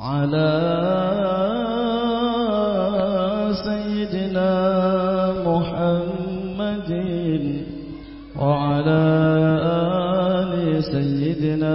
على سيدنا محمد وعلى آل سيدنا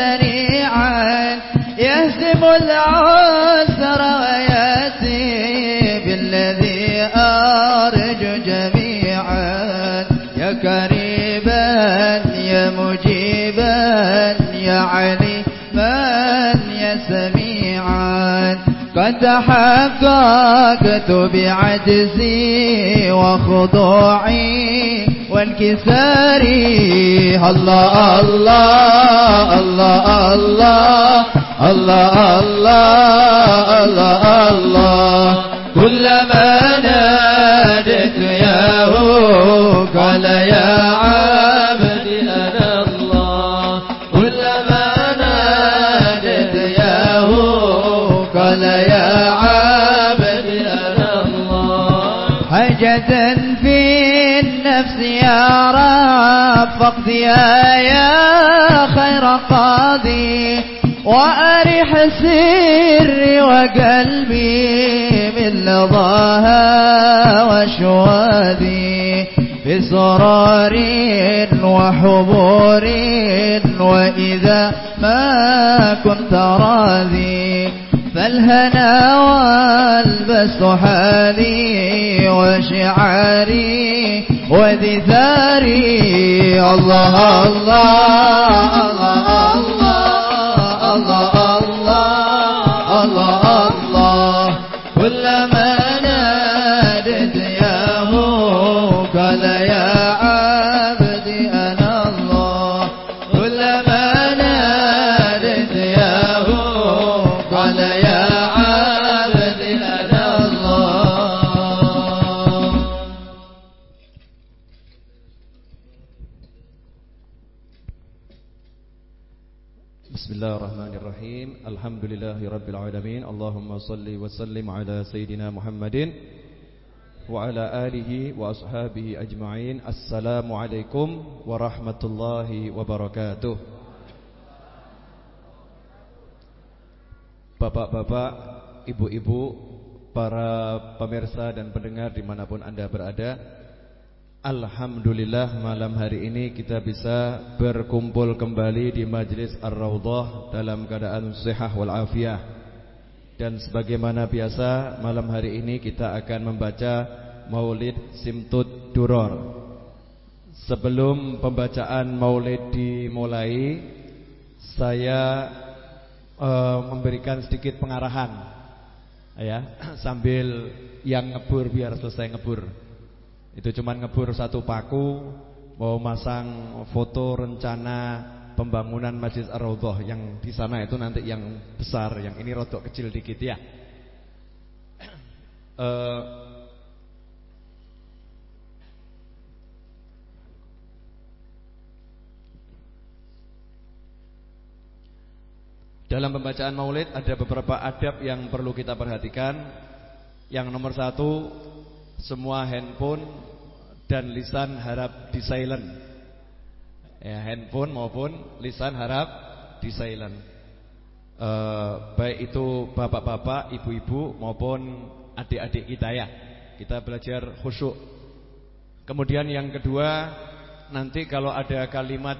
سريعا يهزم العسر ويأتي بالذي أرجو جميعا. يا كريبا يا مجيبا يا عليما يا سميعا. قد تحققت بعجزي وخضوعي وانكساري الله الله الله الله الله الله الله. الله كلما نادت ياه قال يا عبدي يا رب فاقضيها يا خير قاضي وأرح سري وقلبي من لظاها وشواذي بسرار وحبور وإذا ما كنت راضي فالهنا والبس حالي وشعاري وذثاري الله الله الله الله. Alhamdulillahi Rabbil Alamin. Allahumma salli wa sallim ala Sayyidina Muhammadin Wa ala alihi wa ashabihi ajma'in. Assalamualaikum warahmatullahi wabarakatuh Bapak-bapak, ibu-ibu, para pemirsa dan pendengar di mana pun Anda berada Alhamdulillah malam hari ini kita bisa berkumpul kembali di Majlis Ar-Raudhah dalam keadaan sehat walafiat. Dan sebagaimana biasa malam hari ini kita akan membaca Maulid Simtud Duror. Sebelum pembacaan Maulid dimulai, saya uh, memberikan sedikit pengarahan ya, sambil yang ngebur biar selesai ngebur. Itu cuma ngebur satu paku Mau masang foto rencana pembangunan Masjid Ar-Raudhah Yang di sana itu nanti yang besar Yang ini rodok kecil dikit ya. Uh, Dalam pembacaan maulid ada beberapa adab yang perlu kita perhatikan. Yang nomor satu Semua handphone dan lisan harap di silent. Ya, Handphone maupun lisan harap di silent. E, Baik itu bapak-bapak, ibu-ibu maupun adik-adik kita ya. Kita belajar khusyuk. Kemudian yang kedua Nanti kalau ada kalimat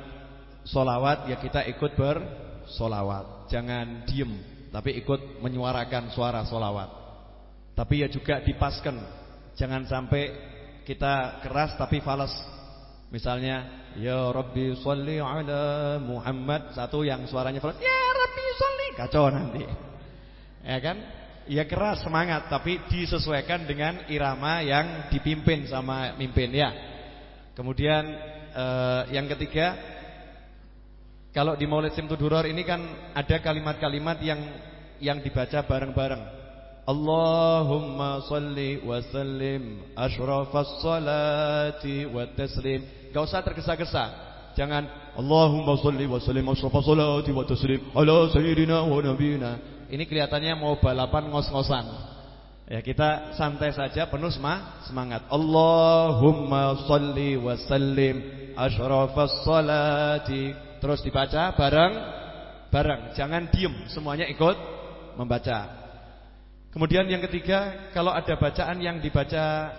solawat ya kita ikut bersolawat. Jangan diem tapi ikut menyuarakan suara solawat. Tapi ya juga dipaskan, jangan sampai kita keras tapi falas. Misalnya, ya Rabbi sholli ala Muhammad satu yang suaranya falas, ya Rabbi sholli kacau nanti, ya kan? Ya keras semangat tapi disesuaikan dengan irama yang dipimpin sama mimpin ya. Kemudian eh, yang ketiga kalau di Maulid Simtuduror ini kan ada kalimat-kalimat yang yang dibaca bareng-bareng. Wa sallim asyrafas salati wa taslim. Gak usah tergesa-gesa. Jangan Allahumma salli wa sallim asyrafas salati wa taslim ala sayyidina wa nabiyina. Ini kelihatannya mau balapan ngos-ngosan. Ya kita santai saja penuh semangat. Allahumma salli wa sallim asyrafas salati Terus dibaca bareng-bareng, jangan diem, semuanya ikut membaca. Kemudian yang ketiga, kalau ada bacaan yang dibaca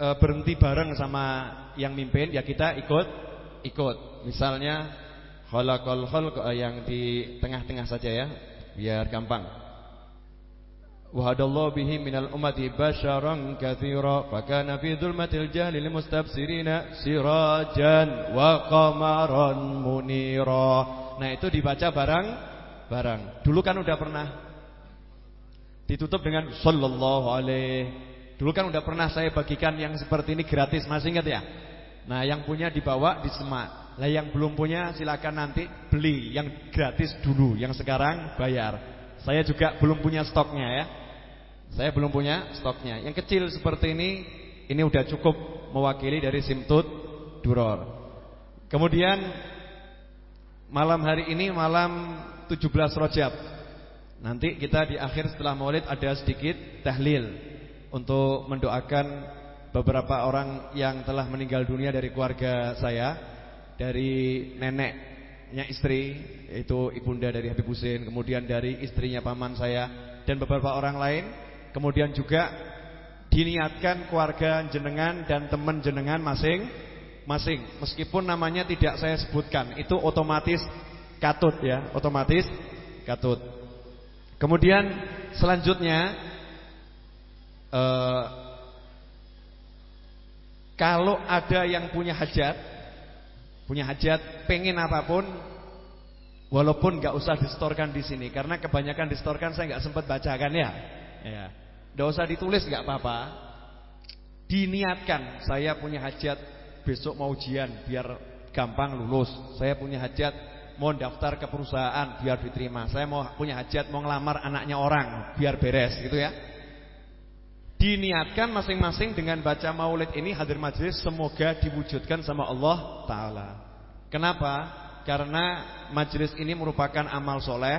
e, berhenti bareng sama yang mimpin, ya kita ikut ikut. Misalnya khalaqal khalq eh, yang di tengah-tengah saja ya, biar gampang. Wahdallahu bihi minal ummati basyaran katsira fakana fi dhulmatil jahli lil mustabsirina sirajan wa qamaran munira. Nah, itu dibaca bareng bareng. Dulu kan udah pernah Ditutup dengan Sallallahu alaihi Dulu kan udah pernah saya bagikan yang seperti ini gratis Masih ingat ya? Nah yang punya dibawa di semak Lah yang belum punya silakan nanti beli Yang gratis dulu Yang sekarang bayar Saya juga belum punya stoknya ya saya belum punya stoknya. Yang kecil seperti ini ini udah cukup mewakili dari Simtut Duror. Kemudian malam hari ini malam 17 Rojab. Nanti kita di akhir setelah Maulid ada sedikit tahlil untuk mendoakan beberapa orang yang telah meninggal dunia dari keluarga saya, dari neneknya istri yaitu ibunda dari Habib Husin, kemudian dari istrinya paman saya dan beberapa orang lain Kemudian juga diniatkan keluarga jenengan dan teman jenengan masing-masing. Meskipun namanya tidak saya sebutkan, itu otomatis katut ya, otomatis katut. Kemudian selanjutnya eh, kalau ada yang punya hajat, punya hajat, pengen apa pun, walaupun nggak usah distorkan di sini, karena kebanyakan distorkan saya nggak sempat bacakan ya. Ya. Tidak usah ditulis nggak apa-apa. Diniatkan saya punya hajat besok mau ujian biar gampang lulus. Saya punya hajat mau daftar ke perusahaan biar diterima. Saya mau punya hajat mau ngelamar anaknya orang biar beres gitu ya. Diniatkan masing-masing dengan baca maulid ini hadir majlis semoga diwujudkan sama Allah taala. Kenapa? Karena majlis ini merupakan amal soleh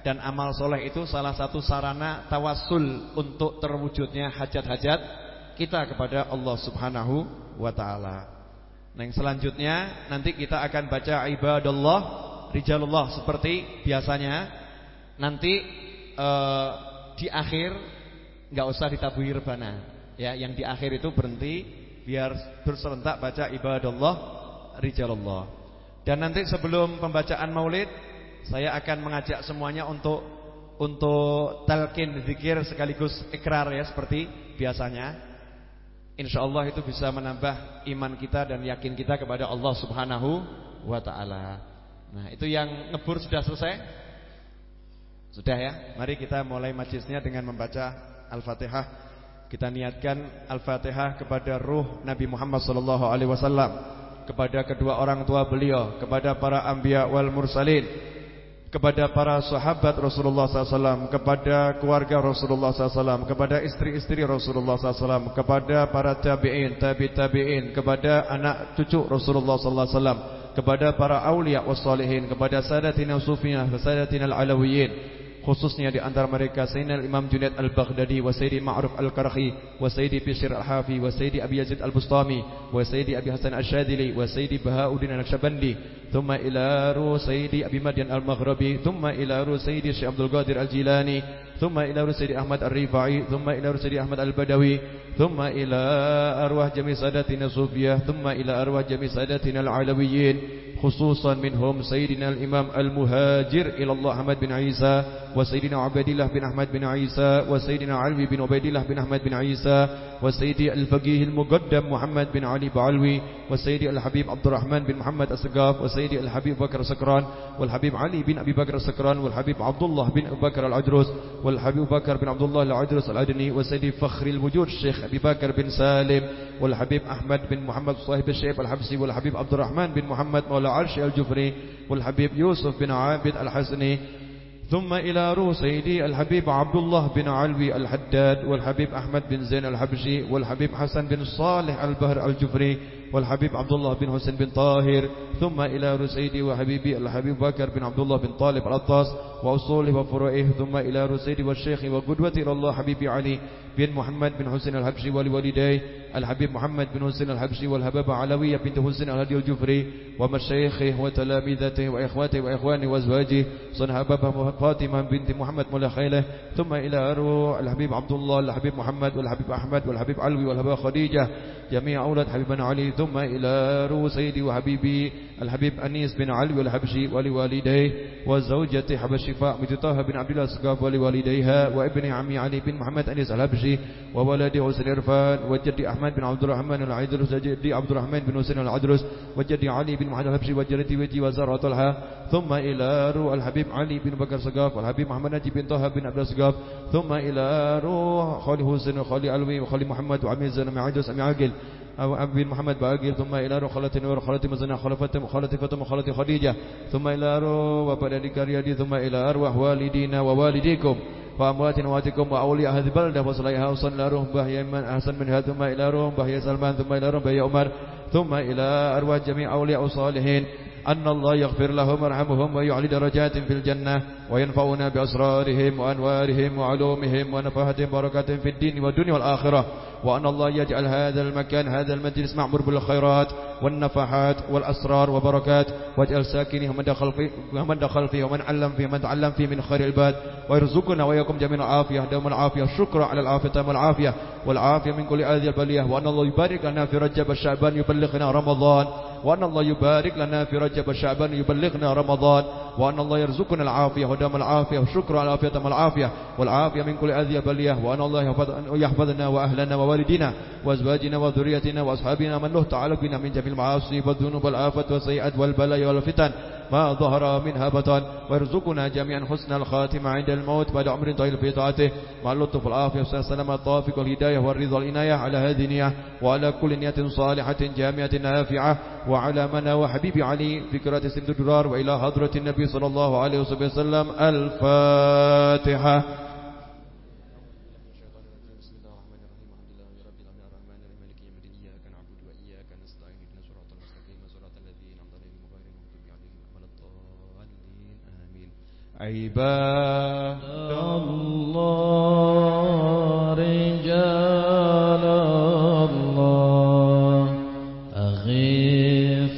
dan amal soleh itu salah satu sarana tawasul untuk terwujudnya hajat-hajat kita kepada Allah subhanahu wa ta'ala Nah yang selanjutnya nanti kita akan baca ibadallah Rijalullah seperti biasanya Nanti uh, di akhir nggak usah ditabuhi rebana ya Yang di akhir itu berhenti biar berserentak baca ibadallah Rijalullah Dan nanti sebelum pembacaan maulid saya akan mengajak semuanya untuk untuk talqin zikir sekaligus ikrar ya seperti biasanya. Insya Allah itu bisa menambah iman kita dan yakin kita kepada Allah Subhanahu wa taala. Nah, itu yang ngebur sudah selesai? Sudah ya. Mari kita mulai majlisnya dengan membaca Al-Fatihah. Kita niatkan Al-Fatihah kepada ruh Nabi Muhammad wasallam, kepada kedua orang tua beliau, kepada para anbiya wal mursalin kepada para sahabat Rasulullah SAW, kepada keluarga Rasulullah SAW, kepada istri-istri Rasulullah SAW, kepada para tabi'in, tabi' tabi'in, kepada anak cucu Rasulullah SAW, kepada para awliya wassalihin, kepada sadatina sufiyah, sadatina al-alawiyin, khususnya di antara mereka Sayyidina Imam Junaid Al-Baghdadi wa Sayyidi Ma'ruf Al-Karhi wa Sayyidi Bishr Al-Hafi wa Sayyidi Abi Yazid Al-Bustami wa Sayyidi Abi Hasan Al-Shadili wa Sayyidi Bahauddin Al-Shabandi thumma ila ru Sayyidi Abi Madian Al-Maghribi thumma ila ru Sayyidi Syekh Abdul Qadir Al-Jilani thumma ila ru Sayyidi Ahmad Al-Rifai thumma ila ru Sayyidi Ahmad Al-Badawi thumma ila arwah jami' sadatina Sufiyah thumma ila arwah jami' sadatina Al-Alawiyyin خصوصا منهم سيدنا الإمام المهاجر إلى الله أحمد بن عيسى وسيدنا عبد الله بن أحمد بن عيسى وسيدنا علوي بن عبيد الله بن أحمد بن عيسى وسيدي الفقيه المقدم محمد بن علي بعلوي وسيدي الحبيب عبد الرحمن بن محمد السقاف وسيدي الحبيب بكر سكران والحبيب علي بن أبي بكر السكران والحبيب عبد الله بن أبي بكر العيدروس والحبيب بكر بن عبد الله العيدروس العدني وسيدي فخر الوجود الشيخ أبي بكر بن سالم والحبيب أحمد بن محمد صاحب الشعب الحبشي والحبيب عبد الرحمن بن محمد مولى عرش الجفري والحبيب يوسف بن عابد الحسني ثم إلى روح سيدي الحبيب عبد الله بن علوي الحداد والحبيب أحمد بن زين الحبشي والحبيب حسن بن صالح البحر الجفري والحبيب عبد الله بن حسين بن طاهر. ثم إلى رسيدي وحبيبي الحبيب بكر بن عبد الله بن طالب العطاس وأصوله وفروعه ثم إلى رسيدي والشيخ وقدوتي الله حبيبي علي بن محمد بن حسين الحبشي ولوالديه. الحبيب محمد بن حسين الحبشي والهبابة علوية بنت حسين الهدي الجفري ومشايخه وتلامذته وإخواته وإخوانه وأزواجه صن هبابة فاطمة بنت محمد مولا خيله ثم إلى أروع الحبيب عبد الله الحبيب محمد والحبيب أحمد والحبيب علوي والهبابة خديجة جميع أولاد حبيبنا علي ثم إلى أروع سيدي وحبيبي الحبيب أنيس بن علي والحبشي ولوالديه وزوجته حبش شفاء بنت طه بن عبد الله السقاف ولوالديها وابن عمي علي بن محمد أنيس الحبشي وولده حسين عرفان وجدي أحمد بن عبد الرحمن العيدرس وجدي عبد الرحمن بن حسين العدرس وجدي علي بن محمد الحبشي وجدتي وجي وزارة طلحة. ثم إلى روح الحبيب علي بن بكر سقاف والحبيب محمد نجي بن طه بن عبد الله سقاف. ثم إلى روح خالي حسين وخالي علوي وخالي محمد وعمي زين عيدرس أمي عاقل. أو أبي محمد باقر ثم إلى نور خالتي مزنة خالتي خالتي فاطمة خالتي خديجة ثم إلى روح وبدأ كريادي ثم إلى أرواح والدينا ووالديكم وأموات أمواتكم وأولياء هذه البلدة وصليها وصلنا روح بهي من أحسن منها ثم إلى روح بهي سلمان ثم إلى روح بهي عمر ثم إلى أرواح جميع أولياء الصالحين. أن الله يغفر لهم ويرحمهم ويعلي درجات في الجنة. وينفعنا بأسرارهم وأنوارهم وعلومهم ونفحتهم بركات في الدين والدنيا والآخرة. وأن الله يجعل هذا المكان هذا المجلس معمر بالخيرات والنفحات والأسرار وبركات واجعل ساكنه ومن دخل فيه ومن دخل فيه ومن علم فيه ومن تعلم فيه من خير العباد ويرزقنا وإياكم جميع العافية دوم العافية. شكر على العافية والعافية والعافية من كل هذه البلية. وأن الله يبارك لنا في رجب الشعبان يبلغنا رمضان. وأن الله يبارك لنا في رجب الشعبان يبلغنا رمضان. وأن الله يرزقنا العافية. ودام العافية وشكر على العافية دام العافية والعافية من كل أذية بلية وأن الله يحفظنا وأهلنا ووالدنا وأزواجنا وذريتنا وأصحابنا من له تعالى بنا من جميع المعاصي والذنوب والآفات والسيئات والبلايا والفتن. ما ظهر منها بطن. وارزقنا جميعا حسن الخاتمة عند الموت بعد عمر طويل في طاعته. مع اللطف والعافية والسلام الطافق والهداية والرضا والعناية على هذه النية. وعلى كل نية صالحة جامعة نافعة. وعلى منا وحبيب علي فكرة سند الدرار وإلى حضرة النبي صلى الله عليه وسلم الفاتحة. عباد الله رجال الله. أغيثونا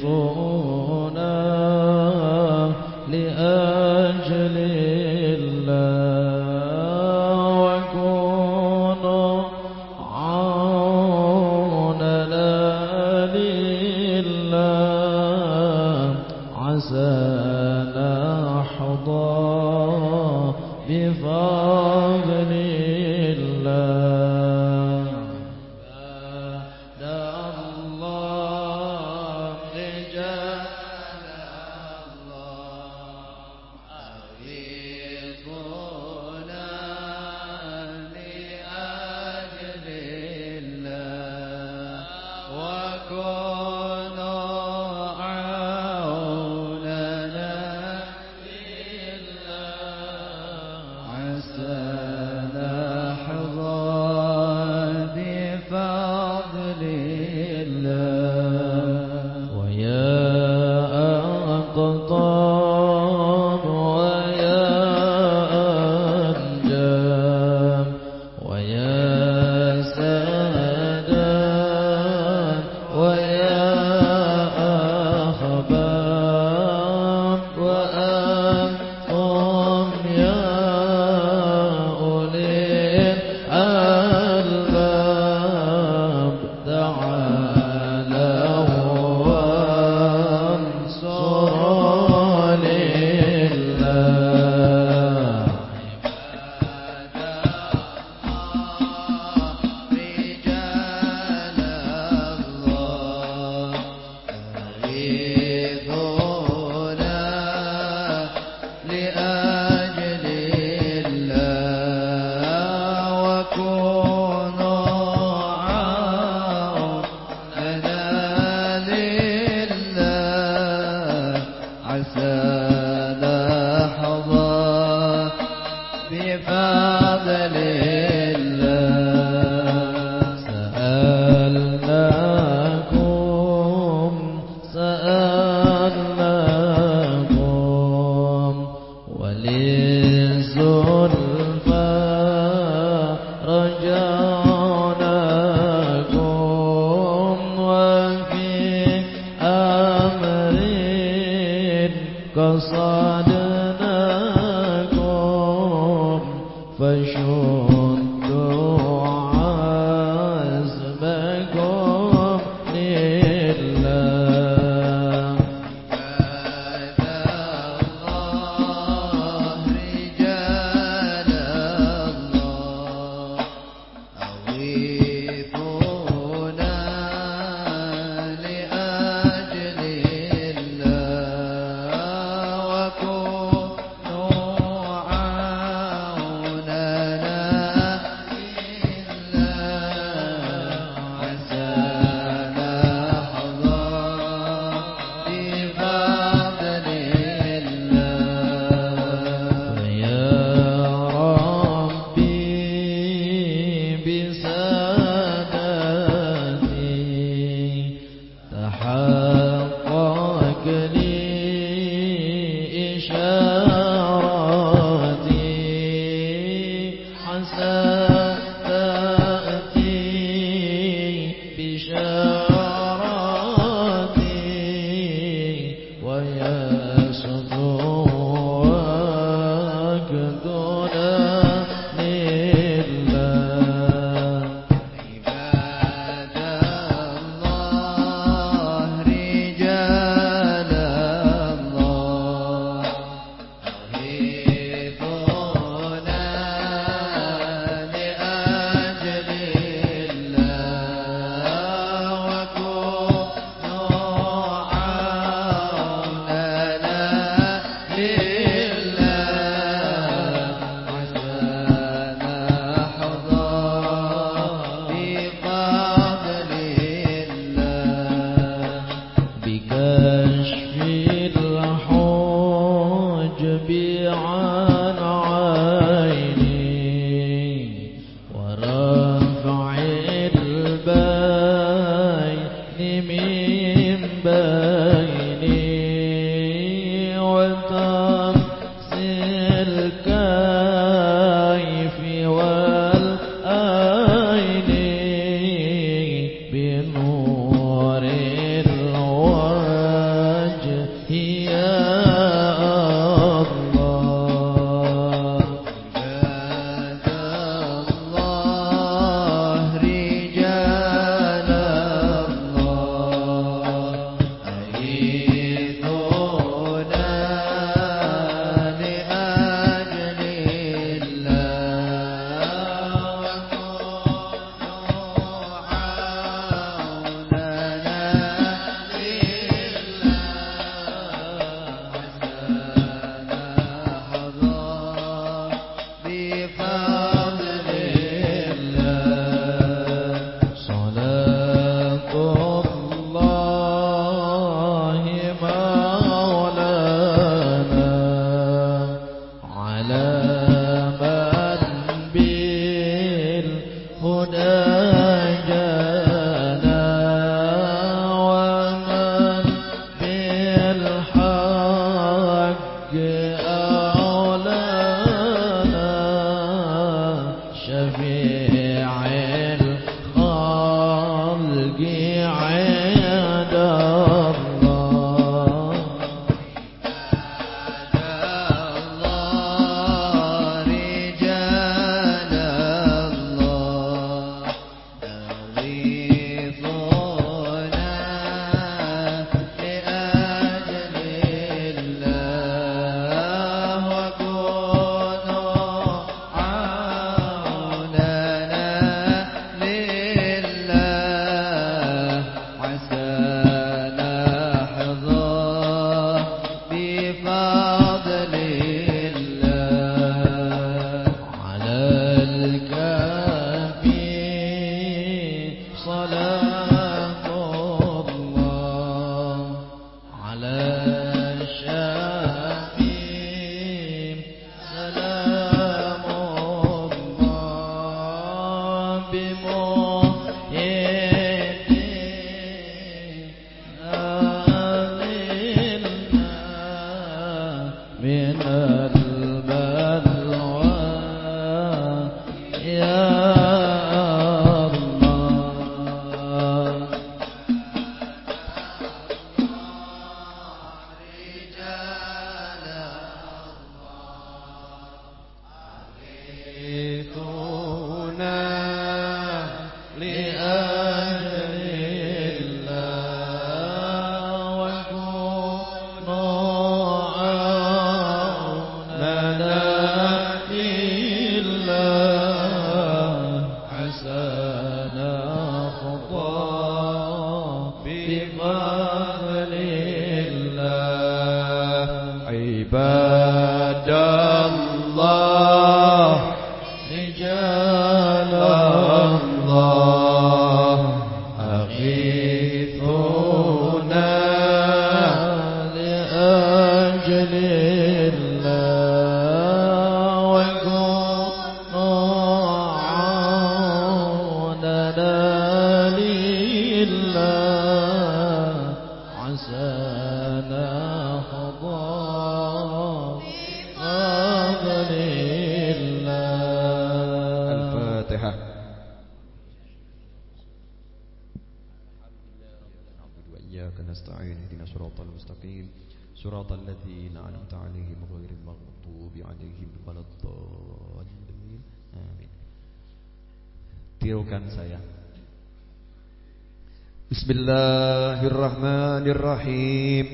Bismillahirrahmanirrahim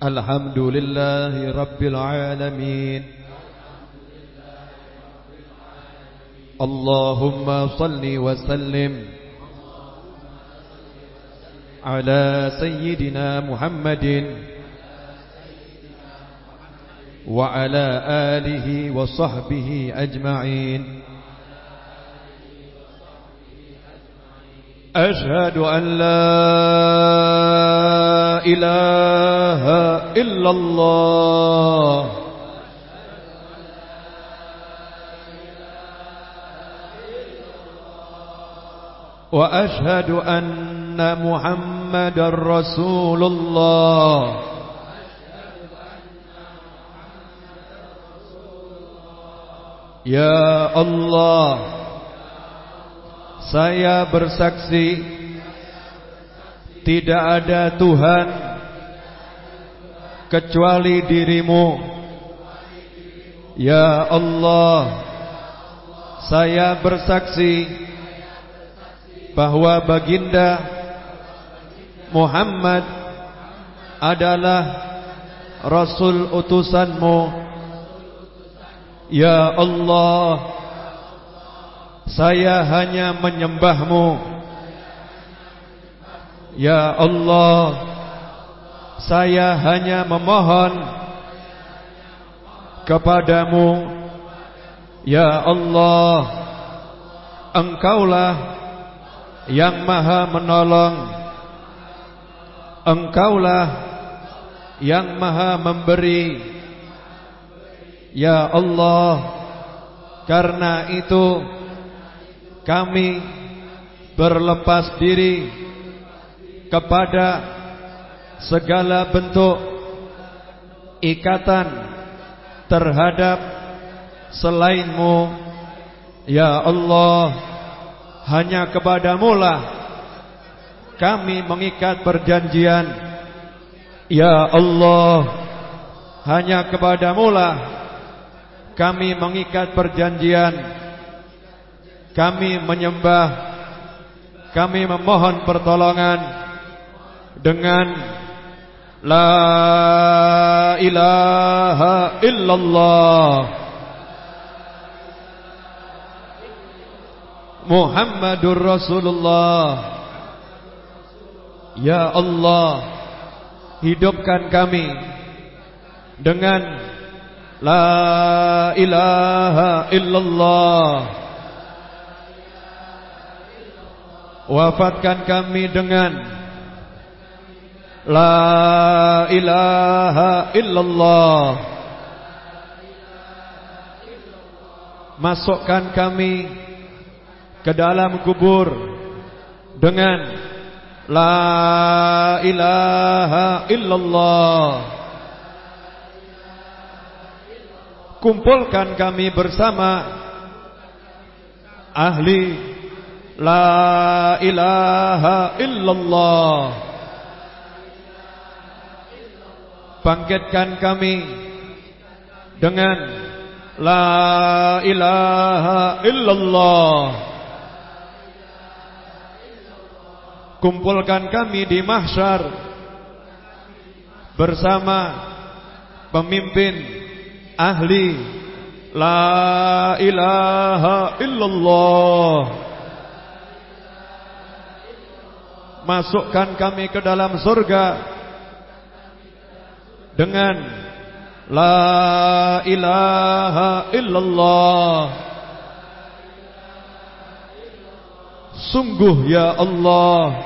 Alhamdulillahi Rabbil Alamin Allahumma salli wa sallim Ala Sayyidina Muhammadin Wa ala alihi wa sahbihi ajma'in أشهد أن لا إله إلا الله. وأشهد أن محمد رسول الله. يا الله. Saya bersaksi Tidak ada Tuhan Kecuali dirimu. Ya Allah Saya bersaksi Bahwa baginda Muhammad Adalah Rasul utusanmu. Ya Allah saya hanya menyembahmu. Ya Allah Saya hanya memohon Kepadamu. Ya Allah Engkaulah Yang maha menolong. Engkaulah Yang maha memberi. Ya Allah Karena itu kami berlepas diri kepada segala bentuk ikatan terhadap selainmu. Ya Allah hanya kepadamu lah kami mengikat perjanjian. Ya Allah hanya kepadamu lah kami mengikat perjanjian kami menyembah Kami memohon pertolongan Dengan La ilaha illallah. Muhammadur Rasulullah. Ya Allah Hidupkan kami Dengan La ilaha illallah Wafatkan kami dengan La ilaha illallah. Masukkan kami Ke dalam kubur Dengan La ilaha illallah. Kumpulkan kami bersama Ahli La ilaha illallah. Bangkitkan kami Dengan La ilaha illallah. Kumpulkan kami di mahsyar Bersama Pemimpin Ahli La ilaha illallah Masukkan kami ke dalam surga Dengan La ilaha illallah. Sungguh ya Allah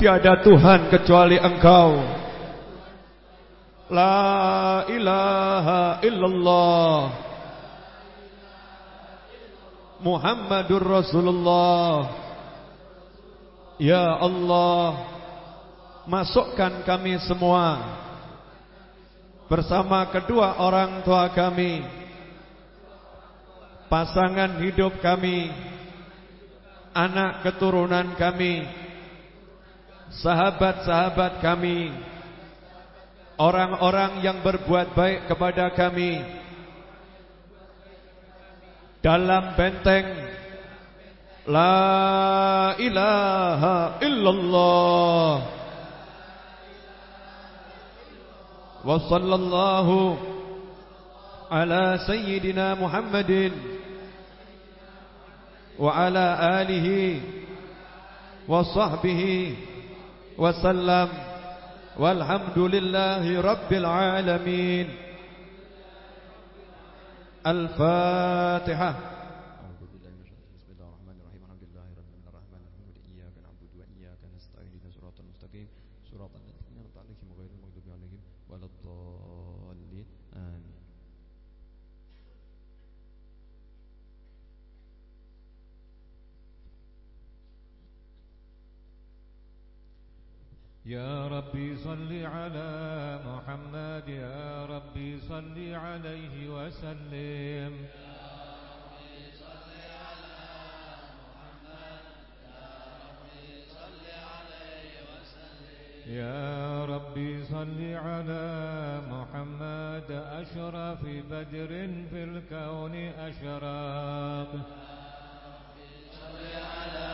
Tiada Tuhan kecuali engkau. La ilaha illallah. Muhammadur Rasulullah Ya Allah Masukkan kami semua Bersama kedua orang tua kami Pasangan hidup kami Anak keturunan kami Sahabat-sahabat kami Orang-orang yang berbuat baik kepada kami. Dalam benteng لا إله إلا الله. وصلى الله على سيدنا محمد وعلى آله وصحبه وسلم. والحمد لله رب العالمين. الفاتحة. يا ربي صل على محمد يا ربي صل عليه وسلم. يا ربي صل على محمد أشرف بدر في الكون أشراق يا ربي صل على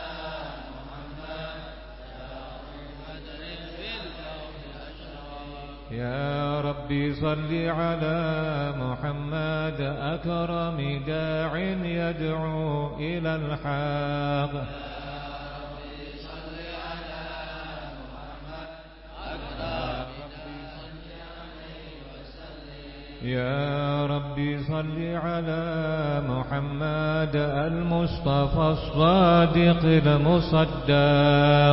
محمد أكرم داع يدعو إلى الحق. يا ربي صل على محمد المصطفى الصادق المصدق.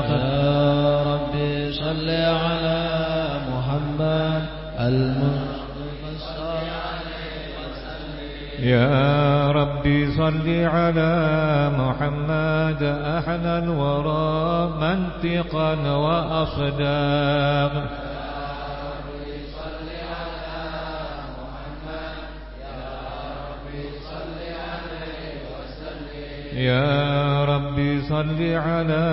يا ربي صل على محمد المصطفى يا ربي صل على محمد أحلى الورى منطقا وأصداق يا ربي صل على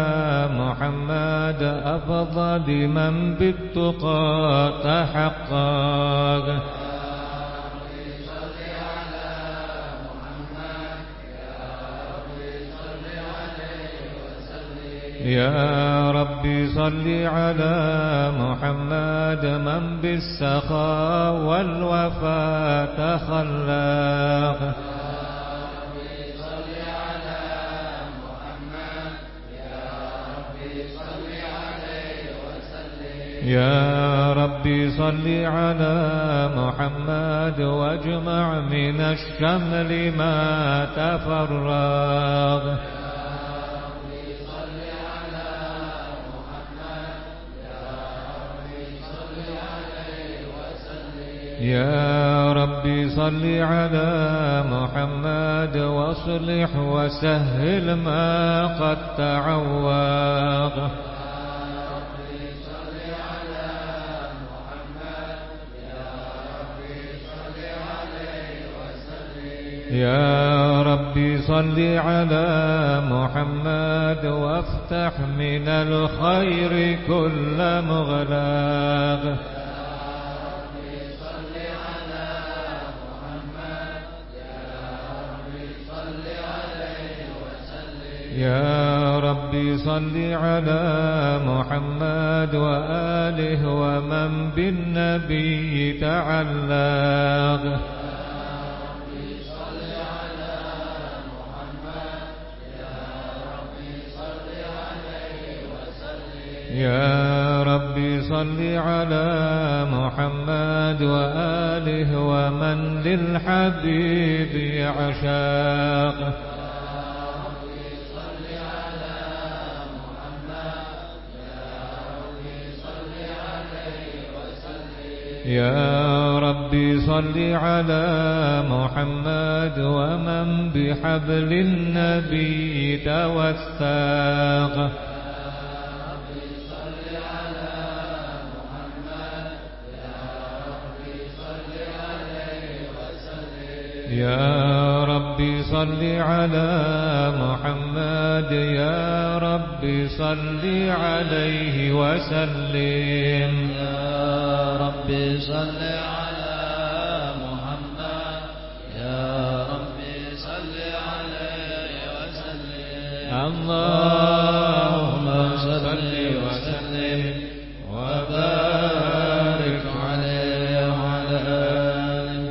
محمد أفضل من بالتقى تحقق. يا ربي صل على محمد من بالسخاء والوفاء تخلق. يا ربي صل على محمد واجمع من الشمل ما تفرغ. يا ربي صل على محمد واصلح وسهل ما قد تعوق يا ربي صل على محمد وافتح من الخير كل مغلاق يا ربي صل على محمد وآله ومن بالنبي تعلق. يا ربي صل على محمد وآله ومن للحبيب عشاق. يا ربي صل على محمد ومن بحبل النبي توثاق. يا ربي صل على محمد يا ربي صل عليه وسلم. يا ربي صل على محمد يا ربي صل عليه وسلم. اللهم صل وسلم وبارك عليه وعلى آله.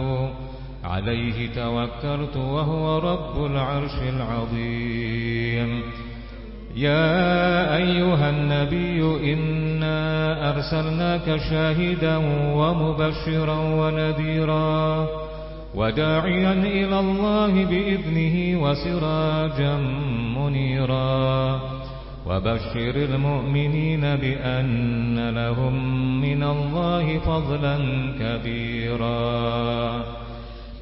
عليه توكلت وهو رب العرش العظيم. يا أيها النبي إنا أرسلناك شاهدا ومبشرا ونذيرا وداعيا إلى الله بإذنه وسراجا منيرا. وبشر المؤمنين بأن لهم من الله فضلا كبيرا.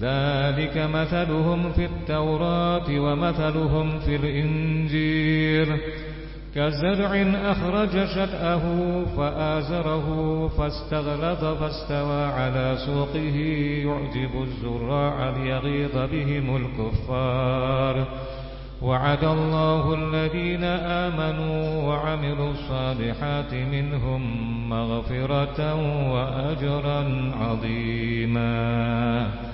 ذلك مثلهم في التوراة ومثلهم في الإنجيل. كزرع أخرج شطأه فآزره فاستغلظ فاستوى على سوقه. يعجب الزراع ليغيظ بهم الكفار. وعد الله الذين آمنوا وعملوا الصالحات منهم مغفرة وأجرا عظيما.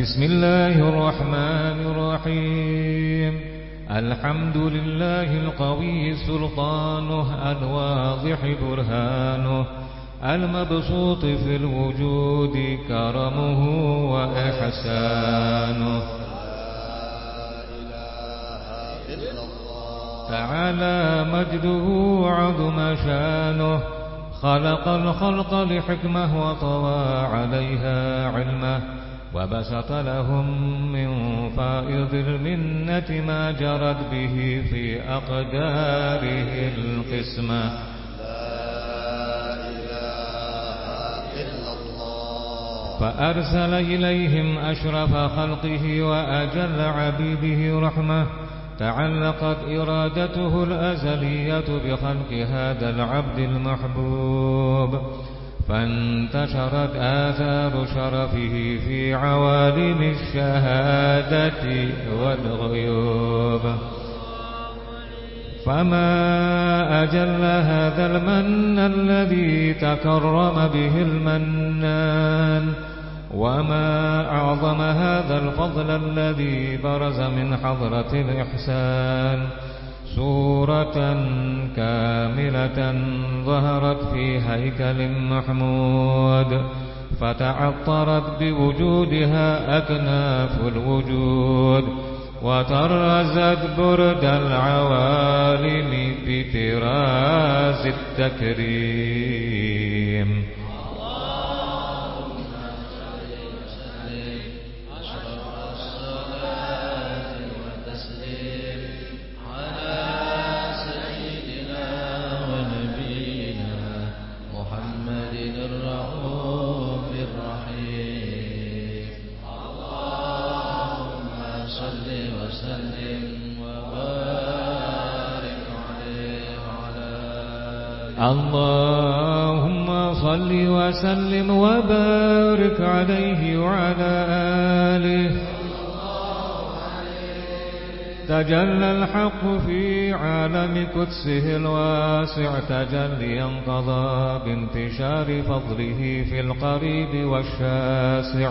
بسم الله الرحمن الرحيم. الحمد لله القوي سلطانه الواضح برهانه المبسوط في الوجود كرمه وإحسانه. تعالى مجده عظم شانه خلق الخلق لحكمة وطوى عليها علمه. وبسط لهم من فائض المنة ما جرت به في أقداره القسمة. فأرسل إليهم أشرف خلقه وأجل عبيده رحمة. تعلقت إرادته الأزلية بخلق هذا العبد المحبوب. فانتشرت آثار شرفه في عوالم الشهادة والغيوب. فما أجل هذا المن الذي تكرم به المنان وما أعظم هذا الفضل الذي برز من حضرة الإحسان. سورة كاملة ظهرت في هيكل محمود فتعطرت بوجودها أكناف الوجود وطرزت برد العوالم بطراز التكريم. اللهم صل وسلم وبارك عليه وعلى آله. تجلى الحق في عالم قدسه الواسع تجليا قضى بانتشار فضله في القريب والشاسع.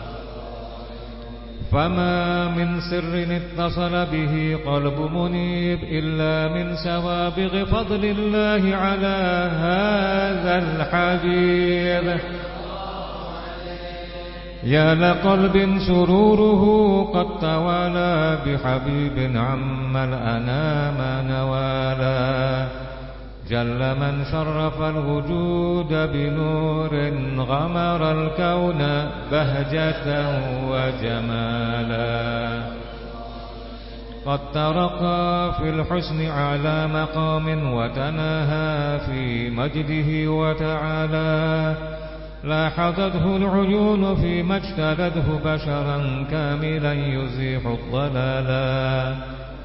فما من سر اتصل به قلب منيب إلا من سوابغ فضل الله على هذا الحبيب يا لقلب سروره قد توالى بحبيب عم الأنام نوالا. جل من شرف الوجود بنور غمر الكون بهجة وجمالا. قد ترقى في الحسن على مقام وتناهى في مجده وتعالى. لاحظته العيون فيما اجتلته بشرا كاملا يزيح الضلالا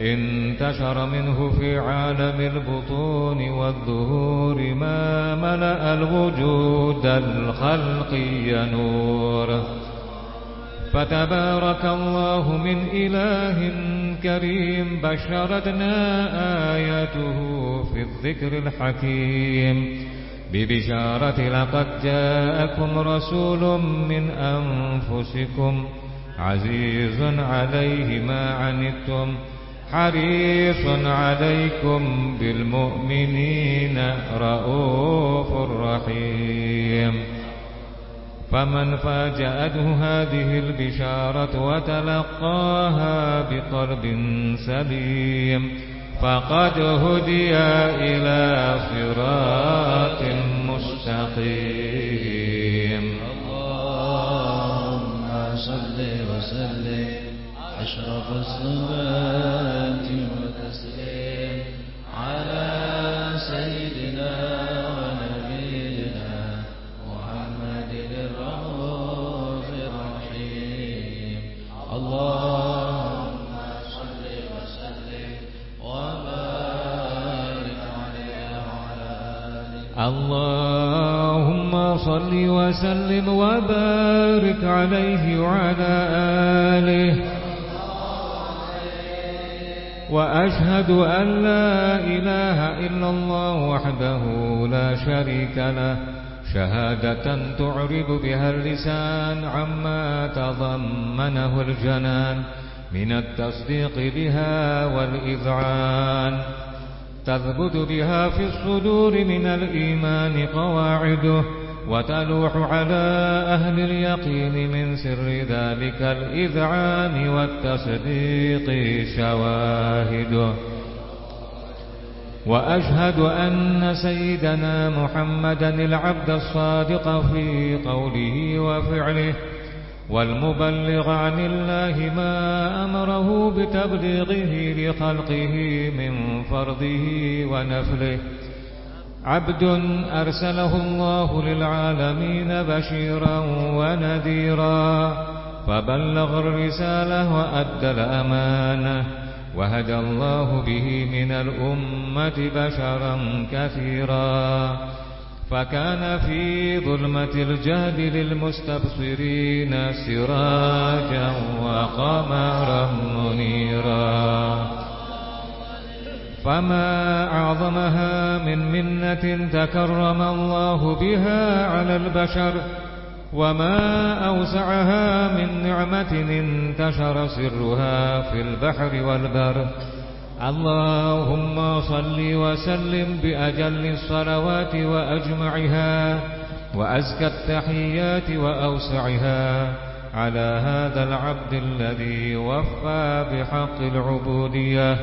انتشر منه في عالم البطون والظهور ما ملأ الوجود الخلقي نور فتبارك الله من إله كريم بشرتنا آياته في الذكر الحكيم. ببشارة لقد جاءكم رسول من أنفسكم عزيز عليه ما عنتم حريص عليكم بالمؤمنين رؤوف رحيم. فمن فاجأته هذه البشارة وتلقاها بقلب سليم فقد هدي إلى صراط مستقيم. اللهم صل وسلم. أشرف الصلاة وتسليم على سيدنا ونبينا محمد الرؤوف الرحيم. اللهم صل وسلم وبارك عليه وعلى آله. اللهم صل وسلم وبارك عليه وعلى آله. وأشهد أن لا إله إلا الله وحده لا شريك له. شهادة تعرب بها اللسان عما تضمنه الجنان. من التصديق بها والإذعان. تثبت بها في الصدور من الإيمان قواعده. وتلوح على أهل اليقين من سر ذلك الإذعان والتصديق شواهده وأشهد أن سيدنا محمدا العبد الصادق في قوله وفعله والمبلغ عن الله ما أمره بتبليغه لخلقه من فرضه ونفله. عبد أرسله الله للعالمين بشيرا ونذيرا فبلغ الرسالة وأدى الأمانة وهدى الله به من الأمة بشرا كثيرا. فكان في ظلمة الجهل للمستبصرين سراجا وقمرا منيرا. فما أعظمها من منة تكرم الله بها على البشر وما أوسعها من نعمة انتشر سرها في البحر والبر. اللهم صل وسلم بأجل الصلوات وأجمعها وأزكى التحيات وأوسعها على هذا العبد الذي وفى بحق العبودية.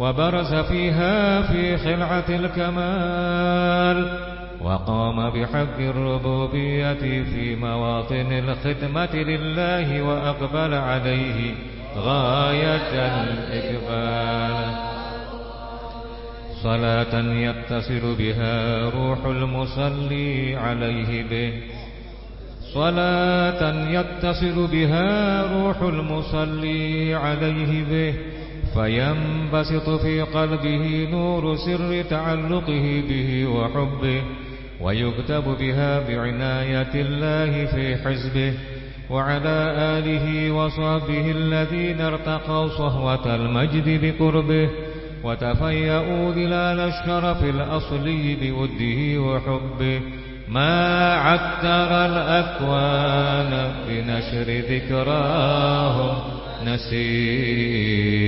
وبرز فيها في خلعة الكمال وقام بحق الربوبية في مواطن الخدمة لله وأقبل عليه غاية الإقبال. صلاة يتصل بها روح المصلي عليه به. صلاة يتصل بها روح المصلي عليه به. فينبسط في قلبه نور سر تعلقه به وحبه ويكتب بها بعناية الله في حزبه وعلى آله وصحبه الذين ارتقوا صهوة المجد بقربه وتفيأوا ظلال الشرف الأصلي بوده وحبه. ما عتر الأكوان بنشر ذكراهم نسيم.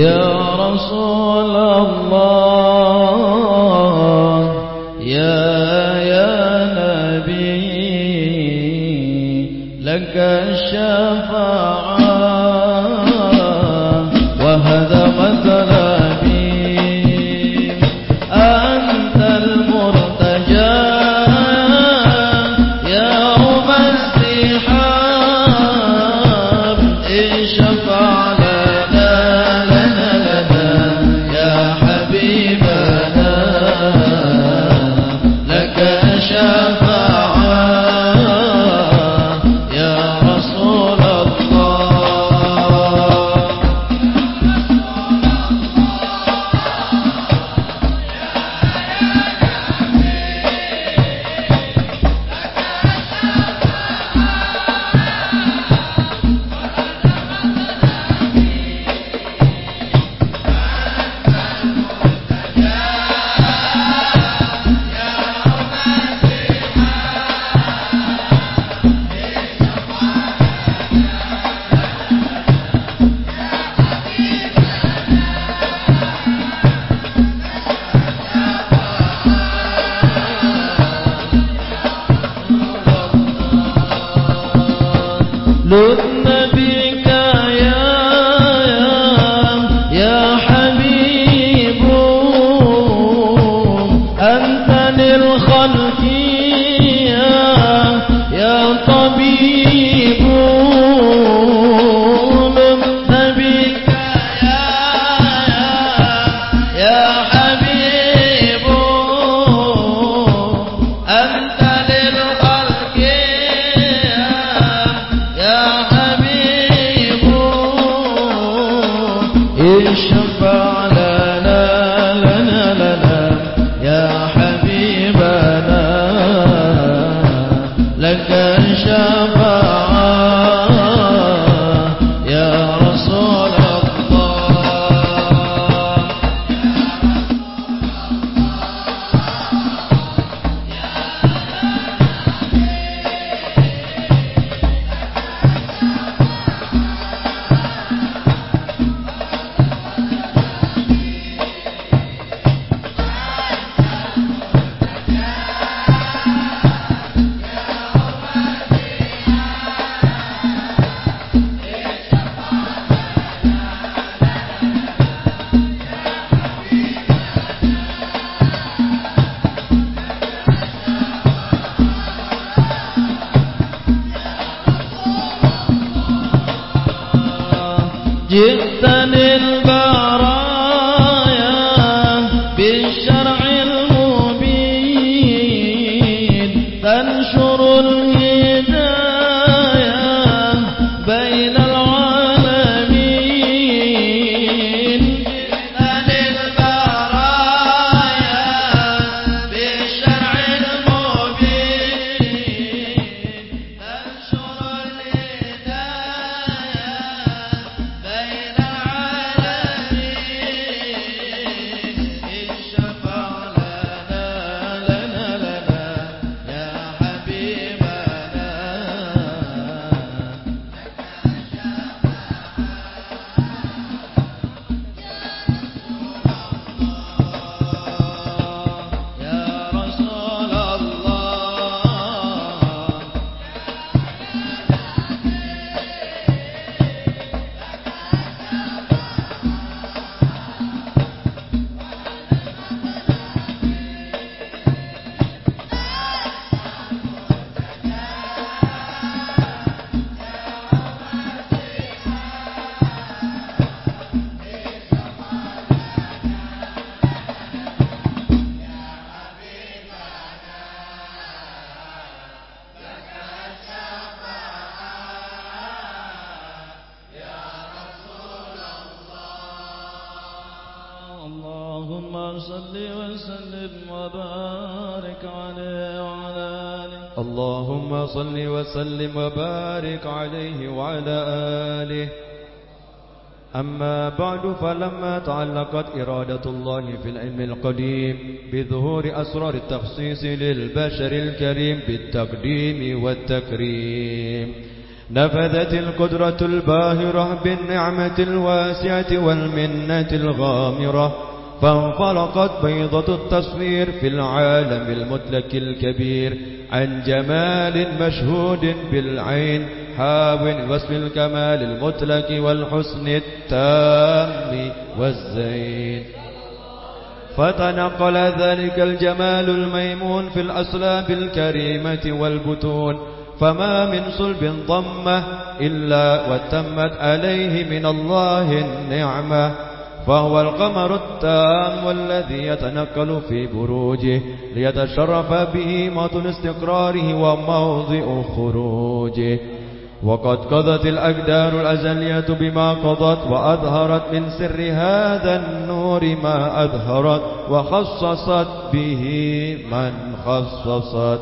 يا رسول الله يا يا نبي لك الشفاعة اللهم صل وسلم وبارك عليه وعلى آله. اللهم صل وسلم وبارك عليه وعلى آله. أما بعد فلما تعلقت إرادة الله في العلم القديم بظهور أسرار التخصيص للبشر الكريم بالتقديم والتكريم نفذت القدرة الباهرة بالنعمة الواسعة والمنة الغامرة. فانفلقت بيضة التصوير في العالم المدلك الكبير عن جمال مشهود بالعين حاول وصف الكمال المطلق والحسن التام والزين. فتنقل ذلك الجمال الميمون في الأصلاب الكريمة والبتون فما من صلب ضمه إلا وتمت عليه من الله النعمة. فهو القمر التام والذي يتنقل في بروجه ليتشرف به موطن استقراره وموضع خروجه. وقد قضت الأقدار الأزلية بما قضت وأظهرت من سر هذا النور ما أظهرت وخصصت به من خصصت.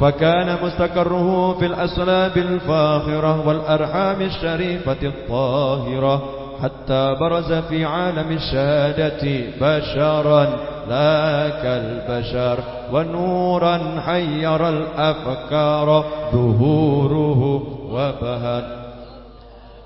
فكان مستقره في الأسلاب الفاخرة والأرحام الشريفة الطاهرة. حتى برز في عالم الشهادة بشرا لا كالبشر ونورا حير الأفكار ظهوره وبهر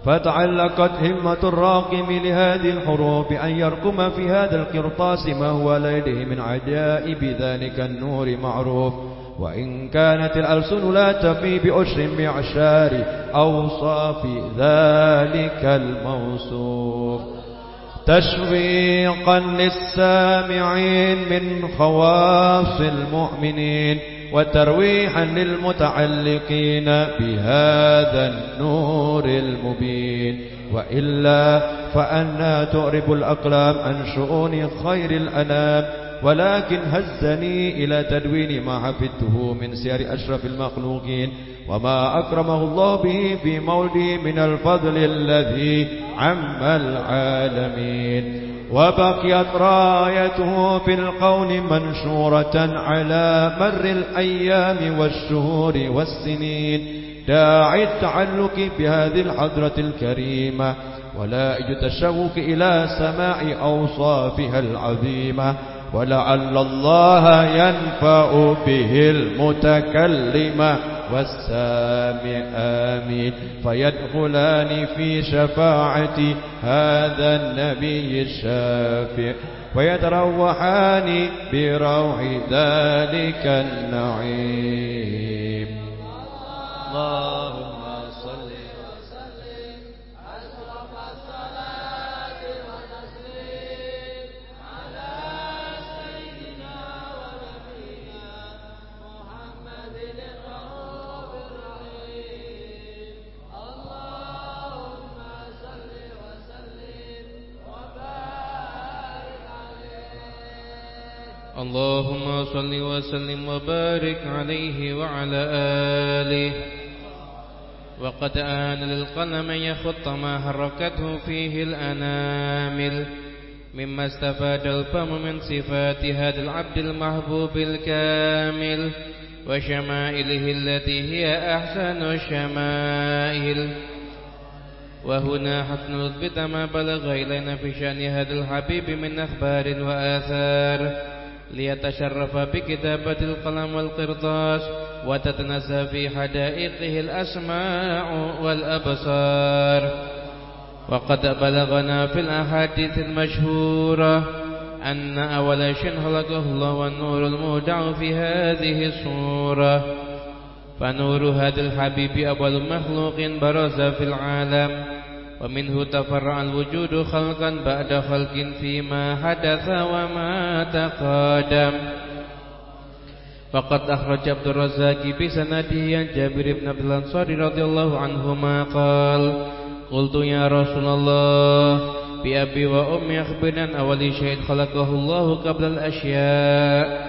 فتعلقت همة الراقم لهذه الحروف أن يرقم في هذا القرطاس ما هو لديه من عجائب ذلك النور معروف. وإن كانت الألسن لا تفي بأشر معشار أوصاف ذلك الموصوف. تشويقا للسامعين من خواص المؤمنين وترويحا للمتعلقين بهذا النور المبين. وإلا فأنا تؤرب الأقلام عن شؤون خير الأنام ولكن هزني إلى تدوين ما حفظته من سير أشرف المخلوقين وما أكرمه الله به في مولده من الفضل الذي عم العالمين. وبقيت رايته في القول منشورة على مر الأيام والشهور والسنين. داعي التعلق بهذه الحضرة الكريمة ولائج التشوق إلى سماع أوصافها العظيمة. ولعل الله ينفع به المتكلم والسامع آمين. فيدخلان في شفاعة هذا النبي الشافع ويتروحان بروح ذلك النعيم. اللهم اللهم صل وسلم وبارك عليه وعلى آله. وقد آن للقلم يخط ما حركته فيه الأنامل. مما استفاد الفم من صفات هذا العبد المحبوب الكامل وشمائله التي هي أحسن الشمائل. وهنا حسن نثبت ما بلغ إلينا في شأن هذا الحبيب من أخبار وآثار. ليتشرف بكتابة القلم والقرطاس وتتنسى في حدائقه الأسماع والأبصار. وقد بلغنا في الأحاديث المشهورة أن أول شيء خلقه الله والنور المودع في هذه الصورة. فنور هذا الحبيب أول مخلوق برز في العالم. ومنه تفرع الوجود خلقا بعد خلق فيما حدث وما تقادم فقد أخرج عبد الرزاق بسنده عن جابر بن عبد الأنصار رضي الله عنهما قال قلت يا رسول الله بأبي وأمي أخبرنا عن أول شيء خلقه الله قبل الأشياء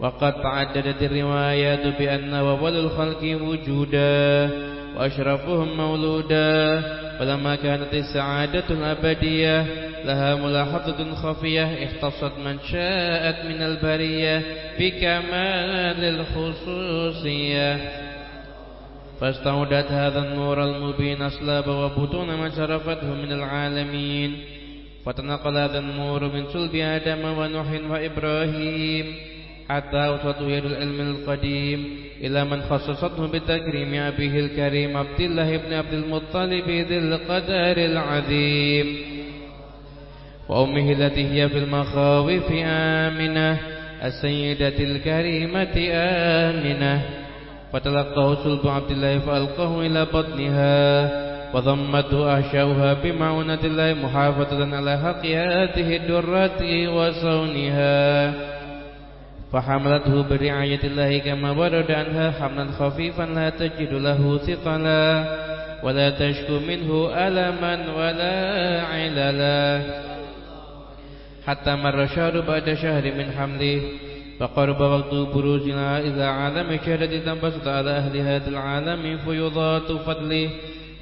وقد تعددت الروايات بأن أول الخلق وجودا وأشرفهم مولودا فلما كانت السعادة الأبدية لها ملاحظة خفية اختصت من شاءت من البرية بكمال الخصوصية. فاستودت هذا النور المبين أسلاب وبطون من شرفته من العالمين. فتنقل هذا النور من صلب آدم ونوح وإبراهيم حتى يد العلم القديم إلى من خصصته بتكريم أبيه الكريم عبد الله بن عبد المطلب ذي القدر العظيم. وأمه التي هي في المخاوف آمنة السيدة الكريمة آمنة. فتلقاه صلب عبد الله فألقاه إلى بطنها وضمته أحشاؤها بمعونة الله محافظة على حق هذه الدرة وصونها. فحملته برعاية الله كما ورد عنها حملا خفيفا لا تجد له ثقلا ولا تشكو منه ألما ولا عللا. حتى مر شهر بعد شهر من حمله فقرب وقت بروزنا إلى عالم شهرة تنبسط على أهل هذا العالم فيضات فضله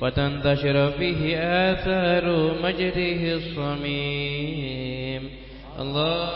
وتنتشر فيه آثار مجده الصميم. الله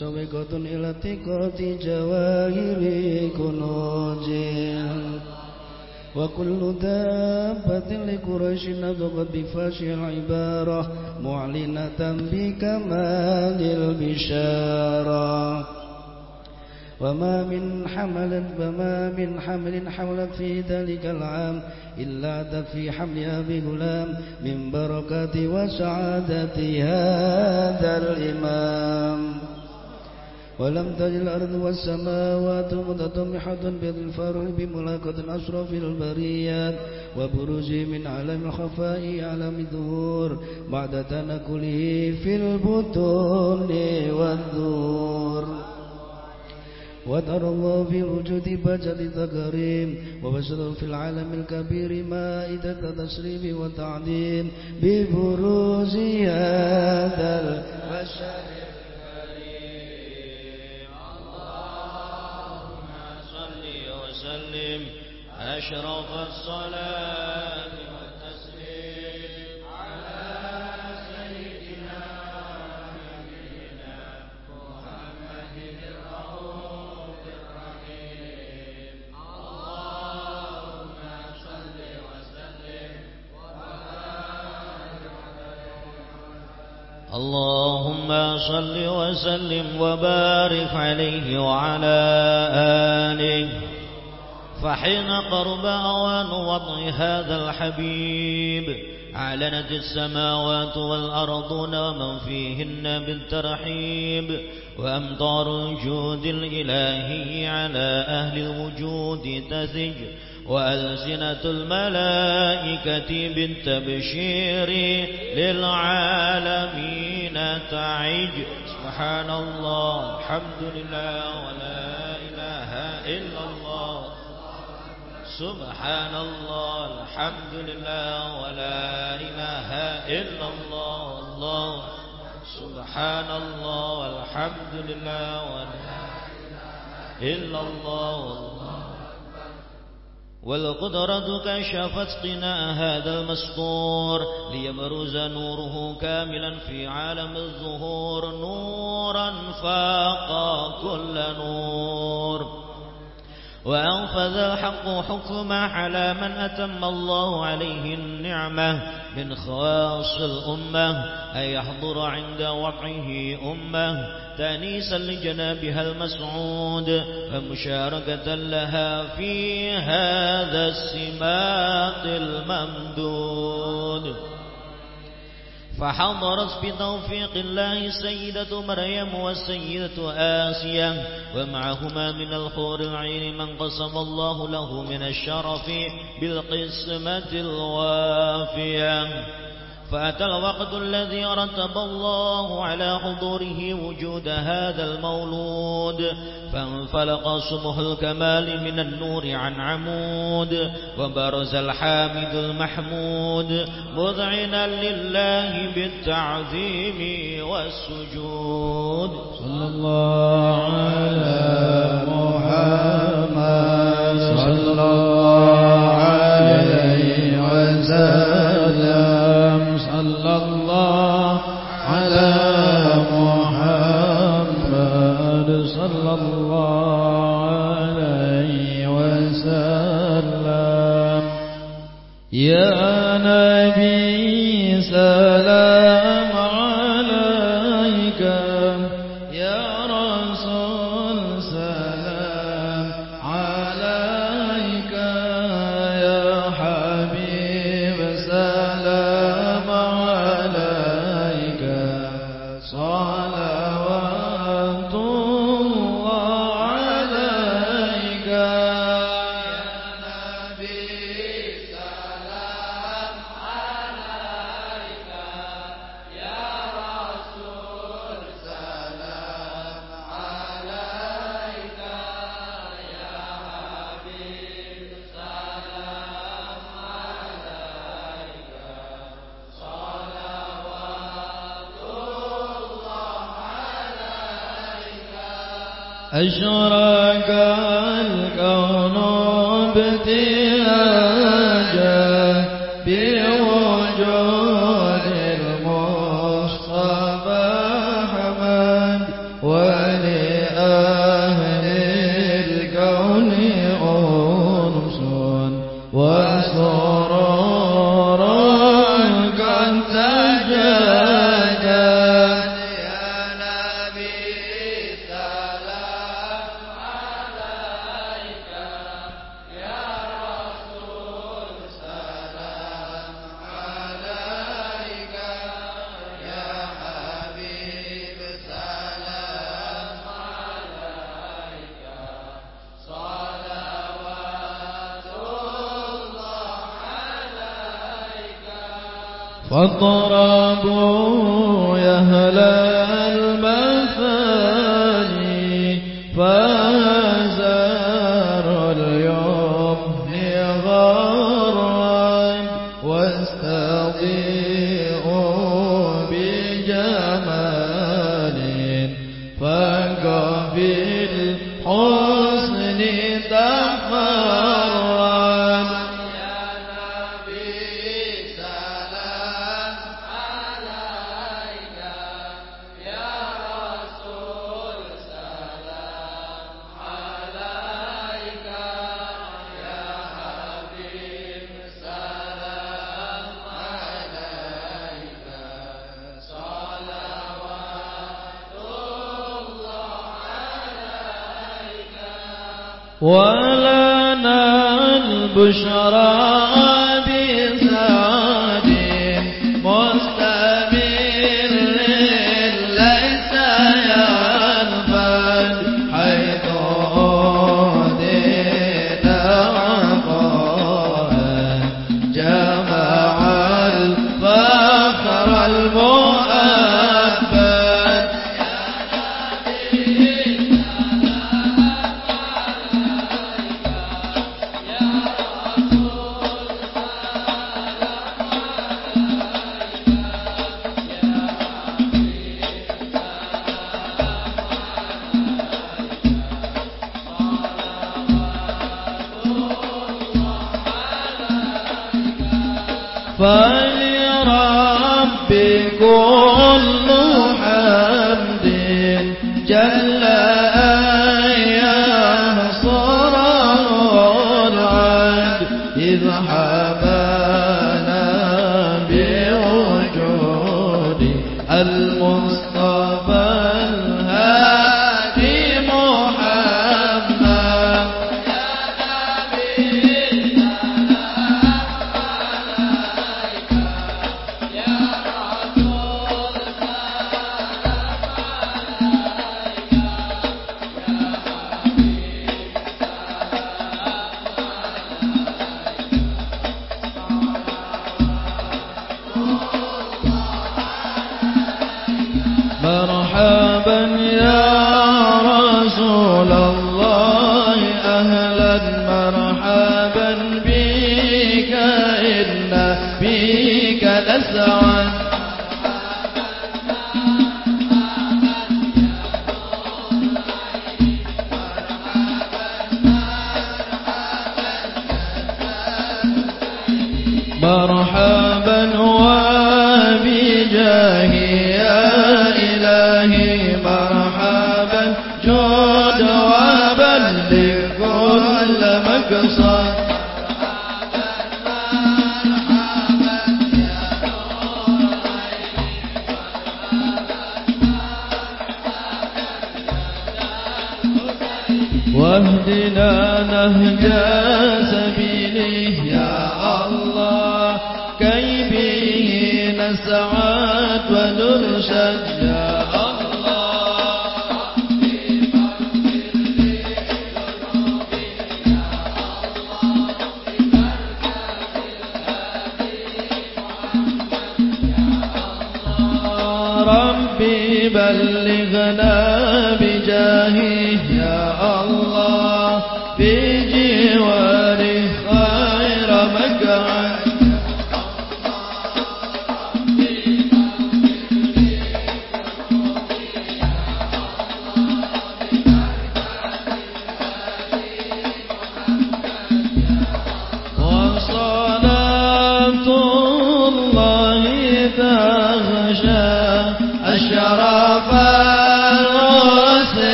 متشوقة إلى اتقاط جواهر كنوجه وكل دابة لقريش نطقت بفاشي العبارة معلنة بكمال البشارة وما من حمل فما من حمل حولت في ذلك العام إلا أتت في حملها بغلام من بركات وسعادة هذا الإمام ولم تجد الأرض والسماوات متطمحة بالفرح بملاقة أشرف البريات وبروز من عالم الخفاء عالم الظهور بعد تنكله في البطون والدور وترى الله في وجود بجل تكريم وبشر في العالم الكبير مائدة تشريف وتعظيم ببروز هذا البشر. وسلم أشرف الصلاة والتسليم على سيدنا محمد الرحيم اللهم صل وسلم وبارك عليه وعلى آله. فحين قرب أوان وضع هذا الحبيب أعلنت السماوات والأرضون ومن فيهن بالترحيب وأمطار الجود الإلهي على أهل الوجود تثج وألسنة الملائكة بالتبشير للعالمين تعج سبحان الله الحمد لله ولا إله إلا الله سبحان الله الحمد لله ولا إله إلا الله الله سبحان الله والحمد لله ولا إله إلا الله والقدرة كشفت قناء هذا المسطور ليبرز نوره كاملا في عالم الظهور نورا فاق كل نور. وأنفذ الحق حكمه على من أتم الله عليه النعمة من خواص الأمة أن يحضر عند وضعه أمة. تأنيسا لجنابها المسعود فمشاركة لها في هذا السماق الممدود. فحضرت بتوفيق الله سيدة مريم والسيدة آسيا ومعهما من الحور العين من قسم الله له من الشرف بالقسمة الوافية. فأتى الوقت الذي رتب الله على حضوره وجود هذا المولود فانفلق سمه الكمال من النور عن عمود وبرز الحامد المحمود مذعنا لله بالتعظيم والسجود. صلى الله على محمد صلى الله نبي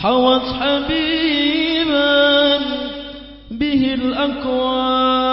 حوت حبيبا به الأكوان.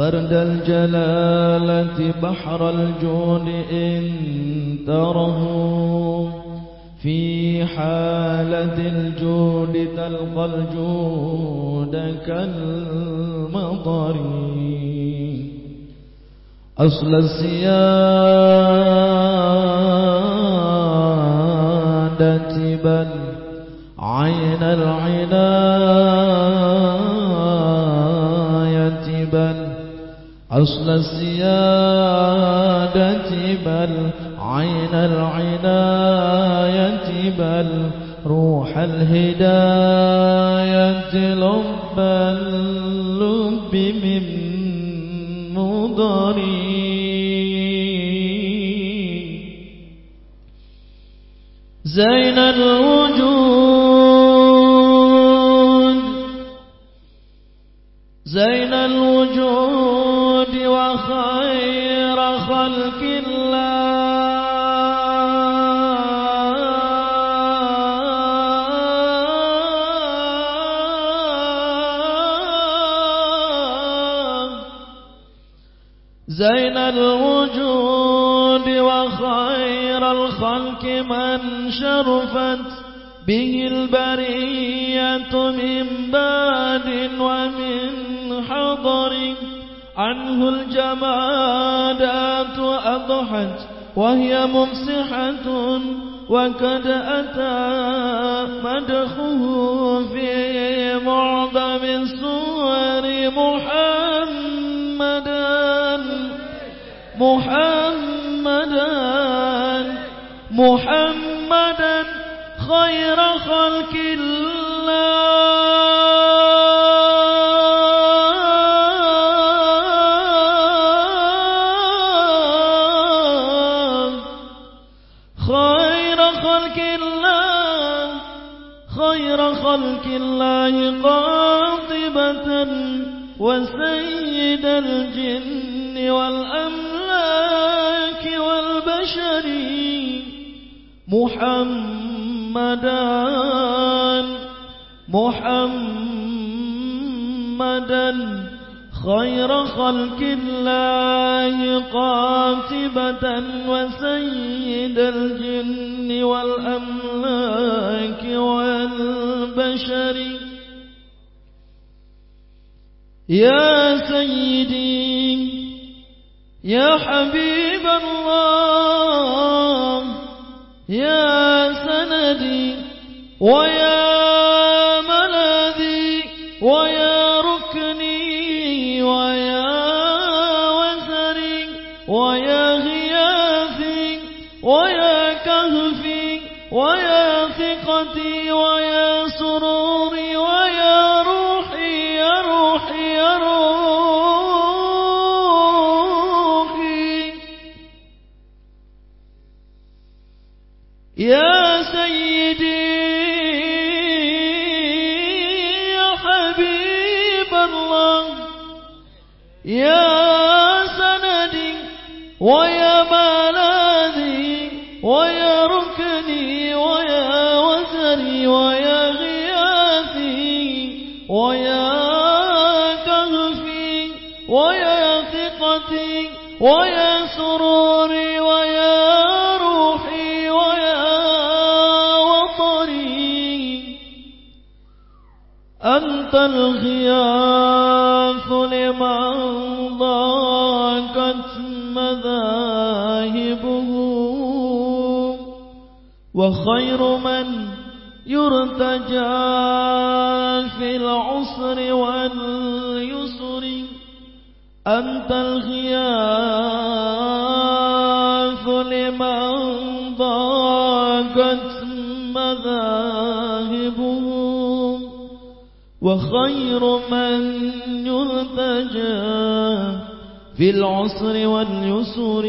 فرد الجلالة بحر الجود إن تره. في حالة الجود تلقى الجود كالمطر. أصل السيادة بل عين العناد. أصل السيادة بل عين العناية بل روح الهداية لب اللب من مضري زين الروح وهي ممسحة وقد أتى مدحه في معظم صور محمدا محمدا محمدا خير خلق الله محمدا محمدا خير خلق الله قاتبة وسيد الجن والأملاك والبشر. يا سيدي يا حبيب ويا ويا سروري ويا روحي ويا وطني أنت الغياث لمن ضاقت مذاهبه وخير من يرتجى خير من يرتجى في العسر واليسر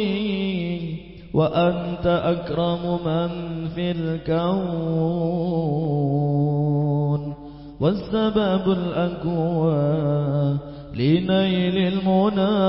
وأنت أكرم من في الكون. والسبب الأقوى لنيل المنى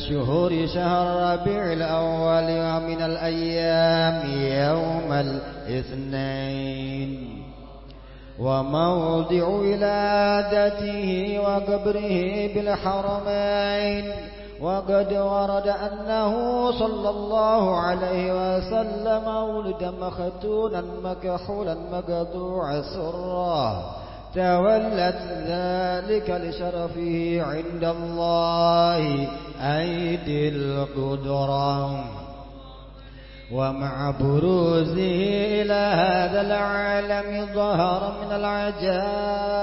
الشهور شهر ربيع الأول ومن الأيام يوم الاثنين. وموضع ولادته وقبره بالحرمين. وقد ورد أنه صلى الله عليه وسلم ولد مختونا مكحولا مقطوع سرا تولت ذلك لشرفه عند الله أيدي القدرة. ومع بروزه إلى هذا العالم ظهر من العجائب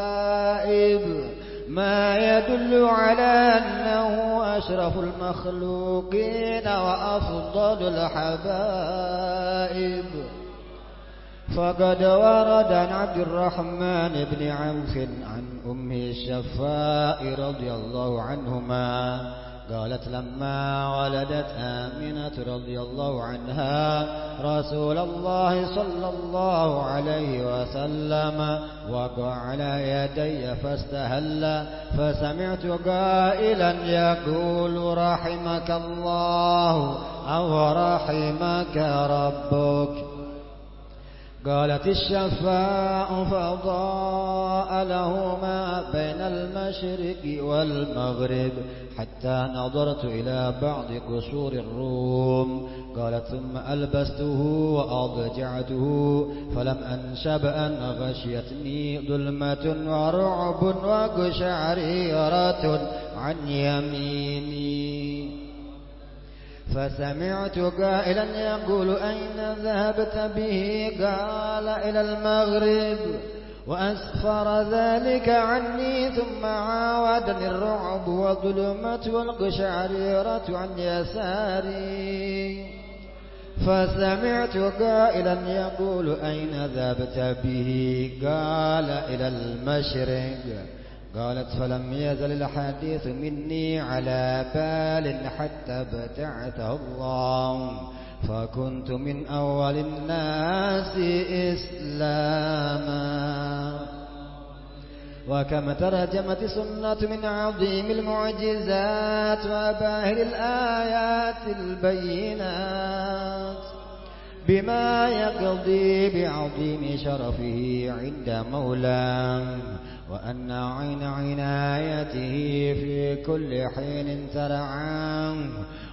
ما يدل على أنه أشرف المخلوقين وأفضل الحبائب. فقد ورد عن عبد الرحمن بن عوف عن أمه الشفاء رضي الله عنهما قالت لما ولدت آمنة رضي الله عنها رسول الله صلى الله عليه وسلم وقع على يدي فاستهل فسمعت قائلا يقول رحمك الله أو رحمك ربك قالت الشفاء فضاء له ما بين المشرق والمغرب حتى نظرت إلى بعض قصور الروم. قالت ثم ألبسته وأضجعته فلم أنشب أن غشيتني ظلمة ورعب وقشعريرة عن يميني. فسمعت قائلا يقول أين ذهبت به؟ قال إلى المغرب. وأسفر ذلك عني ثم عاودني الرعب والظلمة والقشعريرة عن يساري. فسمعت قائلا يقول أين ذهبت به؟ قال إلى المشرق. قالت فلم يزل الحديث مني على بال حتى ابتعثه الله. فكنت من أول الناس إسلاما. وكما ترجمت سنة من عظيم المعجزات وباهر الآيات البينات بما يقضي بعظيم شرفه عند مولاه. وأن عين عنايته في كل حين ترعاه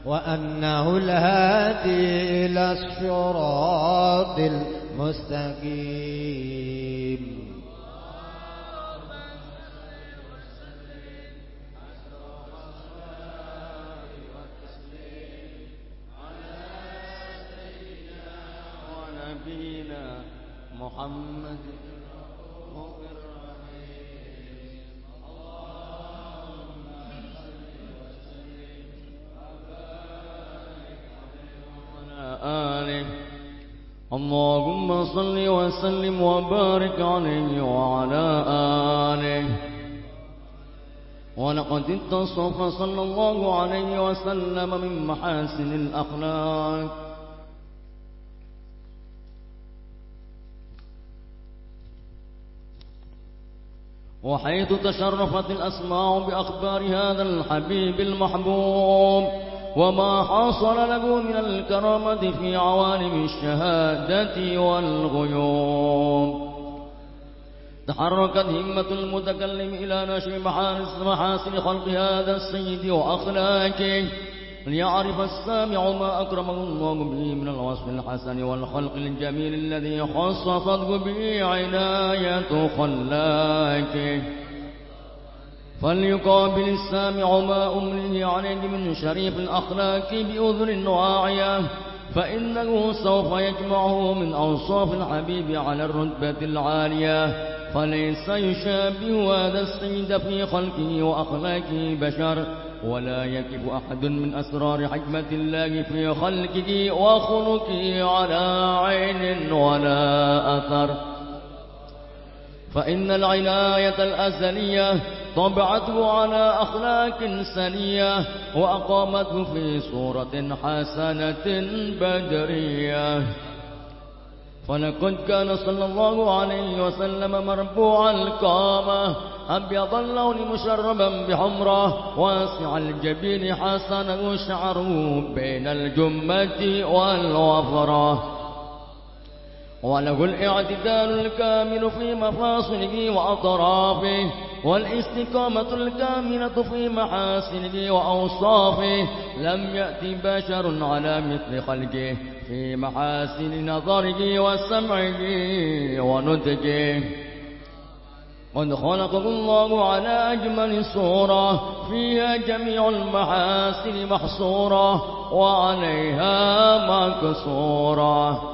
وأنه الهادي إلى الصراط المستقيم. محمد آله. اللهم صل وسلم وبارك عليه وعلى آله. ولقد اتصف صلى الله عليه وسلم من محاسن الأخلاق. وحيث تشرفت الأسماع بأخبار هذا الحبيب المحبوب. وما حصل له من الكرامة في عوالم الشهادة والغيوم. تحركت همة المتكلم إلى نشر محاسن خلق هذا السيد وأخلاقه ليعرف السامع ما أكرمه الله به من الوصف الحسن والخلق الجميل الذي خصصته به عناية خلاكه فليقابل السامع ما أمله عليه من شريف الأخلاق بأذن واعية فإنه سوف يجمعه من أوصاف الحبيب على الرتبة العالية. فليس يشابه هذا السيد في خلقه وأخلاقه بشر ولا يكف أحد من أسرار حكمة الله في خلقه وخلقه على عين ولا أثر. فإن العناية الأزلية طبعته على أخلاق سنية وأقامته في صورة حسنة بدرية. فلقد كان صلى الله عليه وسلم مربوع القامة. أبيض اللون مشربا بحمرة واسع الجبين حسن شعره بين الجمة والوفرة وله الاعتدال الكامل في مفاصله وأطرافه والاستقامة الكاملة في محاسنه وأوصافه. لم يأتي بشر على مثل خلقه في محاسن نظره وسمعه ونتجه قد خلقه الله على أجمل صورة فيها جميع المحاسن محصورة وعليها مكسورة.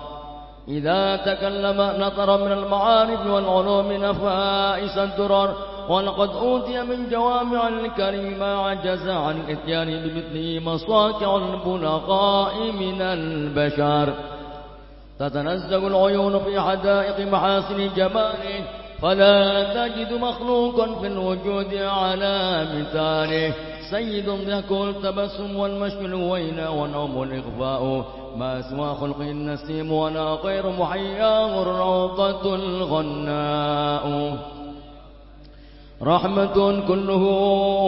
إذا تكلم نطر من المعارف والعلوم نفائس الدرر ولقد أوتي من جوامع الكريم ما عجز عن الإتيان بمثله مصاكع البلغاء من البشر. تتنزل العيون في حدائق محاسن جماله فلا تجد مخلوقا في الوجود على مثاله. سيد ضحك التبسم والمشي الويل ونوم الإغفاء. ما سوى خلق النسيم ولا غير محياه الروضة الغناء. رحمة كله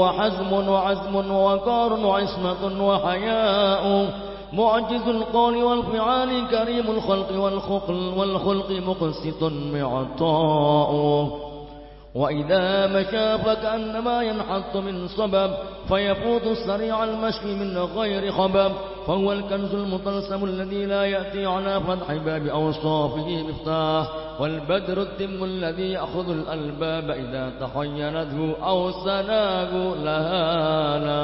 وحزم وعزم ووقار وعصمة وحياء. معجز القول والفعال كريم الخلق والخلق, والخلق مقسط معطاء وإذا مشى فكأنما ينحط من صبب فيفوت سريع المشي من غير خبب. فهو الكنز المطلسم الذي لا يأتي على فتح باب أوصافه مفتاح والبدر التم الذي يأخذ الألباب إذا تخينته أو سناه لهانا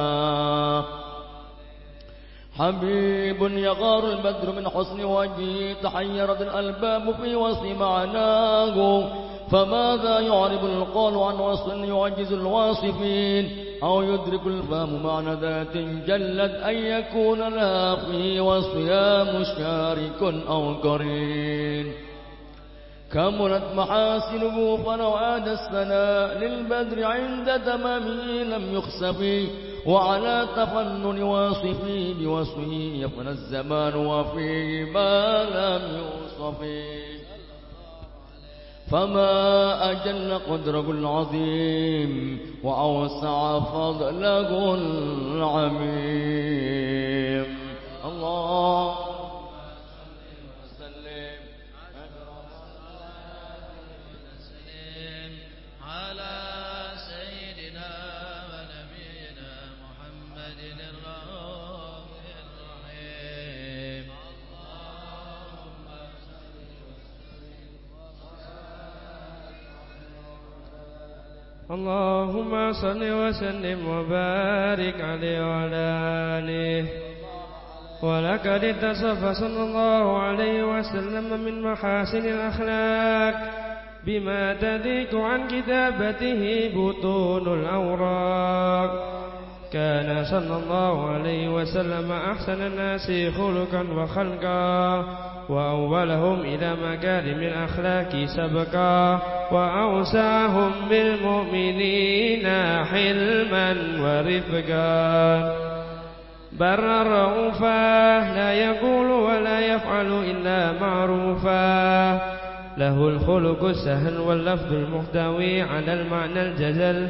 حبيب يغار البدر من حسن وجهه تحيرت الألباب في وصف معناه. فماذا يعرب القول عن وصف يعجز الواصفين أو يدرك الفهم معنى ذات جلت أن يكون لها في وصفها مشارك أو قرين كملت محاسنه فلو عاد السناء للبدر عند تمامه لم يخسف وعلى تفنن واصفه بوصفه يفنى الزمان وفيه ما لم يوصف فما أجل قدره العظيم وأوسع فضله العميم الله. اللهم صل وسلم وبارك عليه وعلى آله. ولقد اتصف صلى الله عليه وسلم من محاسن الأخلاق بما تذيك عن كتابته بطون الأوراق. كان صلى الله عليه وسلم أحسن الناس خلقا وخلقا وأولهم إلى مكارم الأخلاق سبقا وأوسعهم بالمؤمنين حلما ورفقا. برا رؤوفا لا يقول ولا يفعل إلا معروفا. له الخلق السهل واللفظ المحتوي على المعنى الجزل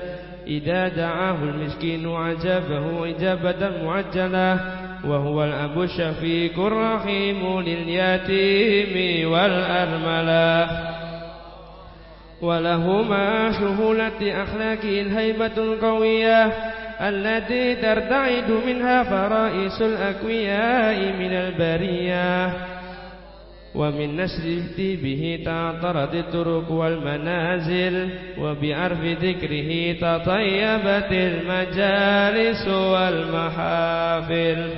إذا دعاه المسكين عجبه إجابة معجلة وهو الأب الشفيق الرحيم لليتيم والأرملة. وله مع شهولة أخلاقه الهيبة القوية التي ترتعد منها فرائس الأكوياء من البرية. ومن نسل به تعطرت الطرق والمنازل وبعرف ذكره تطيبت المجالس والمحافل.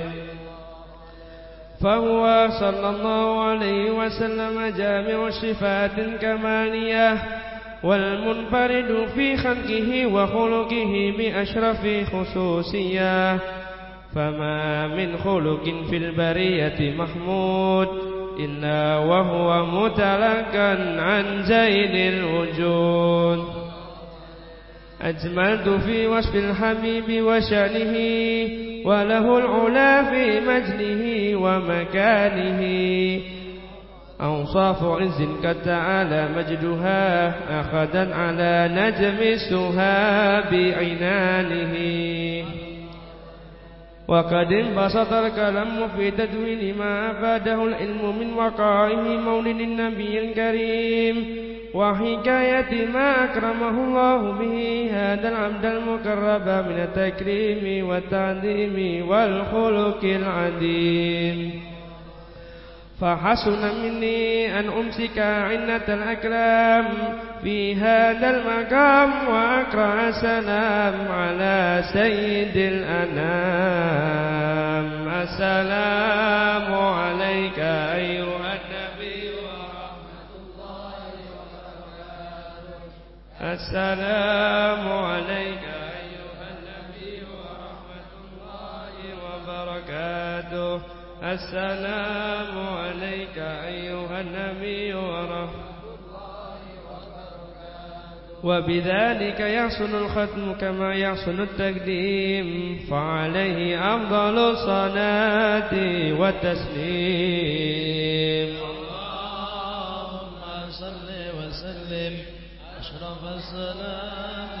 فهو صلى الله عليه وسلم جامع صفات كمانية والمنفرد في خلقه وخلقه بأشرف خصوصية. فما من خلق في البرية محمود إلا وهو متلقا عن زين الوجود. أجملت في وصف الحبيب وشأنه وله العلا في مجده ومكانه. أوصاف عز قد تعالى مجدها أخذا على نجم السها بعنانه وقد انبسط الكلام في تدوين ما أفاده العلم من وقائه مولد النبي الكريم وحكاية ما أكرمه الله به هذا العبد المكرب من التكريم والتعظيم والخلق العديم فحسن مني أن أمسك عنة الأكلام في هذا المقام وأقرأ السلام على سيد الأنام. السلام عليك أيها النبي ورحمة الله وبركاته السلام عليك أيها النبي ورحمة الله وبركاته. السلام عليك أيها النبي ورحمة وبذلك يحصل الختم كما يحصل التقديم. فعليه أفضل الصلاة والتسليم. اللهم صل وسلم. أشرف الصلاة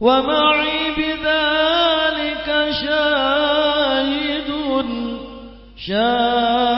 ومعي بذلك شاهد شاهد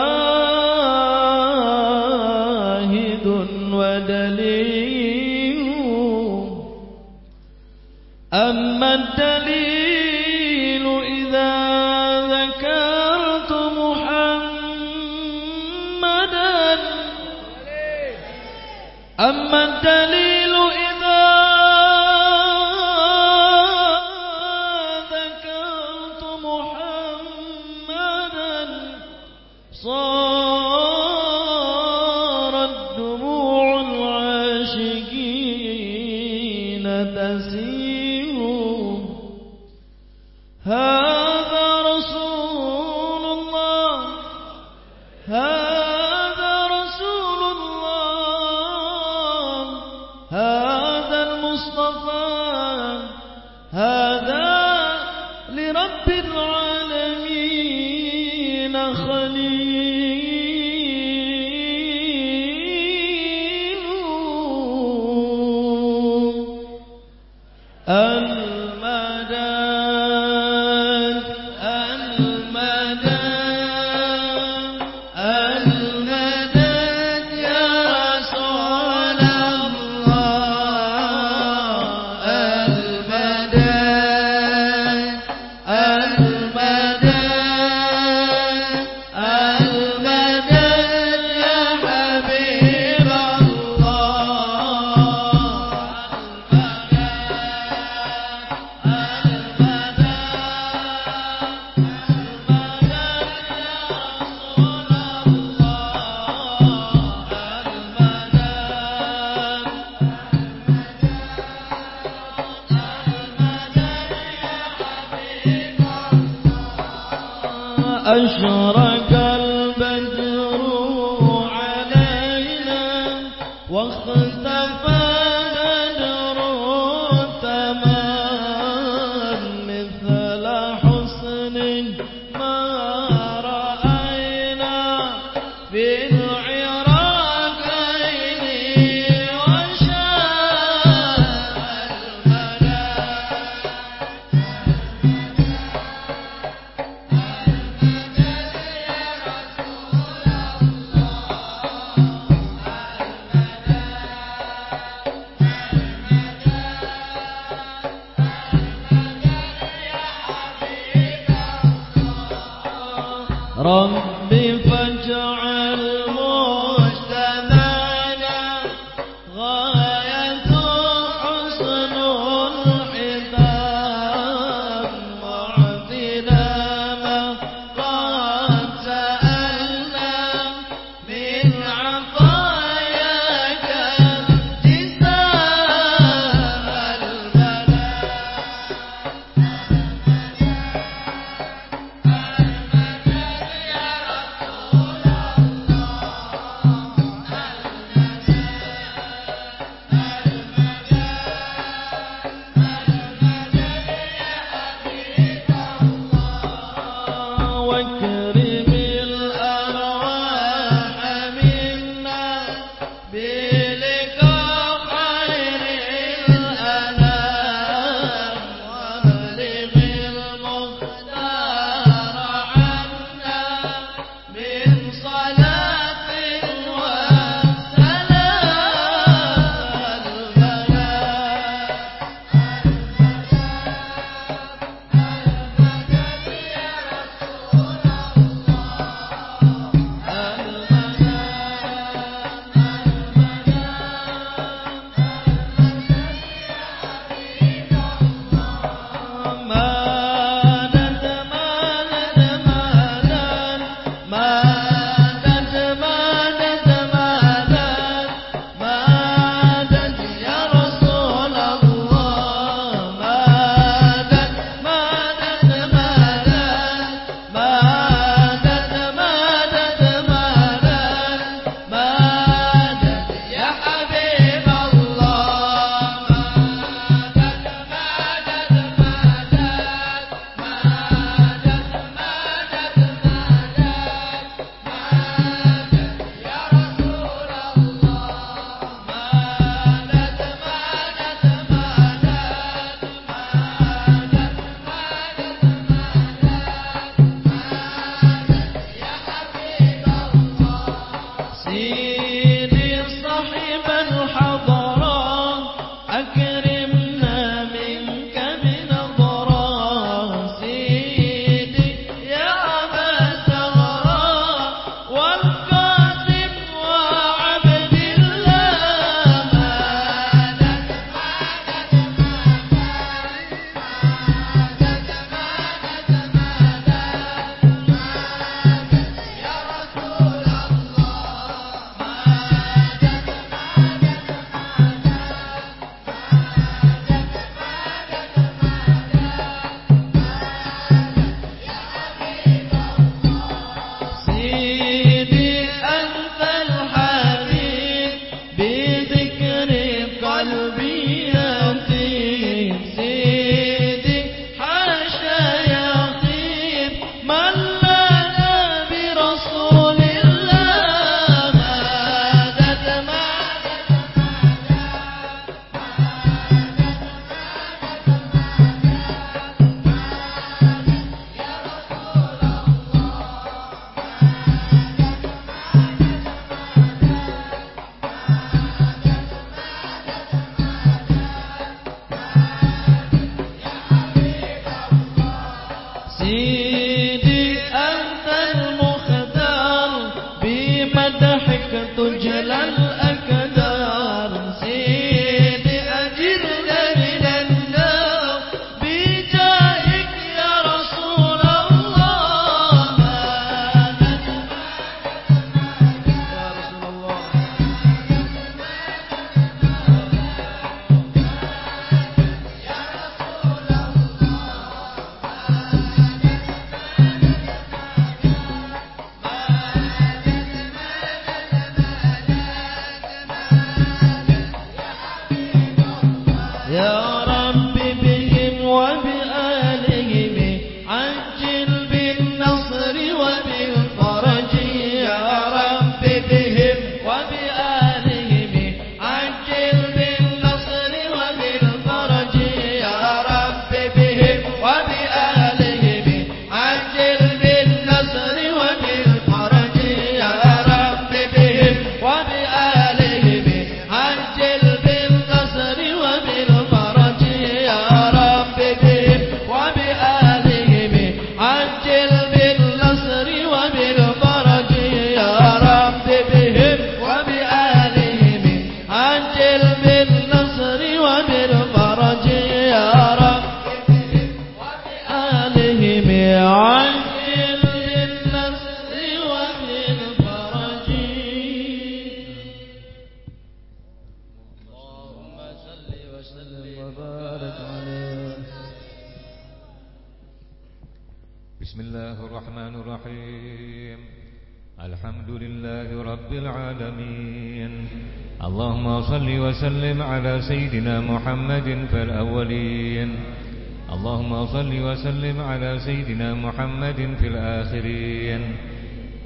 محمد في الآخرين.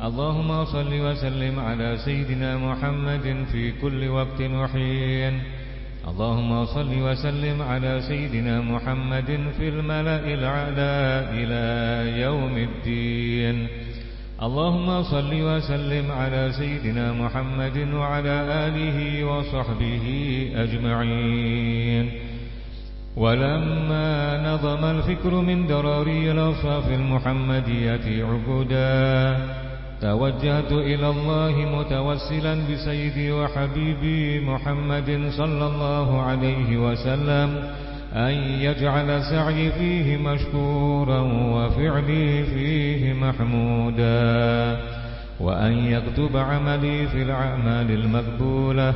اللهم صل وسلم على سيدنا محمد في كل وقت وحين. اللهم صل وسلم على سيدنا محمد في الملأ الأعلى إلى يوم الدين. اللهم صل وسلم على سيدنا محمد وعلى آله وصحبه أجمعين. ولما نظم الفكر من دراري الأوصاف المحمدية عبدا توجهت إلى الله متوسلا بسيدي وحبيبي محمد صلى الله عليه وسلم أن يجعل سعي فيه مشكورا وفعلي فيه محمودا وأن يكتب عملي في الأعمال المقبولة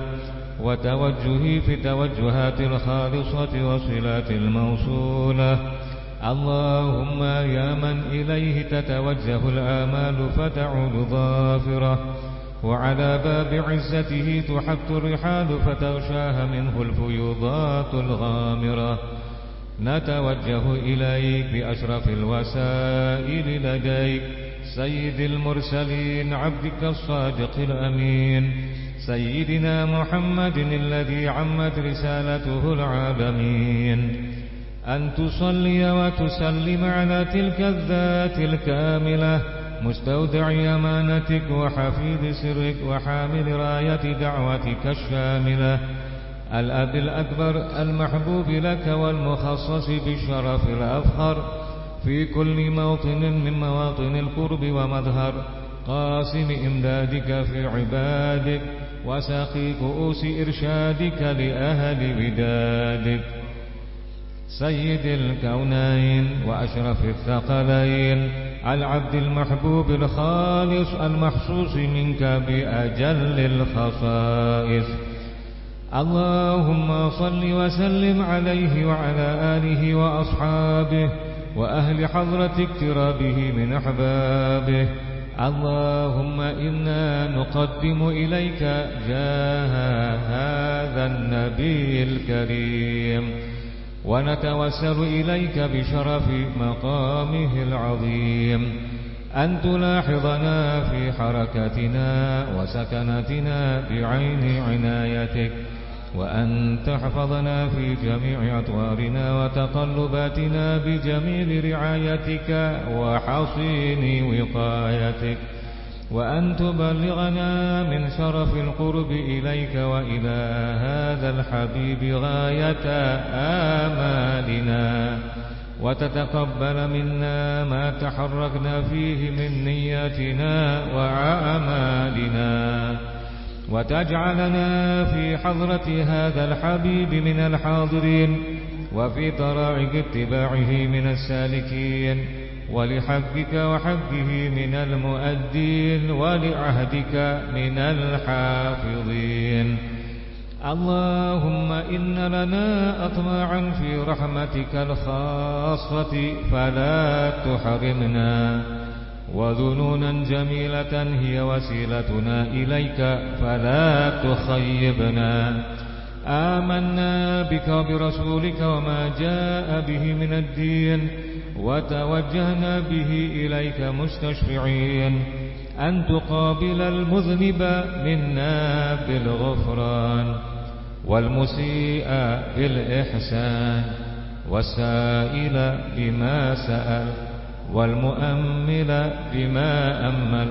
وتوجهي في التوجهات الخالصة وصلات الموصولة. اللهم يا من إليه تتوجه الآمال فتعود ظافرة. وعلى باب عزته تحط الرحال فتغشاها منه الفيوضات الغامرة. نتوجه إليك بأشرف الوسائل لديك سيد المرسلين عبدك الصادق الأمين. سيدنا محمد الذي عمت رسالته العالمين. أن تصلي وتسلم على تلك الذات الكاملة مستودع أمانتك وحفيظ سرك وحامل راية دعوتك الشاملة. الأب الأكبر المحبوب لك والمخصص بالشرف الأفخر. في كل موطن من مواطن القرب ومظهر قاسم إمدادك في عبادك. وساقي كؤوس إرشادك لأهل ودادك سيد الكونين وأشرف الثقلين العبد المحبوب الخالص المخصوص منك بأجل الخصائص. اللهم صل وسلم عليه وعلى آله وأصحابه وأهل حضرة اقترابه من أحبابه. اللهم إنا نقدم إليك جاه هذا النبي الكريم ونتوسل إليك بشرف مقامه العظيم أن تلاحظنا في حركتنا وسكنتنا بعين عنايتك وأن تحفظنا في جميع أطوارنا وتقلباتنا بجميل رعايتك وحصين وقايتك. وأن تبلغنا من شرف القرب إليك وإلى هذا الحبيب غاية آمالنا. وتتقبل منا ما تحركنا فيه من نياتنا وعمالنا وتجعلنا في حضرة هذا الحبيب من الحاضرين وفي طرائق اتباعه من السالكين ولحقك وحقه من المؤدين ولعهدك من الحافظين. اللهم إن لنا أطماعا في رحمتك الخاصة فلا تحرمنا. وذنونا جميلة هي وسيلتنا إليك فلا تخيبنا آمنا بك وبرسولك وما جاء به من الدين وتوجهنا به إليك مستشفعين أن تقابل المذنب منا بالغفران والمسيء بالإحسان والسائل بما سأل والمؤمل بما أمل.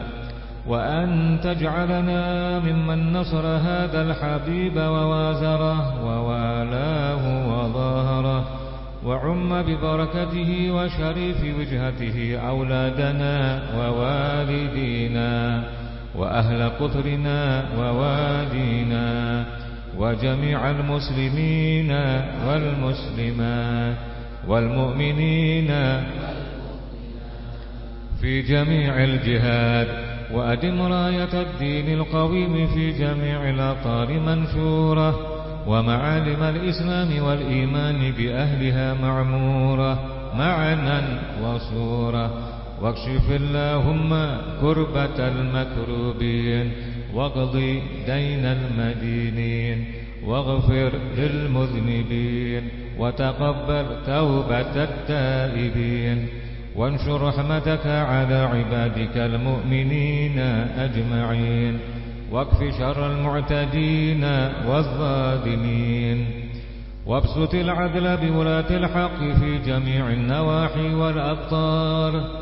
وأن تجعلنا ممن نصر هذا الحبيب ووازره ووالاه وظاهره وعم ببركته وشريف وجهته أولادنا ووالدينا وأهل قطرنا ووادينا وجميع المسلمين والمسلمات والمؤمنين في جميع الجهاد وأدم راية الدين القويم في جميع الأطار منشورة ومعالم الإسلام والإيمان بأهلها معمورة معنا وصورة. واكشف اللهم كربة المكروبين واقض دين المدينين واغفر للمذنبين وتقبل توبة التائبين. وانشر رحمتك على عبادك المؤمنين أجمعين. واكف شر المعتدين والظالمين. وابسط العدل بولاة الحق في جميع النواحي والأبطار.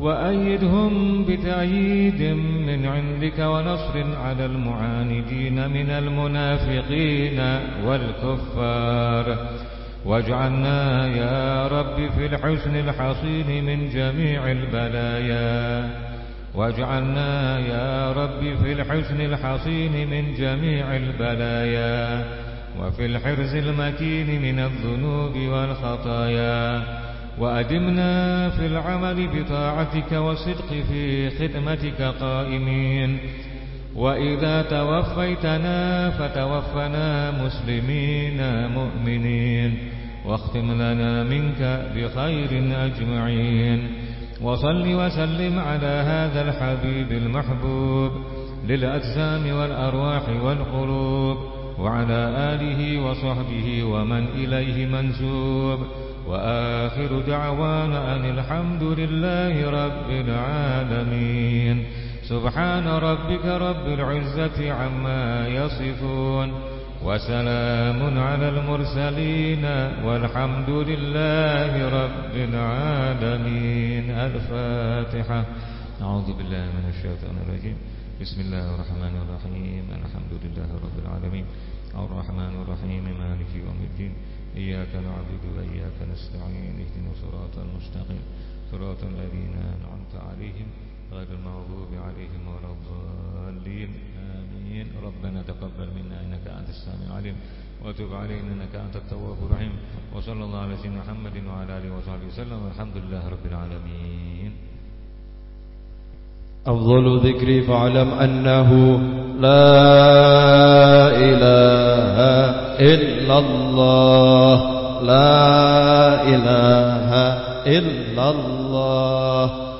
وأيدهم بتأييد من عندك ونصر على المعاندين من المنافقين والكفار. واجعلنا يا رب في الحسن الحصين من جميع البلايا. واجعلنا يا رب في الحسن الحصين من جميع البلايا. وفي الحرز المكين من الذنوب والخطايا. وأدمنا في العمل بطاعتك والصدق في خدمتك قائمين. وإذا توفيتنا فتوفنا مسلمين مؤمنين واختم لنا منك بخير أجمعين وصل وسلم على هذا الحبيب المحبوب للأجسام والأرواح والقلوب وعلى آله وصحبه ومن إليه منسوب وآخر دعوانا أن الحمد لله رب العالمين سبحان ربك رب العزة عما يصفون وسلام على المرسلين والحمد لله رب العالمين. الفاتحة. أعوذ بالله من الشيطان الرجيم. بسم الله الرحمن الرحيم. الحمد لله رب العالمين. الرحمن الرحيم. مالك يوم الدين. إياك نعبد وإياك نستعين. اهدنا صراط المستقيم. صراط الذين أنعمت عليهم غير المغضوب عليهم ولا الضالين. آمين. ربنا تقبل منا إنك أنت السامع العليم. وتب علينا إنك أنت التواب الرحيم. وصلى الله على سيدنا محمد وعلى آله وصحبه وسلم. والحمد لله رب العالمين. أفضل ذكري فاعلم أنه لا إله إلا الله. لا إله إلا الله.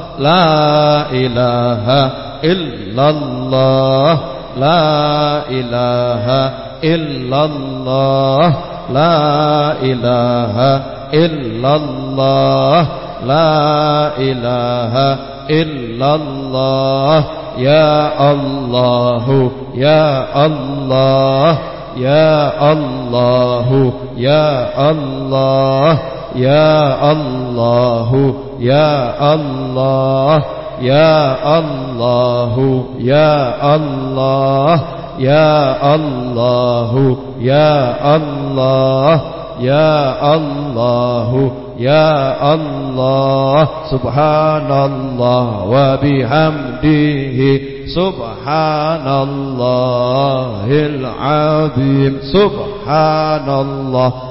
لا إله إلا الله. لا إله إلا الله. لا إله إلا الله. لا إله إلا الله. يا الله يا الله يا الله يا الله. يا الله يا الله يا الله يا الله يا الله يا الله يا الله يا الله. سبحان الله وبحمده. سبحان الله العظيم. سبحان الله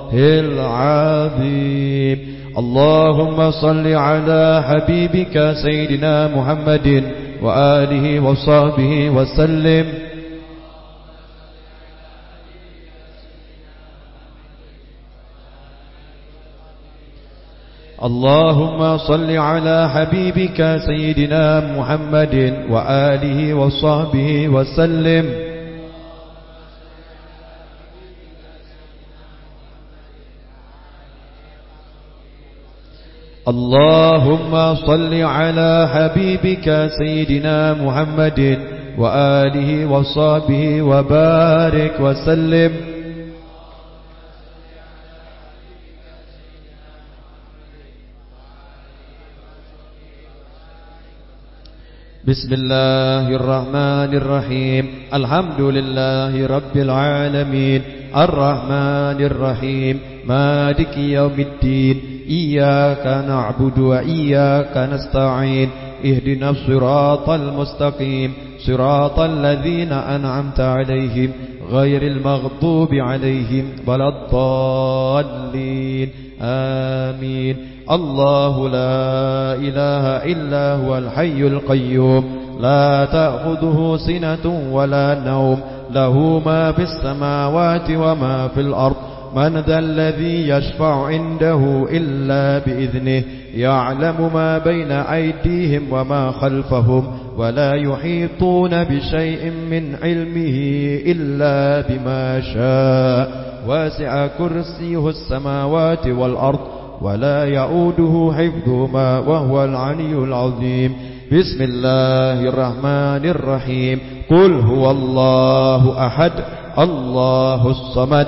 العظيم. اللهم صل على حبيبك سيدنا محمد وآله وصحبه وسلم. اللهم صل على حبيبك سيدنا محمد وآله وصحبه وسلم. اللهم صل على حبيبك سيدنا محمد وآله وصحبه وبارك وسلم. بسم الله الرحمن الرحيم الحمد لله رب العالمين الرحمن الرحيم مالك يوم الدين إياك نعبد وإياك نستعين اهدنا الصراط المستقيم صراط الذين أنعمت عليهم غير المغضوب عليهم ولا الضالين. آمين. الله لا إله إلا هو الحي القيوم. لا تأخذه سنة ولا نوم. له ما في السماوات وما في الأرض. من ذا الذي يشفع عنده إلا بإذنه يعلم ما بين أيديهم وما خلفهم ولا يحيطون بشيء من علمه إلا بما شاء. واسع كرسيه السماوات والأرض ولا يؤوده حفظهما وهو العلي العظيم. بسم الله الرحمن الرحيم. قل هو الله أحد الله الصمد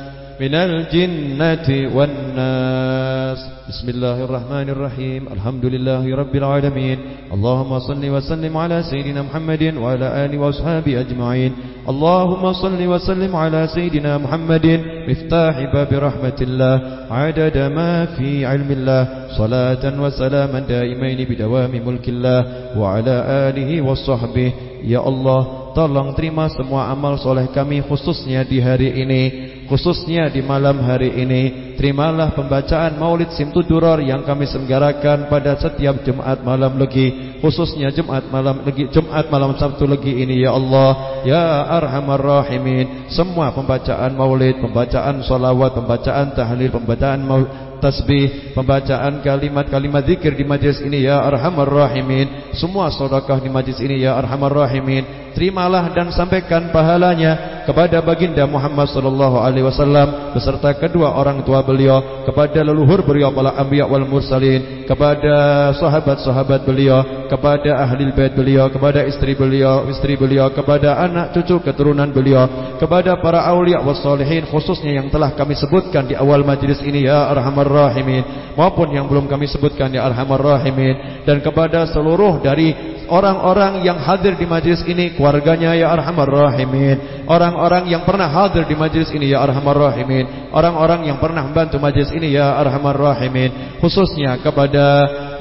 من الجنة والناس. بسم الله الرحمن الرحيم. الحمد لله رب العالمين. اللهم صل وسلم على سيدنا محمد وعلى آله وأصحابه أجمعين. اللهم صل وسلم على سيدنا محمد. مفتاح باب رحمة الله. عدد ما في علم الله. صلاة وسلاما دائمين بدوام ملك الله. وعلى آله وصحبه. يا الله tolong terima semua amal soleh kami khususnya di hari ini. Khususnya di malam hari ini terimalah pembacaan Maulid Simtuduror yang kami selenggarakan pada setiap Jumat malam lagi khususnya Jumat malam lagi Jumat malam Sabtu lagi ini ya Allah ya arhamar rahimin semua pembacaan Maulid pembacaan solawat pembacaan tahlil pembacaan maulid tasbih, pembacaan kalimat-kalimat zikir di majlis ini ya arhamar rahimin. Semua sedekah di majlis ini ya arhamar rahimin. Terimalah dan sampaikan pahalanya kepada baginda Muhammad sallallahu alaihi wasallam beserta kedua orang tua beliau, kepada leluhur beliau para anbiya wal mursalin, kepada sahabat-sahabat beliau, kepada ahli bait beliau, kepada istri beliau, istri beliau, kepada anak cucu keturunan beliau, kepada para aulia was salihin khususnya yang telah kami sebutkan di awal majlis ini ya arhamar rahimin maupun yang belum kami sebutkan ya arhamar rahimin dan kepada seluruh dari orang-orang yang hadir di majlis ini keluarganya ya arhamar rahimin. Orang-orang yang pernah hadir di majlis ini ya arhamar rahimin. Orang-orang yang pernah membantu majlis ini ya arhamar rahimin. Khususnya kepada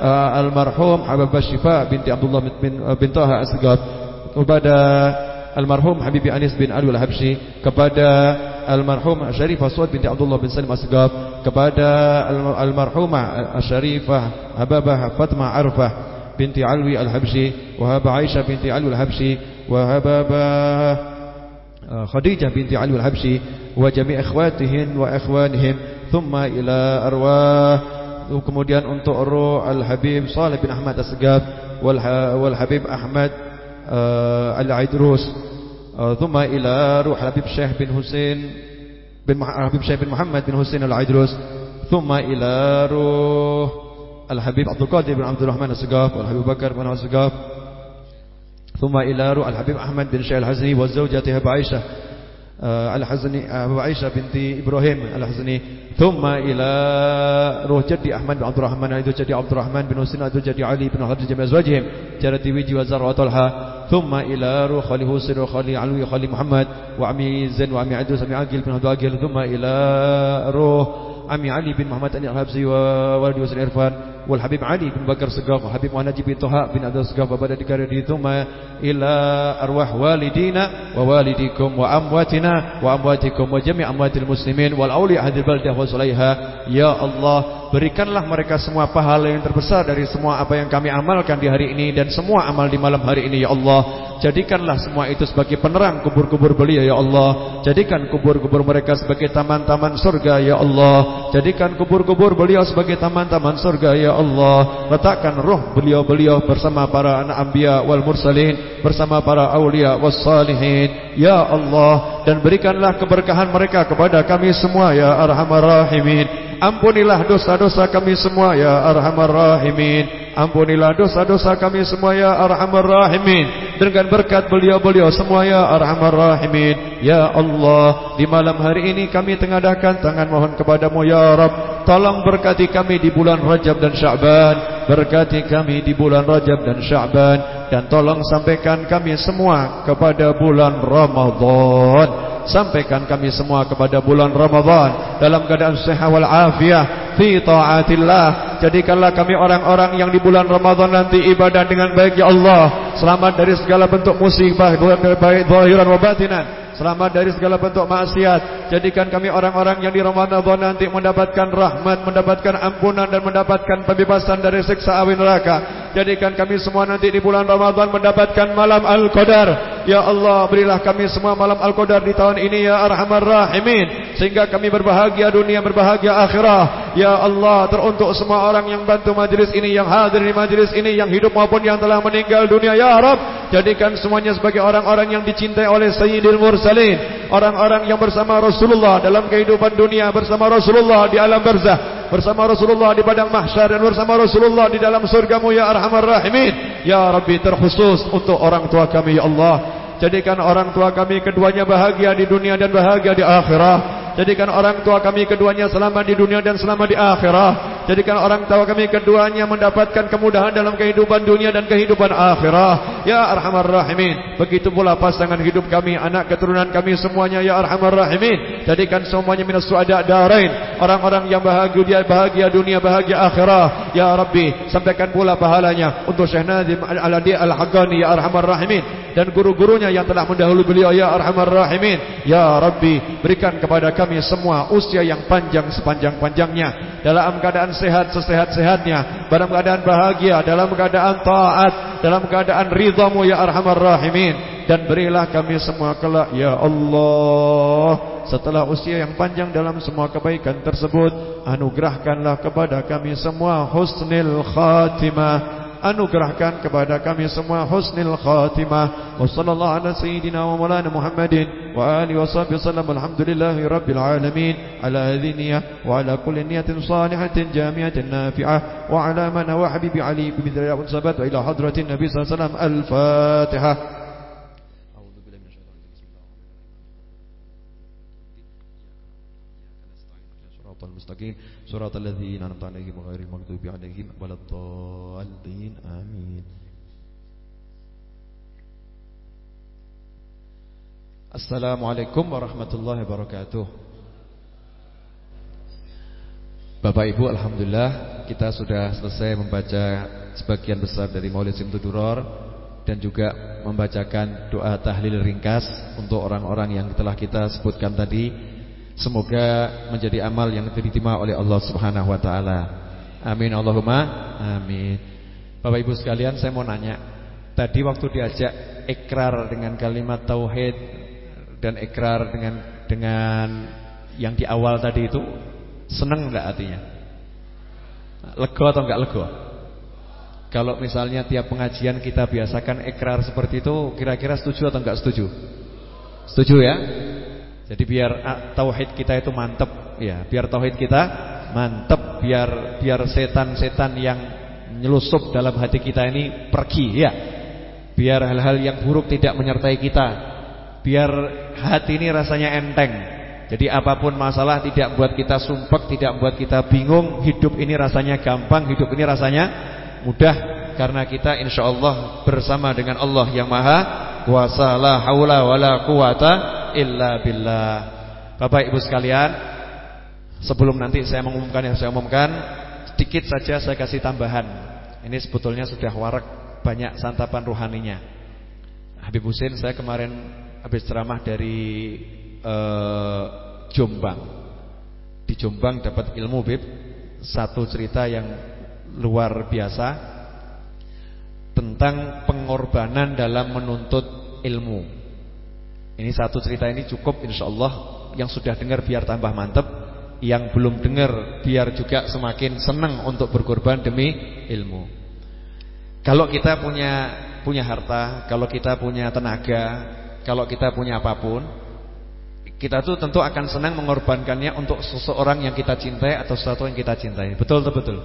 uh, almarhum Habibah Syifa binti Abdullah bin uh, bin Taha Asgab kepada almarhum Habibi Anis bin Alwi Al-Habsyi. Kepada almarhumah Syarifah Suad binti Abdullah bin Salim Asgaf kepada almarhumah Syarifah Hababah Fatmah Arfah بنت علوي الحبشي وهب عائشة بنت علوي الحبشي وهب آه، خديجة بنت علوي الحبشي وجميع إخواتهن وإخوانهم ثم إلى أرواح. وكمودian untuk roh al-habib Saleh أحمد Ahmad As-Sagaf wal ثم إلى روح الحبيب الشيخ بن حسين بن الحبيب الشيخ بن محمد بن حسين al-Aidrus ثم إلى روح الحبيب عبد القادر بن عبد الرحمن السقاف والحبيب بكر بن السقاف. ثم إلى روح الحبيب أحمد بن شيخ الحزني وزوجته أبو عائشة الحزني أبو عائشة بنت إبراهيم الحزني. ثم إلى روح جدي أحمد بن عبد الرحمن أيضا جدي عبد الرحمن بن حسين أيضا جدي علي بن عبد جميع أزواجهم جرتي ويجي وزار وطلحة. ثم إلى روح خالي حسين وخالي علوي وخالي محمد وعمي زين وعمي عدوس وعمي عقيل بن عقيل ثم إلى روح عمي علي بن محمد الحبسي وولدي وسن إرفان wal Habib Ali bin Bakar Segaf Habib Muhajir bin Toha bin Abdul Segaf di dikaridituma ila arwah walidina wa walidikum wa amwatina wa amwatikum wa jami' amwatil muslimin wal auliya hadil baldah wa sulaiha ya Allah berikanlah mereka semua pahala yang terbesar dari semua apa yang kami amalkan di hari ini dan semua amal di malam hari ini ya Allah. Jadikanlah semua itu sebagai penerang kubur-kubur beliau ya Allah. Jadikan kubur-kubur mereka sebagai taman-taman surga ya Allah. Jadikan kubur-kubur beliau sebagai taman-taman surga ya Allah. Letakkan roh beliau-beliau bersama para anak anbiya wal mursalin, bersama para aulia was salihin ya Allah dan berikanlah keberkahan mereka kepada kami semua ya arhamar rahimin. Ampunilah dosa-dosa kami semua ya Arhamar Rahimin Ampunilah dosa-dosa kami semua ya Arhamar Rahimin. Dengan berkat beliau-beliau semua ya Arhamar Rahimin. Ya Allah Di malam hari ini kami tengadakan tangan mohon kepadamu ya Rab Tolong berkati kami di bulan Rajab dan Sya'ban Berkati kami di bulan Rajab dan Sya'ban Dan tolong sampaikan kami semua kepada bulan Ramadhan Sampaikan kami semua kepada bulan Ramadhan Dalam keadaan sehat wal afiah Fi ta'atillah. Jadikanlah kami orang-orang yang di bulan Ramadhan nanti ibadah dengan baik Ya Allah. Selamat dari segala bentuk musibah Baik zahiran wa batinan Selamat dari segala bentuk maksiat. Jadikan kami orang-orang yang di Ramadan nanti mendapatkan rahmat Mendapatkan ampunan dan mendapatkan pembebasan dari siksa awi neraka. Jadikan kami semua nanti di bulan Ramadan mendapatkan malam Al-Qadar. Ya Allah berilah kami semua malam Al-Qadar di tahun ini Ya Arhamar Rahimin. Sehingga kami berbahagia dunia berbahagia akhirah. Ya Allah teruntuk semua orang yang bantu majlis ini Yang hadir di majlis ini Yang hidup maupun yang telah meninggal dunia Ya Rab Jadikan semuanya sebagai orang-orang yang dicintai oleh Sayyidil Mursalin. Orang-orang yang bersama Rasulullah Dalam kehidupan dunia Bersama Rasulullah di alam barzah Bersama Rasulullah di padang mahsyar Dan bersama Rasulullah di dalam surgamu Ya Arhamar Rahimin. Ya Rabbi terkhusus untuk orang tua kami Ya Allah. Jadikan orang tua kami keduanya bahagia di dunia dan bahagia di akhirat Jadikan orang tua kami keduanya selamat di dunia dan selamat di akhirat Jadikan orang tua kami keduanya mendapatkan kemudahan dalam kehidupan dunia dan kehidupan akhirat Ya Arhamar Rahimin. Begitu pula pasangan hidup kami, anak keturunan kami semuanya Ya Arhamar Rahimin. Jadikan semuanya minas suada darain. Orang-orang yang bahagia bahagia dunia, bahagia akhirat Ya Rabbi Sampaikan pula pahalanya Untuk Syekh Nazim Al-Adi Al-Haqqani Ya Arhamar Rahimin. Dan guru-gurunya yang telah mendahului beliau Ya Arhamar Rahimin. Ya Rabbi Berikan kepada kami semua usia yang panjang sepanjang-panjangnya dalam keadaan sehat sesehat-sehatnya. Dalam keadaan bahagia dalam keadaan taat dalam keadaan ridhamu ya arhamar rahimin. Dan berilah kami semua kelak ya Allah. Setelah usia yang panjang dalam semua kebaikan tersebut anugerahkanlah kepada kami semua husnul khatimah anugerahkan kepada kami semua husnul khatimah wa sallallahu ala sayyidina wa maulana muhammadin wa alihi wa sahbihi sallam alhamdulillahi rabbil alamin ala hadhihi niyyah wa ala kulli niyyatin salihatin jami'atin nafi'ah wa ala man wa habibi ali bi wa sabat wa ila hadratin nabi sallallahu alaihi wasallam al-fatihah المستقيم صراط الذين أنعمت عليهم غير المغضوب عليهم ولا الضالين آمين Assalamualaikum warahmatullahi wabarakatuh Bapak Ibu Alhamdulillah Kita sudah selesai membaca Sebagian besar dari Maulid Simtuduror Dan juga membacakan doa tahlil ringkas Untuk orang-orang yang telah kita sebutkan tadi Semoga menjadi amal yang diterima oleh Allah Subhanahu wa taala. Amin Allahumma amin. Bapak Ibu sekalian, saya mau nanya. Tadi waktu diajak ikrar dengan kalimat tauhid dan ikrar dengan dengan yang di awal tadi itu senang enggak hatinya? Lego atau enggak lego? Kalau misalnya tiap pengajian kita biasakan ikrar seperti itu, kira-kira setuju atau enggak setuju? Setuju ya? Jadi biar ah, tauhid kita itu mantep ya, biar tauhid kita mantep, biar biar setan-setan yang nyelusup dalam hati kita ini pergi ya. Biar hal-hal yang buruk tidak menyertai kita. Biar hati ini rasanya enteng. Jadi apa pun masalah tidak buat kita sumpek, tidak buat kita bingung, hidup ini rasanya gampang, hidup ini rasanya mudah karena kita insya Allah bersama dengan Allah yang Maha Kuasa la haula wala quwata illa billah. Bapak Ibu sekalian, sebelum nanti saya mengumumkan yang saya umumkan, sedikit saja saya kasih tambahan. Ini sebetulnya sudah warak banyak santapan ruhaninya. Habib Husin saya kemarin habis ceramah dari uh, Jombang. Di Jombang dapat ilmu Bib, satu cerita yang luar biasa tentang pengorbanan dalam menuntut ilmu. Ini satu cerita ini cukup insya Allah yang sudah dengar biar tambah mantep, yang belum dengar biar juga semakin senang untuk berkorban demi ilmu. Kalau kita punya punya harta, kalau kita punya tenaga, kalau kita punya apa pun, kita tuh tentu akan senang mengorbankannya untuk seseorang yang kita cintai atau sesuatu yang kita cintai. Betul betul betul.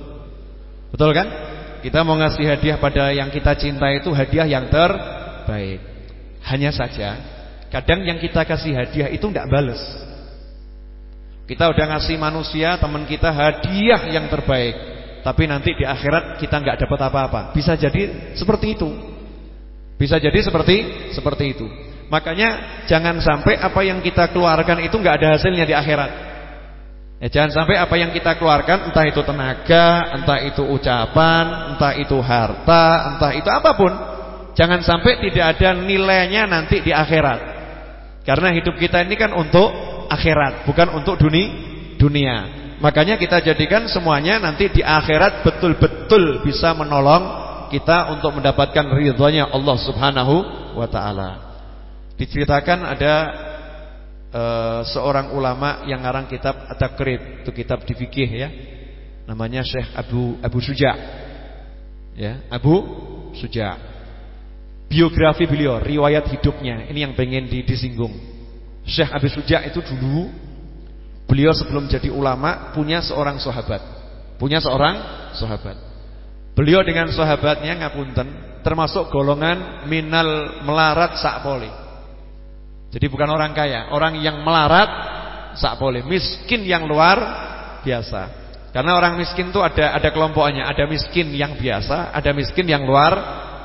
Betul kan? Kita mau ngasih hadiah pada yang kita cintai itu hadiah yang terbaik. Hanya saja kadang yang kita kasih hadiah itu tidak balas. Kita udah ngasih manusia teman kita hadiah yang terbaik, tapi nanti di akhirat kita nggak dapat apa-apa. Bisa jadi seperti itu. Bisa jadi seperti seperti itu. Makanya jangan sampai apa yang kita keluarkan itu nggak ada hasilnya di akhirat. Ya, jangan sampai apa yang kita keluarkan entah itu tenaga, entah itu ucapan, entah itu harta, entah itu apa pun, jangan sampai tidak ada nilainya nanti di akhirat. Karena hidup kita ini kan untuk akhirat, bukan untuk dunia. dunia. Makanya kita jadikan semuanya nanti di akhirat betul-betul bisa menolong kita untuk mendapatkan ridhonya Allah Subhanahu wa taala. Diceritakan ada uh, seorang ulama yang ngarang kitab At-Takrib, itu kitab di fikih ya. Namanya Syekh Abu Abu Suja. Ya, Abu Suja. Biografi beliau, riwayat hidupnya, ini yang pengen disinggung. Syekh Abu Suja itu dulu beliau sebelum jadi ulama punya seorang sahabat. Punya seorang sahabat. Beliau dengan sahabatnya ngapunten termasuk golongan minal melarat sakpoli. Jadi bukan orang kaya, orang yang melarat sak boleh, miskin yang luar biasa. Karena orang miskin itu ada ada kelompoknya, ada miskin yang biasa, ada miskin yang luar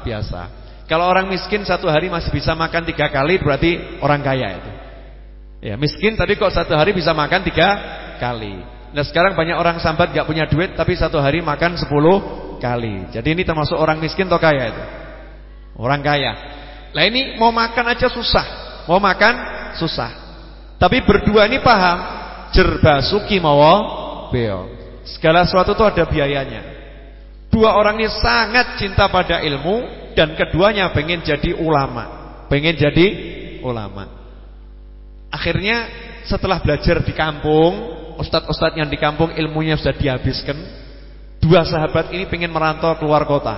biasa. Kalau orang miskin satu hari masih bisa makan tiga kali berarti orang kaya itu. Ya miskin tapi kok satu hari bisa makan tiga kali. Nah sekarang banyak orang sambat gak punya duit tapi satu hari makan sepuluh kali. Jadi ini termasuk orang miskin atau kaya itu? Orang kaya. Lah ini mau makan aja susah. Mau makan susah. Tapi berdua ini paham, jerba suki mawa beo. Segala sesuatu itu ada biayanya. Dua orang ini sangat cinta pada ilmu dan keduanya pengen jadi ulama, pengen jadi ulama. Akhirnya setelah belajar di kampung, ustadz-ustadz yang di kampung ilmunya sudah dihabiskan. Dua sahabat ini pengen merantau keluar kota.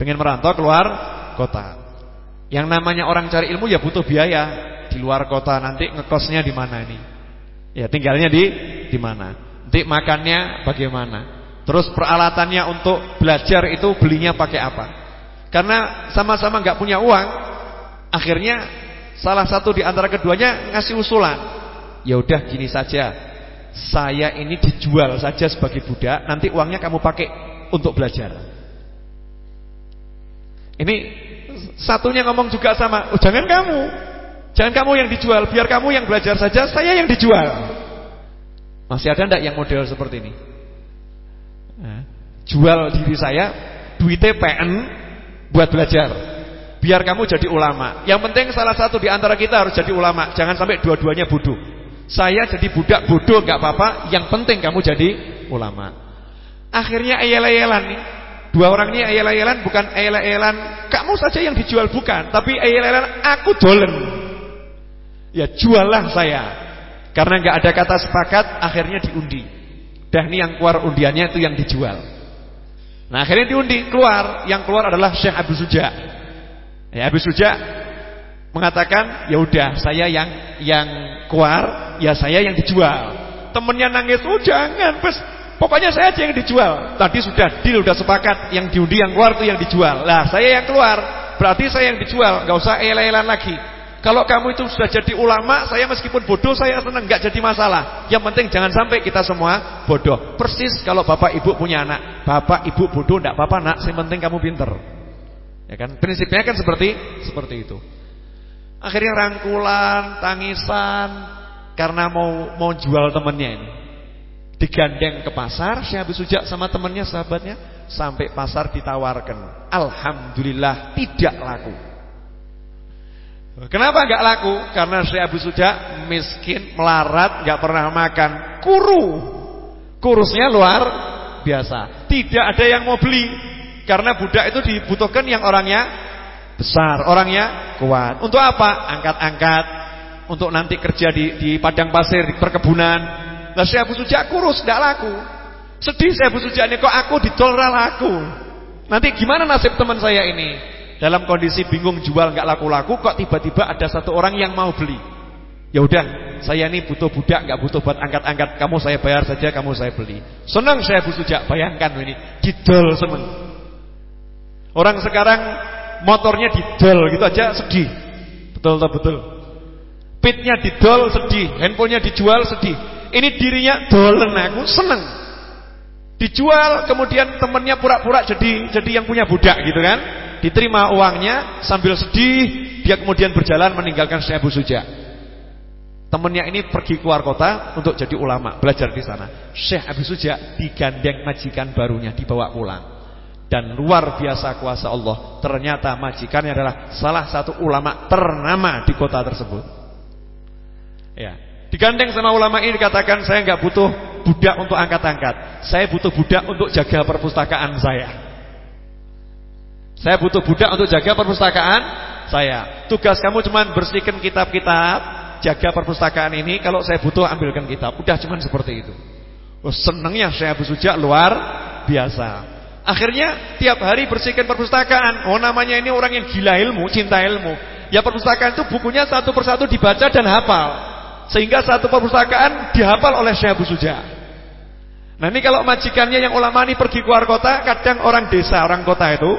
Pengen merantau keluar kota. Yang namanya orang cari ilmu ya butuh biaya di luar kota nanti ngekosnya di mana ini? Ya tinggalnya di di mana? Nanti makannya bagaimana? Terus peralatannya untuk belajar itu belinya pakai apa? Karena sama-sama nggak punya uang, akhirnya salah satu di antara keduanya ngasih usulan. Ya udah gini saja, saya ini dijual saja sebagai budak, nanti uangnya kamu pakai untuk belajar. Ini Satunya ngomong juga sama, oh, jangan kamu. Jangan kamu yang dijual, biar kamu yang belajar saja, saya yang dijual. Masih ada enggak yang model seperti ini? jual diri saya, duitnya PN buat belajar. Biar kamu jadi ulama. Yang penting salah satu di antara kita harus jadi ulama. Jangan sampai dua-duanya bodoh. Saya jadi budak bodoh nggak apa-apa, yang penting kamu jadi ulama. Akhirnya ayel-ayelan nih. Dua orang ini ayel-ayelan bukan ayel-ayelan kamu saja yang dijual bukan, tapi ayel-ayelan aku dolen. Ya juallah saya. Karena nggak ada kata sepakat, akhirnya diundi. Dah ini yang keluar undiannya itu yang dijual. Nah, akhirnya diundi, keluar. Yang keluar adalah Syekh Abu Suja. Ya, Abu Suja mengatakan, "Ya udah, saya yang yang keluar, ya saya yang dijual." Temennya nangis, "Oh, jangan, Bes. Pokoknya saya aja yang dijual." Tadi sudah deal, sudah sepakat, yang diundi yang keluar itu yang dijual. Lah, saya yang keluar, berarti saya yang dijual, nggak usah elah-elah lagi. Kalau kamu itu sudah jadi ulama, saya meskipun bodoh saya senang nggak jadi masalah. Yang penting jangan sampai kita semua bodoh. Persis kalau bapak ibu punya anak, bapak ibu bodoh nggak apa-apa nak, yang penting kamu pinter. Ya kan? Prinsipnya kan seperti seperti itu. Akhirnya rangkulan, tangisan karena mau mau jual temennya ini. Digandeng ke pasar, Syekh Abu Suja sama temennya, sahabatnya, sampai pasar ditawarkan. Alhamdulillah tidak laku. Kenapa enggak laku? Karena Syekh Abu Suja miskin, melarat, enggak pernah makan, kuru. Kurusnya luar biasa. Tidak ada yang mau beli. Karena budak itu dibutuhkan yang orangnya besar, orangnya kuat. Untuk apa? Angkat-angkat. Untuk nanti kerja di, di padang pasir, di perkebunan. Nah Syekh Abu Suja kurus, enggak laku. Sedih Syekh Abu Suja ini kok aku ditol laku. Nanti gimana nasib teman saya ini? Dalam kondisi bingung jual nggak laku-laku kok tiba-tiba ada satu orang yang mau beli. Ya udah, saya ini butuh budak nggak butuh buat angkat-angkat, kamu saya bayar saja, kamu saya beli. Senang saya Bu Sujak, bayangkan ini, didol seneng. Orang sekarang motornya didol gitu aja sedih. Betul betul betul. Pitnya didol sedih, handphonenya dijual sedih. Ini dirinya dolen aku seneng. Dijual kemudian temennya pura-pura jadi jadi yang punya budak gitu kan. Diterima uangnya sambil sedih dia kemudian berjalan meninggalkan Syekh Abu Suja. Temennya ini pergi keluar kota untuk jadi ulama, belajar di sana. Syekh Abu Suja digandeng majikan barunya dibawa pulang. Dan luar biasa kuasa Allah, ternyata majikannya adalah salah satu ulama ternama di kota tersebut. Ya, digandeng sama ulama ini dikatakan saya nggak butuh budak untuk angkat-angkat. Saya butuh budak untuk jaga perpustakaan saya. Saya butuh budak untuk jaga perpustakaan saya. Tugas kamu cuma bersihkan kitab-kitab, jaga perpustakaan ini. Kalau saya butuh ambilkan kitab. Udah cuma seperti itu. Oh, senangnya saya Abu Suja luar biasa. Akhirnya tiap hari bersihkan perpustakaan. Oh namanya ini orang yang gila ilmu, cinta ilmu. Ya perpustakaan itu bukunya satu persatu dibaca dan hafal. Sehingga satu perpustakaan dihafal oleh Syekh Abu Suja. Nah ini kalau majikannya yang ulama ini pergi keluar kota, kadang orang desa, orang kota itu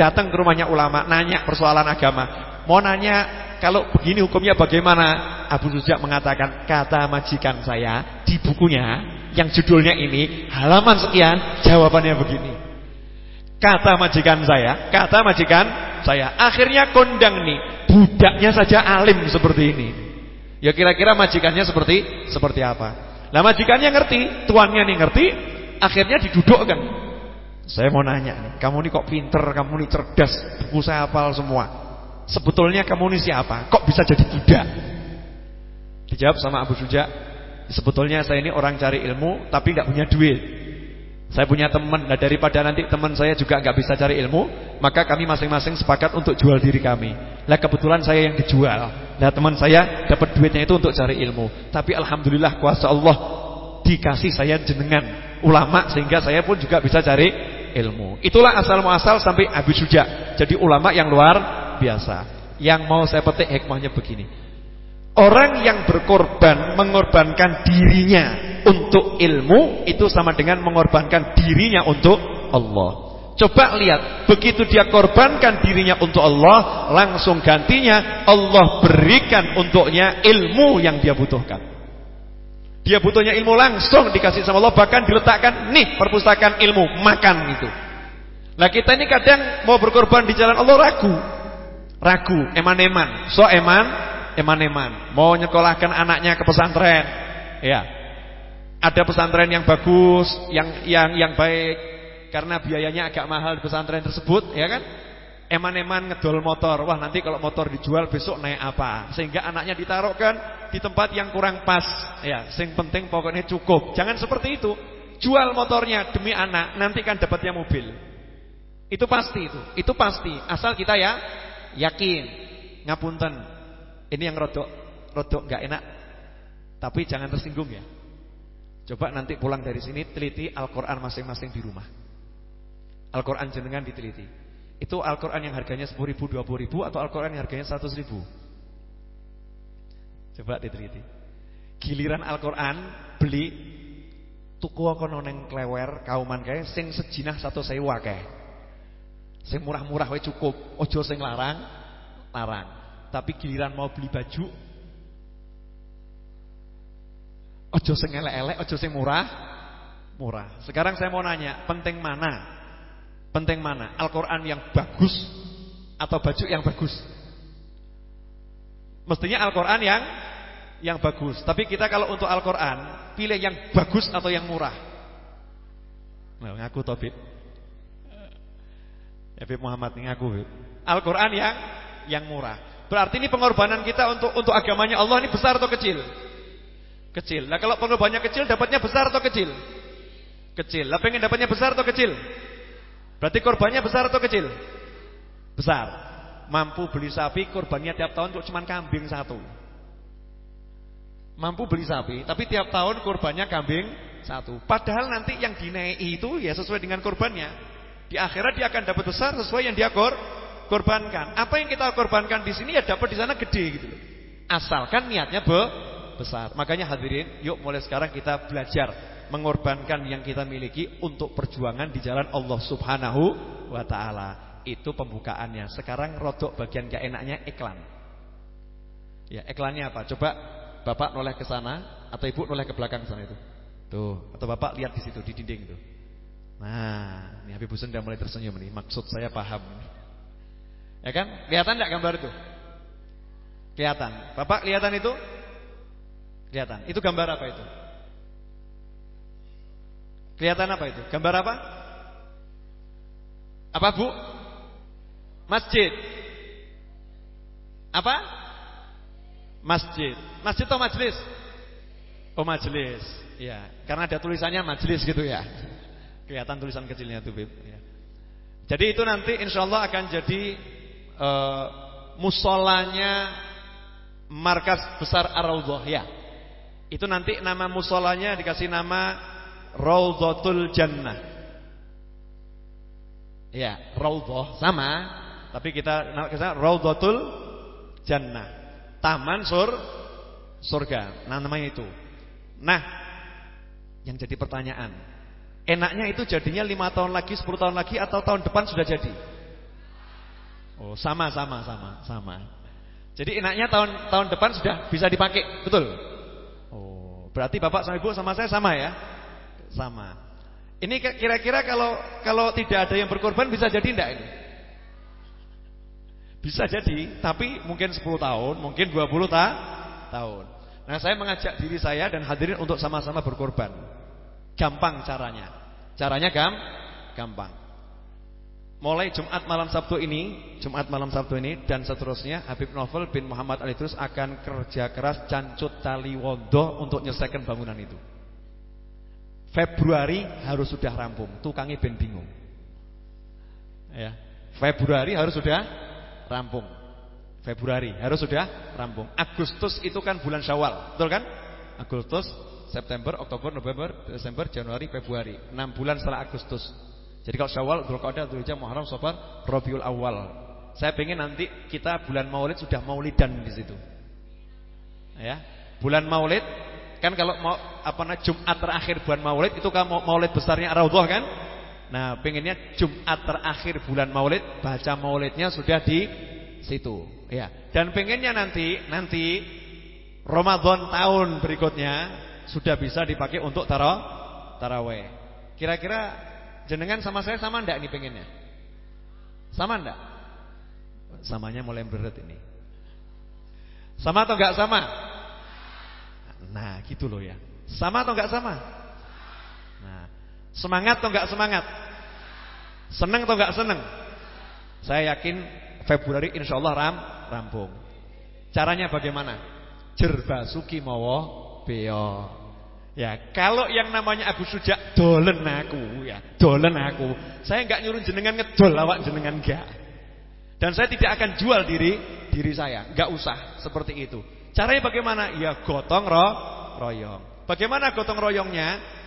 datang ke rumahnya ulama nanya persoalan agama. Mau nanya kalau begini hukumnya bagaimana? Abu Suja mengatakan kata majikan saya di bukunya yang judulnya ini halaman sekian jawabannya begini. Kata majikan saya, kata majikan saya akhirnya kondang nih budaknya saja alim seperti ini. Ya kira-kira majikannya seperti seperti apa? Nah majikannya ngerti, tuannya nih ngerti, akhirnya didudukkan. Saya mau nanya nih, kamu ini kok pinter, kamu ini cerdas, buku saya hafal semua. Sebetulnya kamu ini siapa? Kok bisa jadi budak? Dijawab sama Abu Suja, sebetulnya saya ini orang cari ilmu tapi nggak punya duit. Saya punya teman, nah daripada nanti teman saya juga nggak bisa cari ilmu, maka kami masing-masing sepakat untuk jual diri kami. Lah kebetulan saya yang dijual. Nah teman saya dapat duitnya itu untuk cari ilmu. Tapi alhamdulillah kuasa Allah dikasih saya jenengan ulama sehingga saya pun juga bisa cari ilmu. Itulah asal muasal sampai Abi Suja jadi ulama yang luar biasa. Yang mau saya petik hikmahnya begini. Orang yang berkorban mengorbankan dirinya untuk ilmu itu sama dengan mengorbankan dirinya untuk Allah. Coba lihat, begitu dia korbankan dirinya untuk Allah, langsung gantinya Allah berikan untuknya ilmu yang dia butuhkan. Dia butuhnya ilmu langsung dikasih sama Allah bahkan diletakkan nih perpustakaan ilmu, makan itu. Nah kita ini kadang mau berkorban di jalan Allah ragu. Ragu, eman-eman, so eman, eman-eman. Mau nyekolahkan anaknya ke pesantren. Ya. Ada pesantren yang bagus, yang yang yang baik karena biayanya agak mahal di pesantren tersebut, ya kan? Eman-eman ngedol motor. Wah, nanti kalau motor dijual besok naik apa? Sehingga anaknya ditaruhkan di tempat yang kurang pas. Ya, sing penting pokoknya cukup. Jangan seperti itu. Jual motornya demi anak, nanti kan dapatnya mobil. Itu pasti itu. Itu pasti. Asal kita ya yakin. Ngapunten. Ini yang rodok rodok enggak enak. Tapi jangan tersinggung ya. Coba nanti pulang dari sini teliti Al-Qur'an masing-masing di rumah. Al-Qur'an jenengan diteliti. Itu Al-Qur'an yang harganya 10 ribu, 20 ribu atau Al-Qur'an yang harganya 100 ribu? Coba diteliti. Giliran Al-Qur'an beli tuku kono ning klewer kauman kae sing sejinah 100.000 akeh. Sing murah-murah wae cukup, ojo sing larang, larang. Tapi giliran mau beli baju ojo sing elek-elek, ojo sing murah, murah. Sekarang saya mau nanya, penting mana? Penting mana? Al-Qur'an yang bagus atau baju yang bagus? Mestinya Al-Qur'an yang yang bagus. Tapi kita kalau untuk Al-Qur'an pilih yang bagus atau yang murah? Nah, ngaku Tobit. Habib Muhammad ngaku. Al-Qur'an yang yang murah. Berarti ini pengorbanan kita untuk untuk agamanya Allah ini besar atau kecil? Kecil. Nah kalau pengorbanannya kecil dapatnya besar atau kecil? Kecil. Lah pengen dapatnya besar atau kecil? Berarti korbannya besar atau kecil? Besar. Mampu beli sapi korbannya tiap tahun cuman kambing satu. Mampu beli sapi, tapi tiap tahun korbannya kambing satu. Padahal nanti yang dinaiki itu ya sesuai dengan korbannya. Di akhirat dia akan dapat besar sesuai yang dia kor korbankan. Apa yang kita korbankan di sini ya dapat di sana gede gitu loh. Asalkan niatnya be besar. Makanya hadirin, yuk mulai sekarang kita belajar mengorbankan yang kita miliki untuk perjuangan di jalan Allah Subhanahu wa taala. Itu pembukaannya. Sekarang rodok bagian gak enaknya iklan. Ya, iklannya apa? Coba Bapak noleh ke sana atau Ibu noleh ke belakang sana itu. Tuh, atau Bapak lihat di situ di dinding itu. Nah, ini Habib Husain sudah mulai tersenyum nih. Maksud saya paham. Ya kan? Kelihatan enggak gambar itu? Kelihatan. Bapak kelihatan itu? Kelihatan. Itu gambar apa itu? Kelihatan apa itu? Gambar apa? Apa bu? Masjid. Apa? Masjid. Masjid atau majelis? Oh majelis. Ya, karena ada tulisannya majelis gitu ya. Kelihatan tulisan kecilnya tuh, Bib. Ya. Jadi itu nanti insya Allah akan jadi uh, musolanya markas besar Ar-Raudhah ya. Itu nanti nama musolanya dikasih nama Raudhatul Jannah. Ya, Raudhah sama, tapi kita nama Raudhatul Jannah. Taman sur surga. Nah, namanya itu. Nah, yang jadi pertanyaan, enaknya itu jadinya lima tahun lagi, 10 tahun lagi atau tahun depan sudah jadi? Oh, sama sama sama, sama. Jadi enaknya tahun tahun depan sudah bisa dipakai, betul? Oh, berarti Bapak sama Ibu sama saya sama ya? Sama. Ini kira-kira kalau kalau tidak ada yang berkorban bisa jadi tidak ini? Bisa jadi, tapi mungkin 10 tahun, mungkin 20 ta tahun. Nah, saya mengajak diri saya dan hadirin untuk sama-sama berkorban. Gampang caranya. Caranya gam gampang. Mulai Jumat malam Sabtu ini, Jumat malam Sabtu ini dan seterusnya Habib Novel bin Muhammad Ali Terus akan kerja keras cancut tali wondo untuk menyelesaikan bangunan itu. Februari harus sudah rampung. Tukangnya ben bingung. Ya. Februari harus sudah rampung. Februari harus sudah rampung. Agustus itu kan bulan Syawal, betul kan? Agustus, September, Oktober, November, Desember, Januari, Februari. 6 bulan setelah Agustus. Jadi kalau Syawal, Dzulqa'dah, Dzulhijjah, Muharram, Safar, Rabiul Awal. Saya pengen nanti kita bulan Maulid sudah Maulidan di situ. Ya. Bulan Maulid Kan kalau mau apa namanya Jumat terakhir bulan Maulid itu kan Maulid besarnya Raudhah kan? Nah, pengennya Jumat terakhir bulan Maulid baca Maulidnya sudah di situ, ya. Dan pengennya nanti nanti Ramadan tahun berikutnya sudah bisa dipakai untuk taro taraweh. Kira-kira jenengan sama saya sama ndak nih pengennya? Sama ndak? Samanya mulai berat ini. Sama atau enggak sama? Nah, gitu loh ya. Sama atau enggak sama? Nah, semangat atau enggak semangat? Senang atau enggak senang? Saya yakin Februari insya Allah ram rampung. Caranya bagaimana? Jerba suki mawa beyo. Ya, kalau yang namanya Abu Suja dolen aku ya, dolen aku. Saya enggak nyuruh jenengan ngedol awak jenengan enggak. Dan saya tidak akan jual diri diri saya, enggak usah seperti itu. Caranya bagaimana? Ya gotong ro royong. Bagaimana gotong royongnya?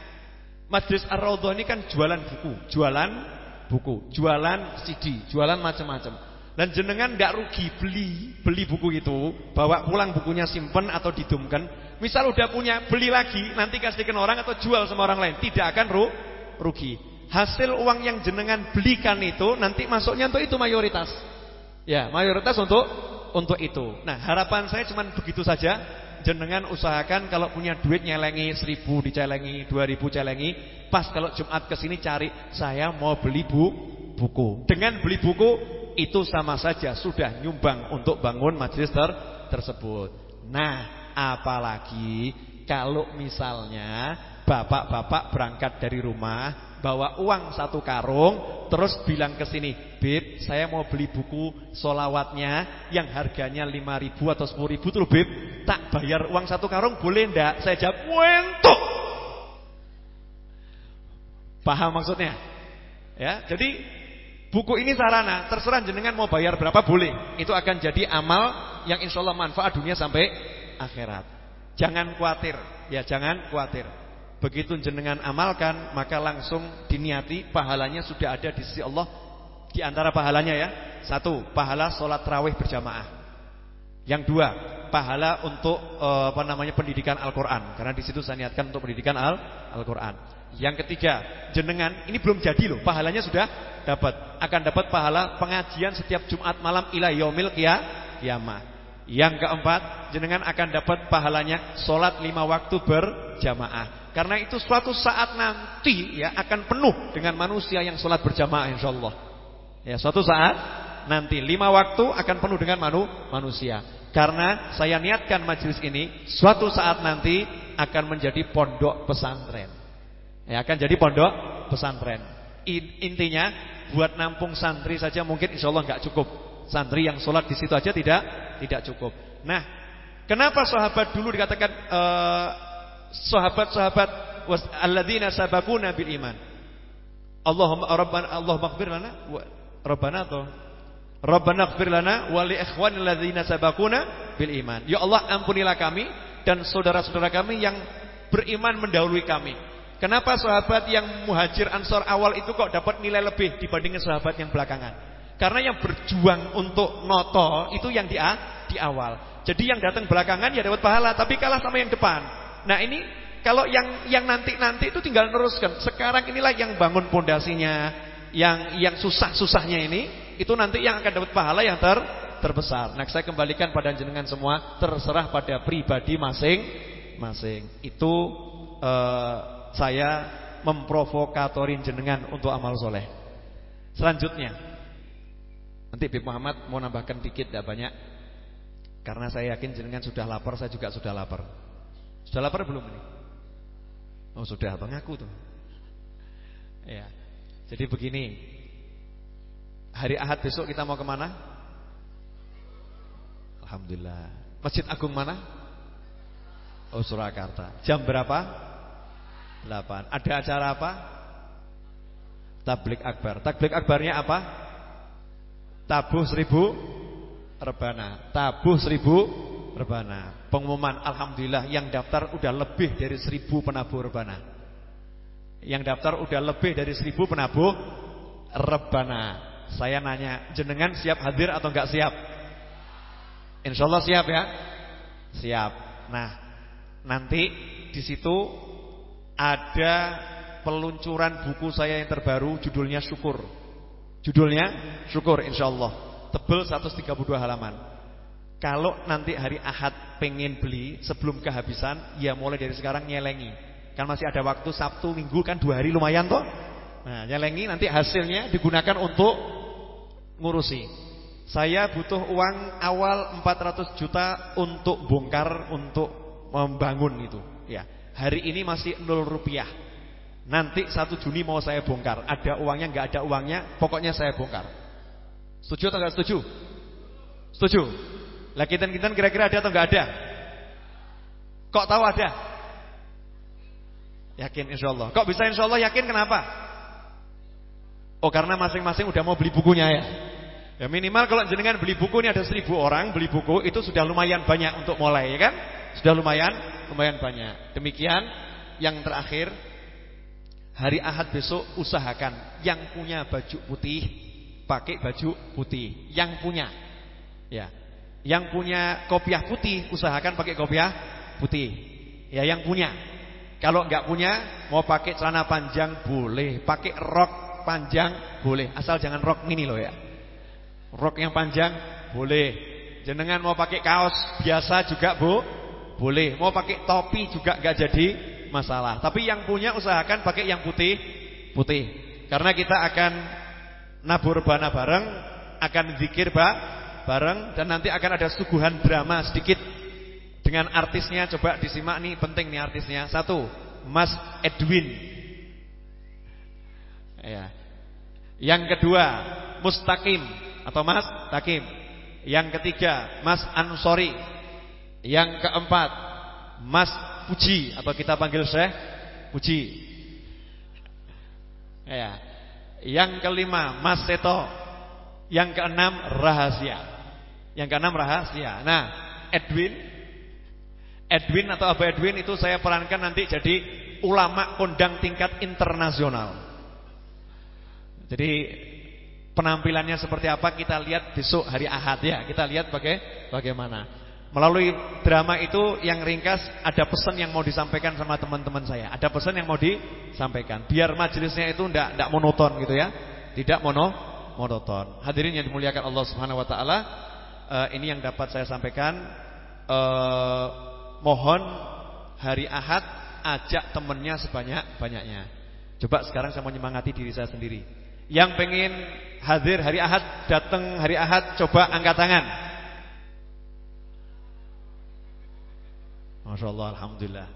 Majlis Ar-Raudhah ini kan jualan buku, jualan buku, jualan CD, jualan macam-macam. Dan jenengan nggak rugi beli beli buku itu, bawa pulang bukunya simpen atau didumkan. Misal udah punya, beli lagi, nanti kasihkan orang atau jual sama orang lain, tidak akan ru, rugi. Hasil uang yang jenengan belikan itu nanti masuknya untuk itu mayoritas. Ya, mayoritas untuk untuk itu. Nah, harapan saya cuma begitu saja. Jenengan usahakan kalau punya duit nyelengi seribu dicelengi, dua ribu celengi. Pas kalau Jumat ke sini cari, saya mau beli bu, buku. Dengan beli buku itu sama saja sudah nyumbang untuk bangun majelis ter tersebut. Nah, apalagi kalau misalnya bapak-bapak berangkat dari rumah bawa uang satu karung terus bilang ke sini, "Bib, saya mau beli buku solawatnya yang harganya lima ribu atau sepuluh ribu tuh, Bib. Tak bayar uang satu karung boleh ndak?" Saya jawab, "Wentuk." Paham maksudnya? Ya, jadi Buku ini sarana, terserah jenengan mau bayar berapa boleh. Itu akan jadi amal yang insya Allah manfaat dunia sampai akhirat. Jangan khawatir, ya jangan khawatir. Begitu jenengan amalkan, maka langsung diniati pahalanya sudah ada di sisi Allah. Di antara pahalanya ya, satu pahala sholat terawih berjamaah. Yang dua, pahala untuk uh, apa namanya pendidikan Al-Qur'an karena di situ saya niatkan untuk pendidikan Al-Qur'an. Yang ketiga, jenengan ini belum jadi loh, pahalanya sudah dapat. Akan dapat pahala pengajian setiap Jumat malam ila yaumil qiyamah. Yang keempat, jenengan akan dapat pahalanya solat lima waktu berjamaah. Karena itu suatu saat nanti ya akan penuh dengan manusia yang solat berjamaah insyaallah. Ya, suatu saat nanti lima waktu akan penuh dengan manu, manusia. Karena saya niatkan majelis ini suatu saat nanti akan menjadi pondok pesantren. Ya, akan jadi pondok pesantren. Intinya buat nampung santri saja mungkin insya Allah nggak cukup. Santri yang sholat di situ aja tidak tidak cukup. Nah, kenapa sahabat dulu dikatakan uh, sahabat-sahabat alladzina sabaquna bil iman. Allahumma rabbana Allahumma ighfir lana wa rabbana Rabbana ighfir lana wa li ikhwanil ladzina sabaquna bil iman. Ya Allah ampunilah kami dan saudara-saudara kami yang beriman mendahului kami. Kenapa sahabat yang muhajir ansor awal itu kok dapat nilai lebih dibandingkan sahabat yang belakangan? Karena yang berjuang untuk noto itu yang di, di awal. Jadi yang datang belakangan ya dapat pahala, tapi kalah sama yang depan. Nah ini kalau yang yang nanti-nanti itu tinggal teruskan. Sekarang inilah yang bangun pondasinya, yang yang susah-susahnya ini, itu nanti yang akan dapat pahala yang ter terbesar. Nah, saya kembalikan pada jenengan semua, terserah pada pribadi masing-masing. Itu uh, saya memprovokatorin jenengan untuk amal soleh. Selanjutnya, nanti Bib Muhammad mau nambahkan dikit, tidak banyak, karena saya yakin jenengan sudah lapar, saya juga sudah lapar. Sudah lapar belum ini? Oh sudah, bang aku tuh. Ya, jadi begini, hari Ahad besok kita mau ke mana? Alhamdulillah. Masjid Agung mana? Oh Surakarta. Jam berapa? 8. Ada acara apa? Tablik akbar. Tablik akbarnya apa? Tabuh seribu rebana. Tabuh seribu rebana. Pengumuman Alhamdulillah yang daftar udah lebih dari seribu penabuh rebana. Yang daftar udah lebih dari seribu penabuh rebana. Saya nanya, jenengan siap hadir atau enggak siap? Insya Allah siap ya? Siap. Nah, nanti di situ ada peluncuran buku saya yang terbaru judulnya Syukur. Judulnya Syukur insyaallah. Tebel 132 halaman. Kalau nanti hari Ahad pengen beli sebelum kehabisan, ya mulai dari sekarang nyelengi. Kan masih ada waktu Sabtu, Minggu kan dua hari lumayan toh. Nah, nyelengi nanti hasilnya digunakan untuk ngurusi. Saya butuh uang awal 400 juta untuk bongkar untuk membangun itu, ya. Hari ini masih 0 rupiah Nanti 1 Juni mau saya bongkar Ada uangnya, nggak ada uangnya Pokoknya saya bongkar Setuju atau nggak setuju? Setuju? Lah kitan-kitan kira-kira ada atau nggak ada? Kok tahu ada? Yakin insya Allah Kok bisa insya Allah yakin kenapa? Oh karena masing-masing udah mau beli bukunya ya Ya minimal kalau jenengan beli buku ini ada seribu orang beli buku itu sudah lumayan banyak untuk mulai ya kan? Sudah lumayan, lumayan banyak. Demikian yang terakhir Hari Ahad besok usahakan yang punya baju putih pakai baju putih. Yang punya. Ya. Yang punya kopiah putih usahakan pakai kopiah putih. Ya yang punya. Kalau enggak punya mau pakai celana panjang boleh, pakai rok panjang boleh, asal jangan rok mini loh ya. Rok yang panjang boleh. Jenengan mau pakai kaos biasa juga Bu, boleh. Mau pakai topi juga enggak jadi masalah. Tapi yang punya usahakan pakai yang putih, putih. Karena kita akan nabur bana bareng, akan zikir ba, bareng dan nanti akan ada suguhan drama sedikit dengan artisnya. Coba disimak nih, penting nih artisnya. Satu, Mas Edwin. Ya. Yang kedua, Mustaqim atau Mas Takim. Yang ketiga, Mas Ansori. Yang keempat, Mas Puji atau kita panggil Syekh Puji. Ya. Yang kelima Mas Seto. Yang keenam rahasia. Yang keenam rahasia. Nah, Edwin Edwin atau Abu Edwin itu saya perankan nanti jadi ulama kondang tingkat internasional. Jadi penampilannya seperti apa kita lihat besok hari Ahad ya. Kita lihat baga bagaimana. Melalui drama itu yang ringkas ada pesan yang mau disampaikan sama teman-teman saya. Ada pesan yang mau disampaikan. Biar majelisnya itu tidak tidak monoton gitu ya. Tidak mono monoton. Hadirin yang dimuliakan Allah Subhanahu wa taala, uh, ini yang dapat saya sampaikan. Uh, mohon hari Ahad ajak temennya sebanyak-banyaknya. Coba sekarang saya mau menyemangati diri saya sendiri. Yang pengen hadir hari Ahad, datang hari Ahad, coba angkat tangan. Masya Allah, Alhamdulillah.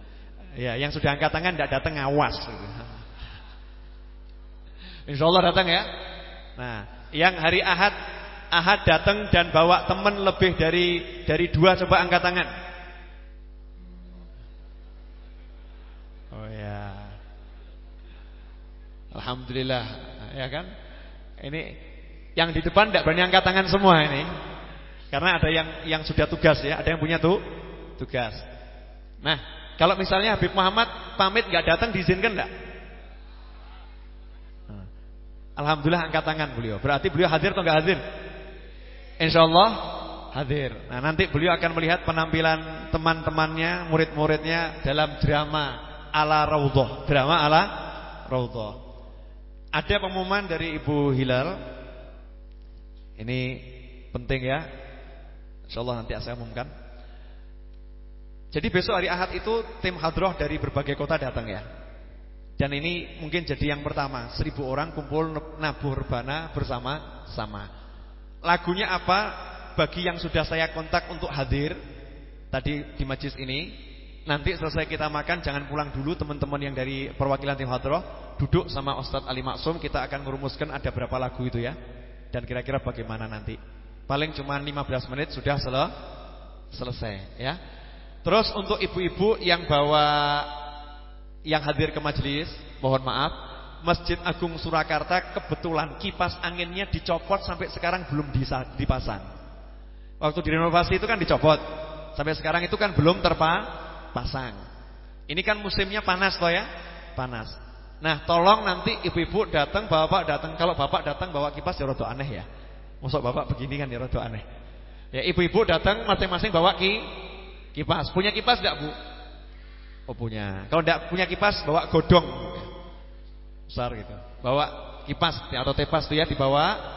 Ya, yang sudah angkat tangan tidak datang awas. Insya Allah datang ya. Nah, yang hari Ahad, Ahad datang dan bawa teman lebih dari dari dua, coba angkat tangan. Oh ya, Alhamdulillah, ya kan? Ini yang di depan tidak berani angkat tangan semua ini, karena ada yang yang sudah tugas ya, ada yang punya tuh tugas. Nah, kalau misalnya Habib Muhammad pamit nggak datang diizinkan enggak? Nah, Alhamdulillah angkat tangan beliau. Berarti beliau hadir atau enggak hadir? Insyaallah hadir. Nah, nanti beliau akan melihat penampilan teman-temannya, murid-muridnya dalam drama ala raudhah, drama ala raudhah. Ada pengumuman dari Ibu Hilal. Ini penting ya. Insyaallah nanti saya umumkan. Jadi besok hari Ahad itu tim hadroh dari berbagai kota datang ya. Dan ini mungkin jadi yang pertama, seribu orang kumpul nabuh rebana bersama-sama. Lagunya apa? Bagi yang sudah saya kontak untuk hadir tadi di majlis ini, nanti selesai kita makan jangan pulang dulu teman-teman yang dari perwakilan tim hadroh duduk sama Ustadz Ali Maksum kita akan merumuskan ada berapa lagu itu ya dan kira-kira bagaimana nanti. Paling cuma 15 menit sudah sel selesai ya. Terus untuk ibu-ibu yang bawa yang hadir ke majelis, mohon maaf, Masjid Agung Surakarta kebetulan kipas anginnya dicopot sampai sekarang belum dipasang. Waktu direnovasi itu kan dicopot. Sampai sekarang itu kan belum terpasang. Ini kan musimnya panas toh ya? Panas. Nah, tolong nanti ibu-ibu datang, bapak datang. Kalau bapak datang bawa kipas ya rada aneh ya. Masuk bapak begini kan ya rada aneh. Ya ibu-ibu datang masing-masing bawa ki Kipas. Punya kipas enggak, Bu? Oh, punya. Kalau enggak punya kipas, bawa godong. Besar gitu. Bawa kipas atau tepas tuh ya dibawa.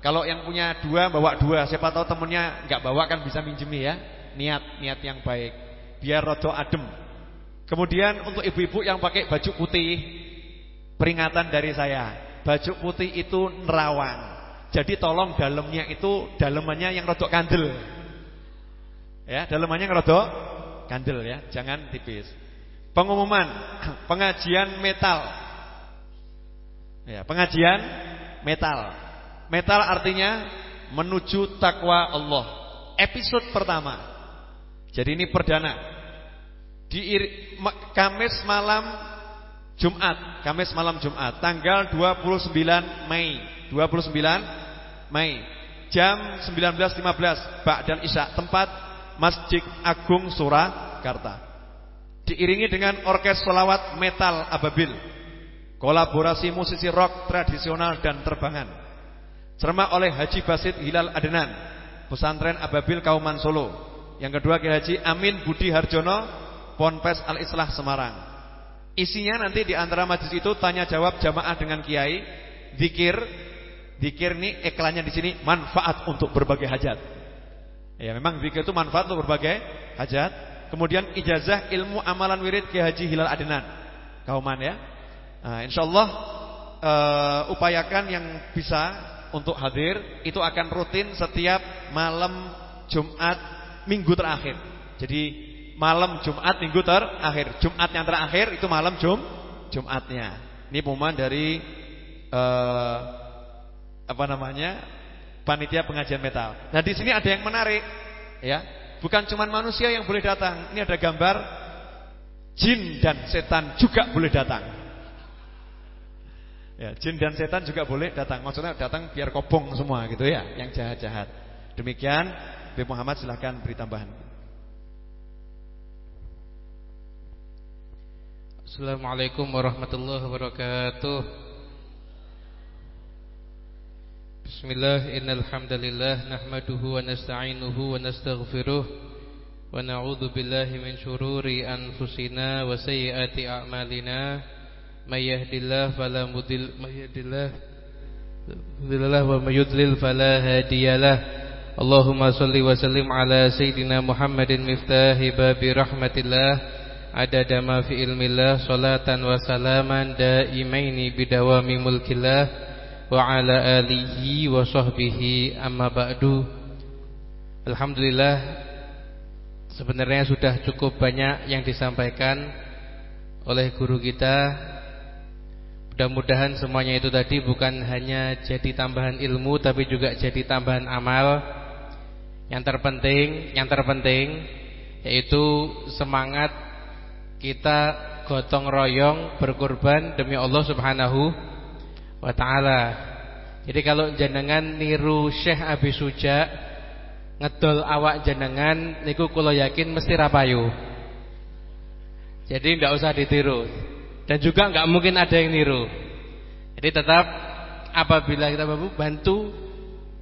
Kalau yang punya dua, bawa dua. Siapa tahu temennya enggak bawa kan bisa minjemi ya. Niat, niat yang baik. Biar rodo adem. Kemudian untuk ibu-ibu yang pakai baju putih, peringatan dari saya. Baju putih itu nerawang. Jadi tolong dalamnya itu dalemannya yang rodok kandel. Ya, dalemannya ngerodok kandel ya, jangan tipis. Pengumuman pengajian metal. Ya, pengajian metal. Metal artinya menuju takwa Allah. Episode pertama. Jadi ini perdana. Di Kamis malam Jumat, Kamis malam Jumat, tanggal 29 Mei. 29 Mei. Jam 19.15 Ba'dal Isya. Tempat Masjid Agung Surakarta. Diiringi dengan orkes solawat metal ababil. Kolaborasi musisi rock tradisional dan terbangan. Cermak oleh Haji Basit Hilal Adenan, Pesantren Ababil Kauman Solo. Yang kedua Kiai Haji Amin Budi Harjono, Ponpes Al Islah Semarang. Isinya nanti di antara majlis itu tanya jawab jamaah dengan kiai, zikir, zikir nih iklannya di sini manfaat untuk berbagai hajat. Ya memang zikir itu manfaat untuk berbagai hajat. Kemudian ijazah ilmu amalan wirid Kiai Haji Hilal Adenan. Kauman ya. Nah, insyaallah uh, upayakan yang bisa untuk hadir itu akan rutin setiap malam Jumat minggu terakhir. Jadi malam Jumat minggu terakhir. Jumat yang terakhir itu malam Jum Jumatnya. Ini pengumuman dari uh, apa namanya? panitia pengajian metal. Nah, di sini ada yang menarik, ya. Bukan cuma manusia yang boleh datang. Ini ada gambar jin dan setan juga boleh datang. Ya, jin dan setan juga boleh datang. Maksudnya datang biar kobong semua gitu ya, yang jahat-jahat. Demikian, B Muhammad silahkan beri tambahan. Assalamualaikum warahmatullahi wabarakatuh. Bismillah, innal hamdalillah nahmaduhu wa nasta'inuhu wa nastaghfiruh wa na'udzu billahi min shururi anfusina wa sayyiati a'malina may fala mudil may mudillah wa may fala hadiyalah. Allahumma salli wa sallim ala sayyidina Muhammadin miftahi babi rahmatillah. Adada ma fi ilmillah salatan wa salaman daimaini bidawami mulkillah. Wa ala alihi wa sahbihi amma ba'du. Alhamdulillah Sebenarnya sudah cukup banyak yang disampaikan oleh guru kita. Mudah-mudahan semuanya itu tadi bukan hanya jadi tambahan ilmu tapi juga jadi tambahan amal. Yang terpenting, yang terpenting yaitu semangat kita gotong royong berkorban demi Allah Subhanahu wa taala. Jadi kalau jenengan niru Syekh Abi Suja ngedol awak jenengan niku kula yakin mesti rapayu. Jadi tidak usah ditiru. Dan juga nggak mungkin ada yang niru. Jadi tetap apabila kita mampu bantu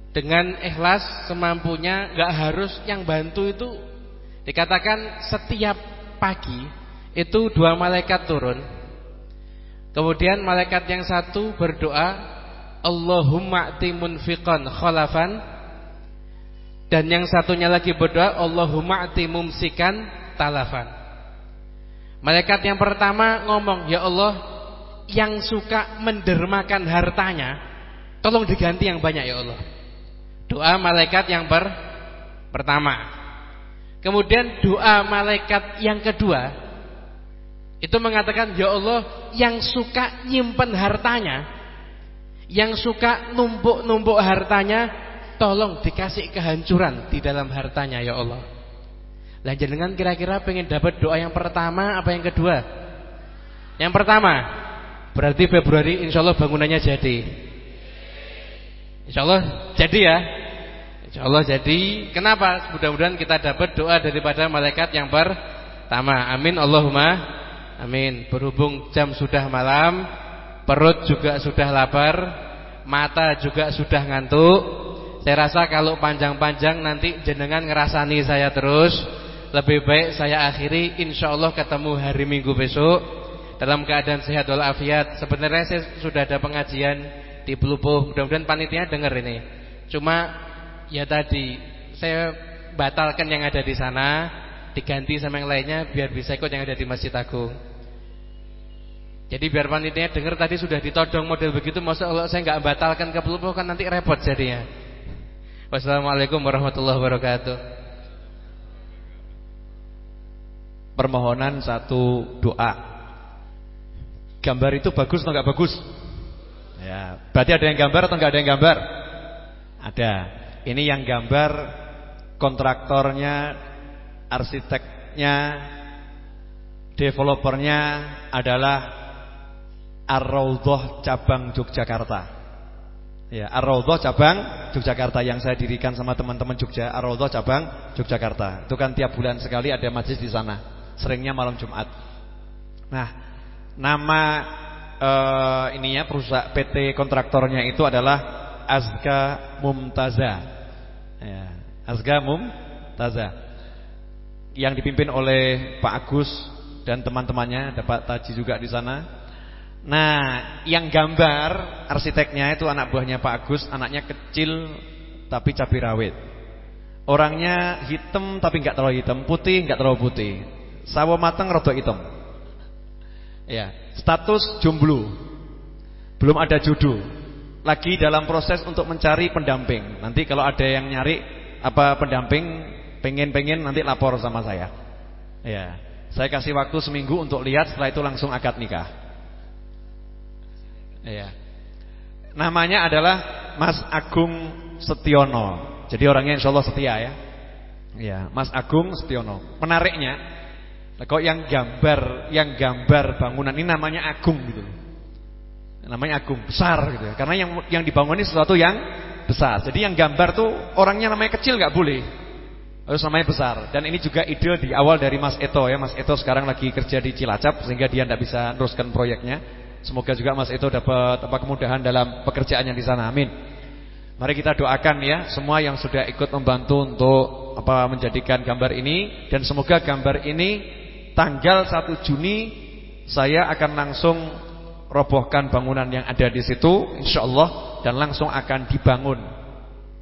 dengan ikhlas semampunya, nggak harus yang bantu itu dikatakan setiap pagi itu dua malaikat turun. Kemudian malaikat yang satu berdoa, Allahumma timun fiqan khalafan dan yang satunya lagi berdoa, Allahumma mumsikan talafan. Malaikat yang pertama ngomong, "Ya Allah, yang suka mendermakan hartanya, tolong diganti yang banyak ya Allah." Doa malaikat yang per pertama. Kemudian doa malaikat yang kedua itu mengatakan, "Ya Allah, yang suka nyimpen hartanya, yang suka numpuk-numpuk hartanya, tolong dikasih kehancuran di dalam hartanya ya Allah." Lah jenengan kira-kira pengen dapat doa yang pertama apa yang kedua? Yang pertama. Berarti Februari insya Allah bangunannya jadi. Insya Allah jadi ya. Insya Allah jadi. Kenapa? Mudah-mudahan kita dapat doa daripada malaikat yang pertama. Amin Allahumma. Amin. Berhubung jam sudah malam, perut juga sudah lapar, mata juga sudah ngantuk. Saya rasa kalau panjang-panjang nanti jenengan ngerasani saya terus lebih baik saya akhiri insya Allah ketemu hari Minggu besok dalam keadaan sehat walafiat. Sebenarnya saya sudah ada pengajian di Pelupuh. Mudah-mudahan panitia dengar ini. Cuma ya tadi saya batalkan yang ada di sana, diganti sama yang lainnya biar bisa ikut yang ada di Masjid Agung. Jadi biar panitia dengar tadi sudah ditodong model begitu, masa Allah saya nggak batalkan ke Pelupuh kan nanti repot jadinya. Wassalamualaikum warahmatullahi wabarakatuh. Permohonan satu doa. Gambar itu bagus atau enggak bagus? Ya, berarti ada yang gambar atau enggak ada yang gambar? Ada. Ini yang gambar kontraktornya, arsiteknya, developernya adalah Ar-Raudhah cabang Yogyakarta. Ya, Ar-Raudhah cabang Yogyakarta yang saya dirikan sama teman-teman Jogja, Ar-Raudhah cabang Yogyakarta. Itu kan tiap bulan sekali ada majlis di sana seringnya malam Jumat. Nah, nama uh, ininya perusahaan PT kontraktornya itu adalah Azka Mumtaza. Ya, Azka Mumtaza. Yang dipimpin oleh Pak Agus dan teman-temannya, ada Pak Taji juga di sana. Nah, yang gambar arsiteknya itu anak buahnya Pak Agus, anaknya kecil tapi cabai rawit. Orangnya hitam tapi nggak terlalu hitam, putih nggak terlalu putih. Sawo mateng rada hitam. Ya, status jomblo. Belum ada jodoh. Lagi dalam proses untuk mencari pendamping. Nanti kalau ada yang nyari apa pendamping, pengen-pengen nanti lapor sama saya. Ya. Saya kasih waktu seminggu untuk lihat setelah itu langsung akad nikah. Ya. Namanya adalah Mas Agung Setiono. Jadi orangnya insya Allah setia ya. Ya, Mas Agung Setiono. Menariknya, kok yang gambar, yang gambar bangunan ini namanya Agung gitu. Namanya Agung besar gitu ya. Karena yang yang dibangun ini sesuatu yang besar. Jadi yang gambar tuh orangnya namanya kecil nggak boleh. Harus namanya besar. Dan ini juga ide di awal dari Mas Eto ya. Mas Eto sekarang lagi kerja di Cilacap sehingga dia tidak bisa teruskan proyeknya. Semoga juga Mas Eto dapat apa kemudahan dalam pekerjaannya di sana. Amin. Mari kita doakan ya semua yang sudah ikut membantu untuk apa menjadikan gambar ini dan semoga gambar ini tanggal 1 Juni saya akan langsung robohkan bangunan yang ada di situ insyaallah dan langsung akan dibangun.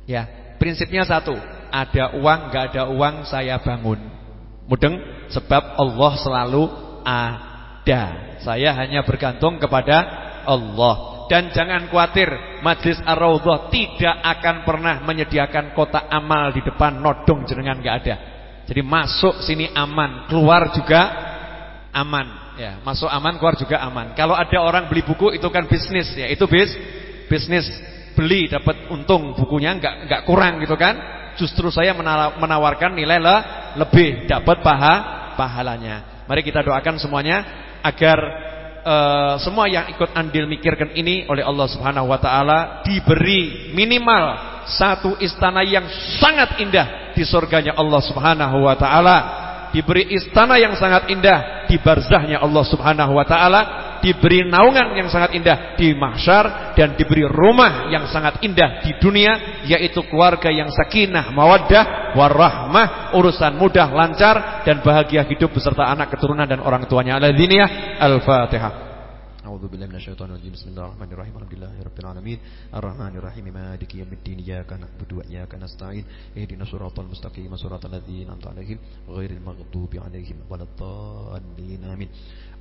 Ya, prinsipnya satu, ada uang nggak ada uang saya bangun. Mudeng sebab Allah selalu ada. Saya hanya bergantung kepada Allah. Dan jangan khawatir, Majlis Ar-Raudhah tidak akan pernah menyediakan kotak amal di depan nodong jenengan nggak ada. Jadi masuk sini aman, keluar juga aman. Ya, masuk aman, keluar juga aman. Kalau ada orang beli buku itu kan bisnis, ya itu bis, bisnis beli dapat untung bukunya nggak nggak kurang gitu kan. Justru saya menawarkan nilai le, lebih dapat paha pahalanya. Mari kita doakan semuanya agar uh, semua yang ikut andil mikirkan ini oleh Allah Subhanahu wa taala diberi minimal satu istana yang sangat indah di surganya Allah Subhanahu wa taala diberi istana yang sangat indah di barzahnya Allah Subhanahu wa taala diberi naungan yang sangat indah di mahsyar dan diberi rumah yang sangat indah di dunia yaitu keluarga yang sakinah, mawaddah, warahmah, urusan mudah, lancar dan bahagia hidup beserta anak keturunan dan orang tuanya. Al-Diniyah Al-Fatihah. أعوذ بالله من الشيطان الرجيم بسم الله الرحمن الرحيم الحمد لله رب العالمين الرحمن الرحيم مالك يوم الدين إياك نعبد وإياك نستعين اهدنا الصراط المستقيم صراط الذين أنعمت عليهم غير المغضوب عليهم ولا الضالين آمين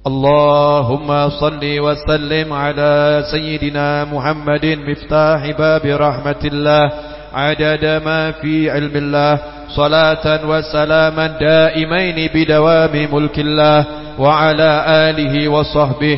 اللهم صل وسلم على سيدنا محمد مفتاح باب رحمة الله عدد ما في علم الله صلاة وسلاما دائمين بدوام ملك الله وعلى آله وصحبه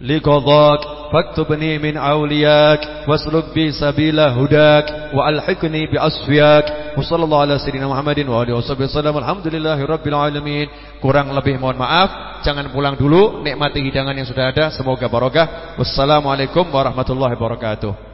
لقضاك فاكتبني من أولياك واسلك بي سبيل هداك وألحقني بأصفياك وصلى الله على سيدنا محمد وآله وصحبه وسلم الحمد لله رب العالمين kurang lebih mohon maaf jangan pulang dulu nikmati hidangan yang sudah ada semoga barokah wassalamualaikum warahmatullahi wabarakatuh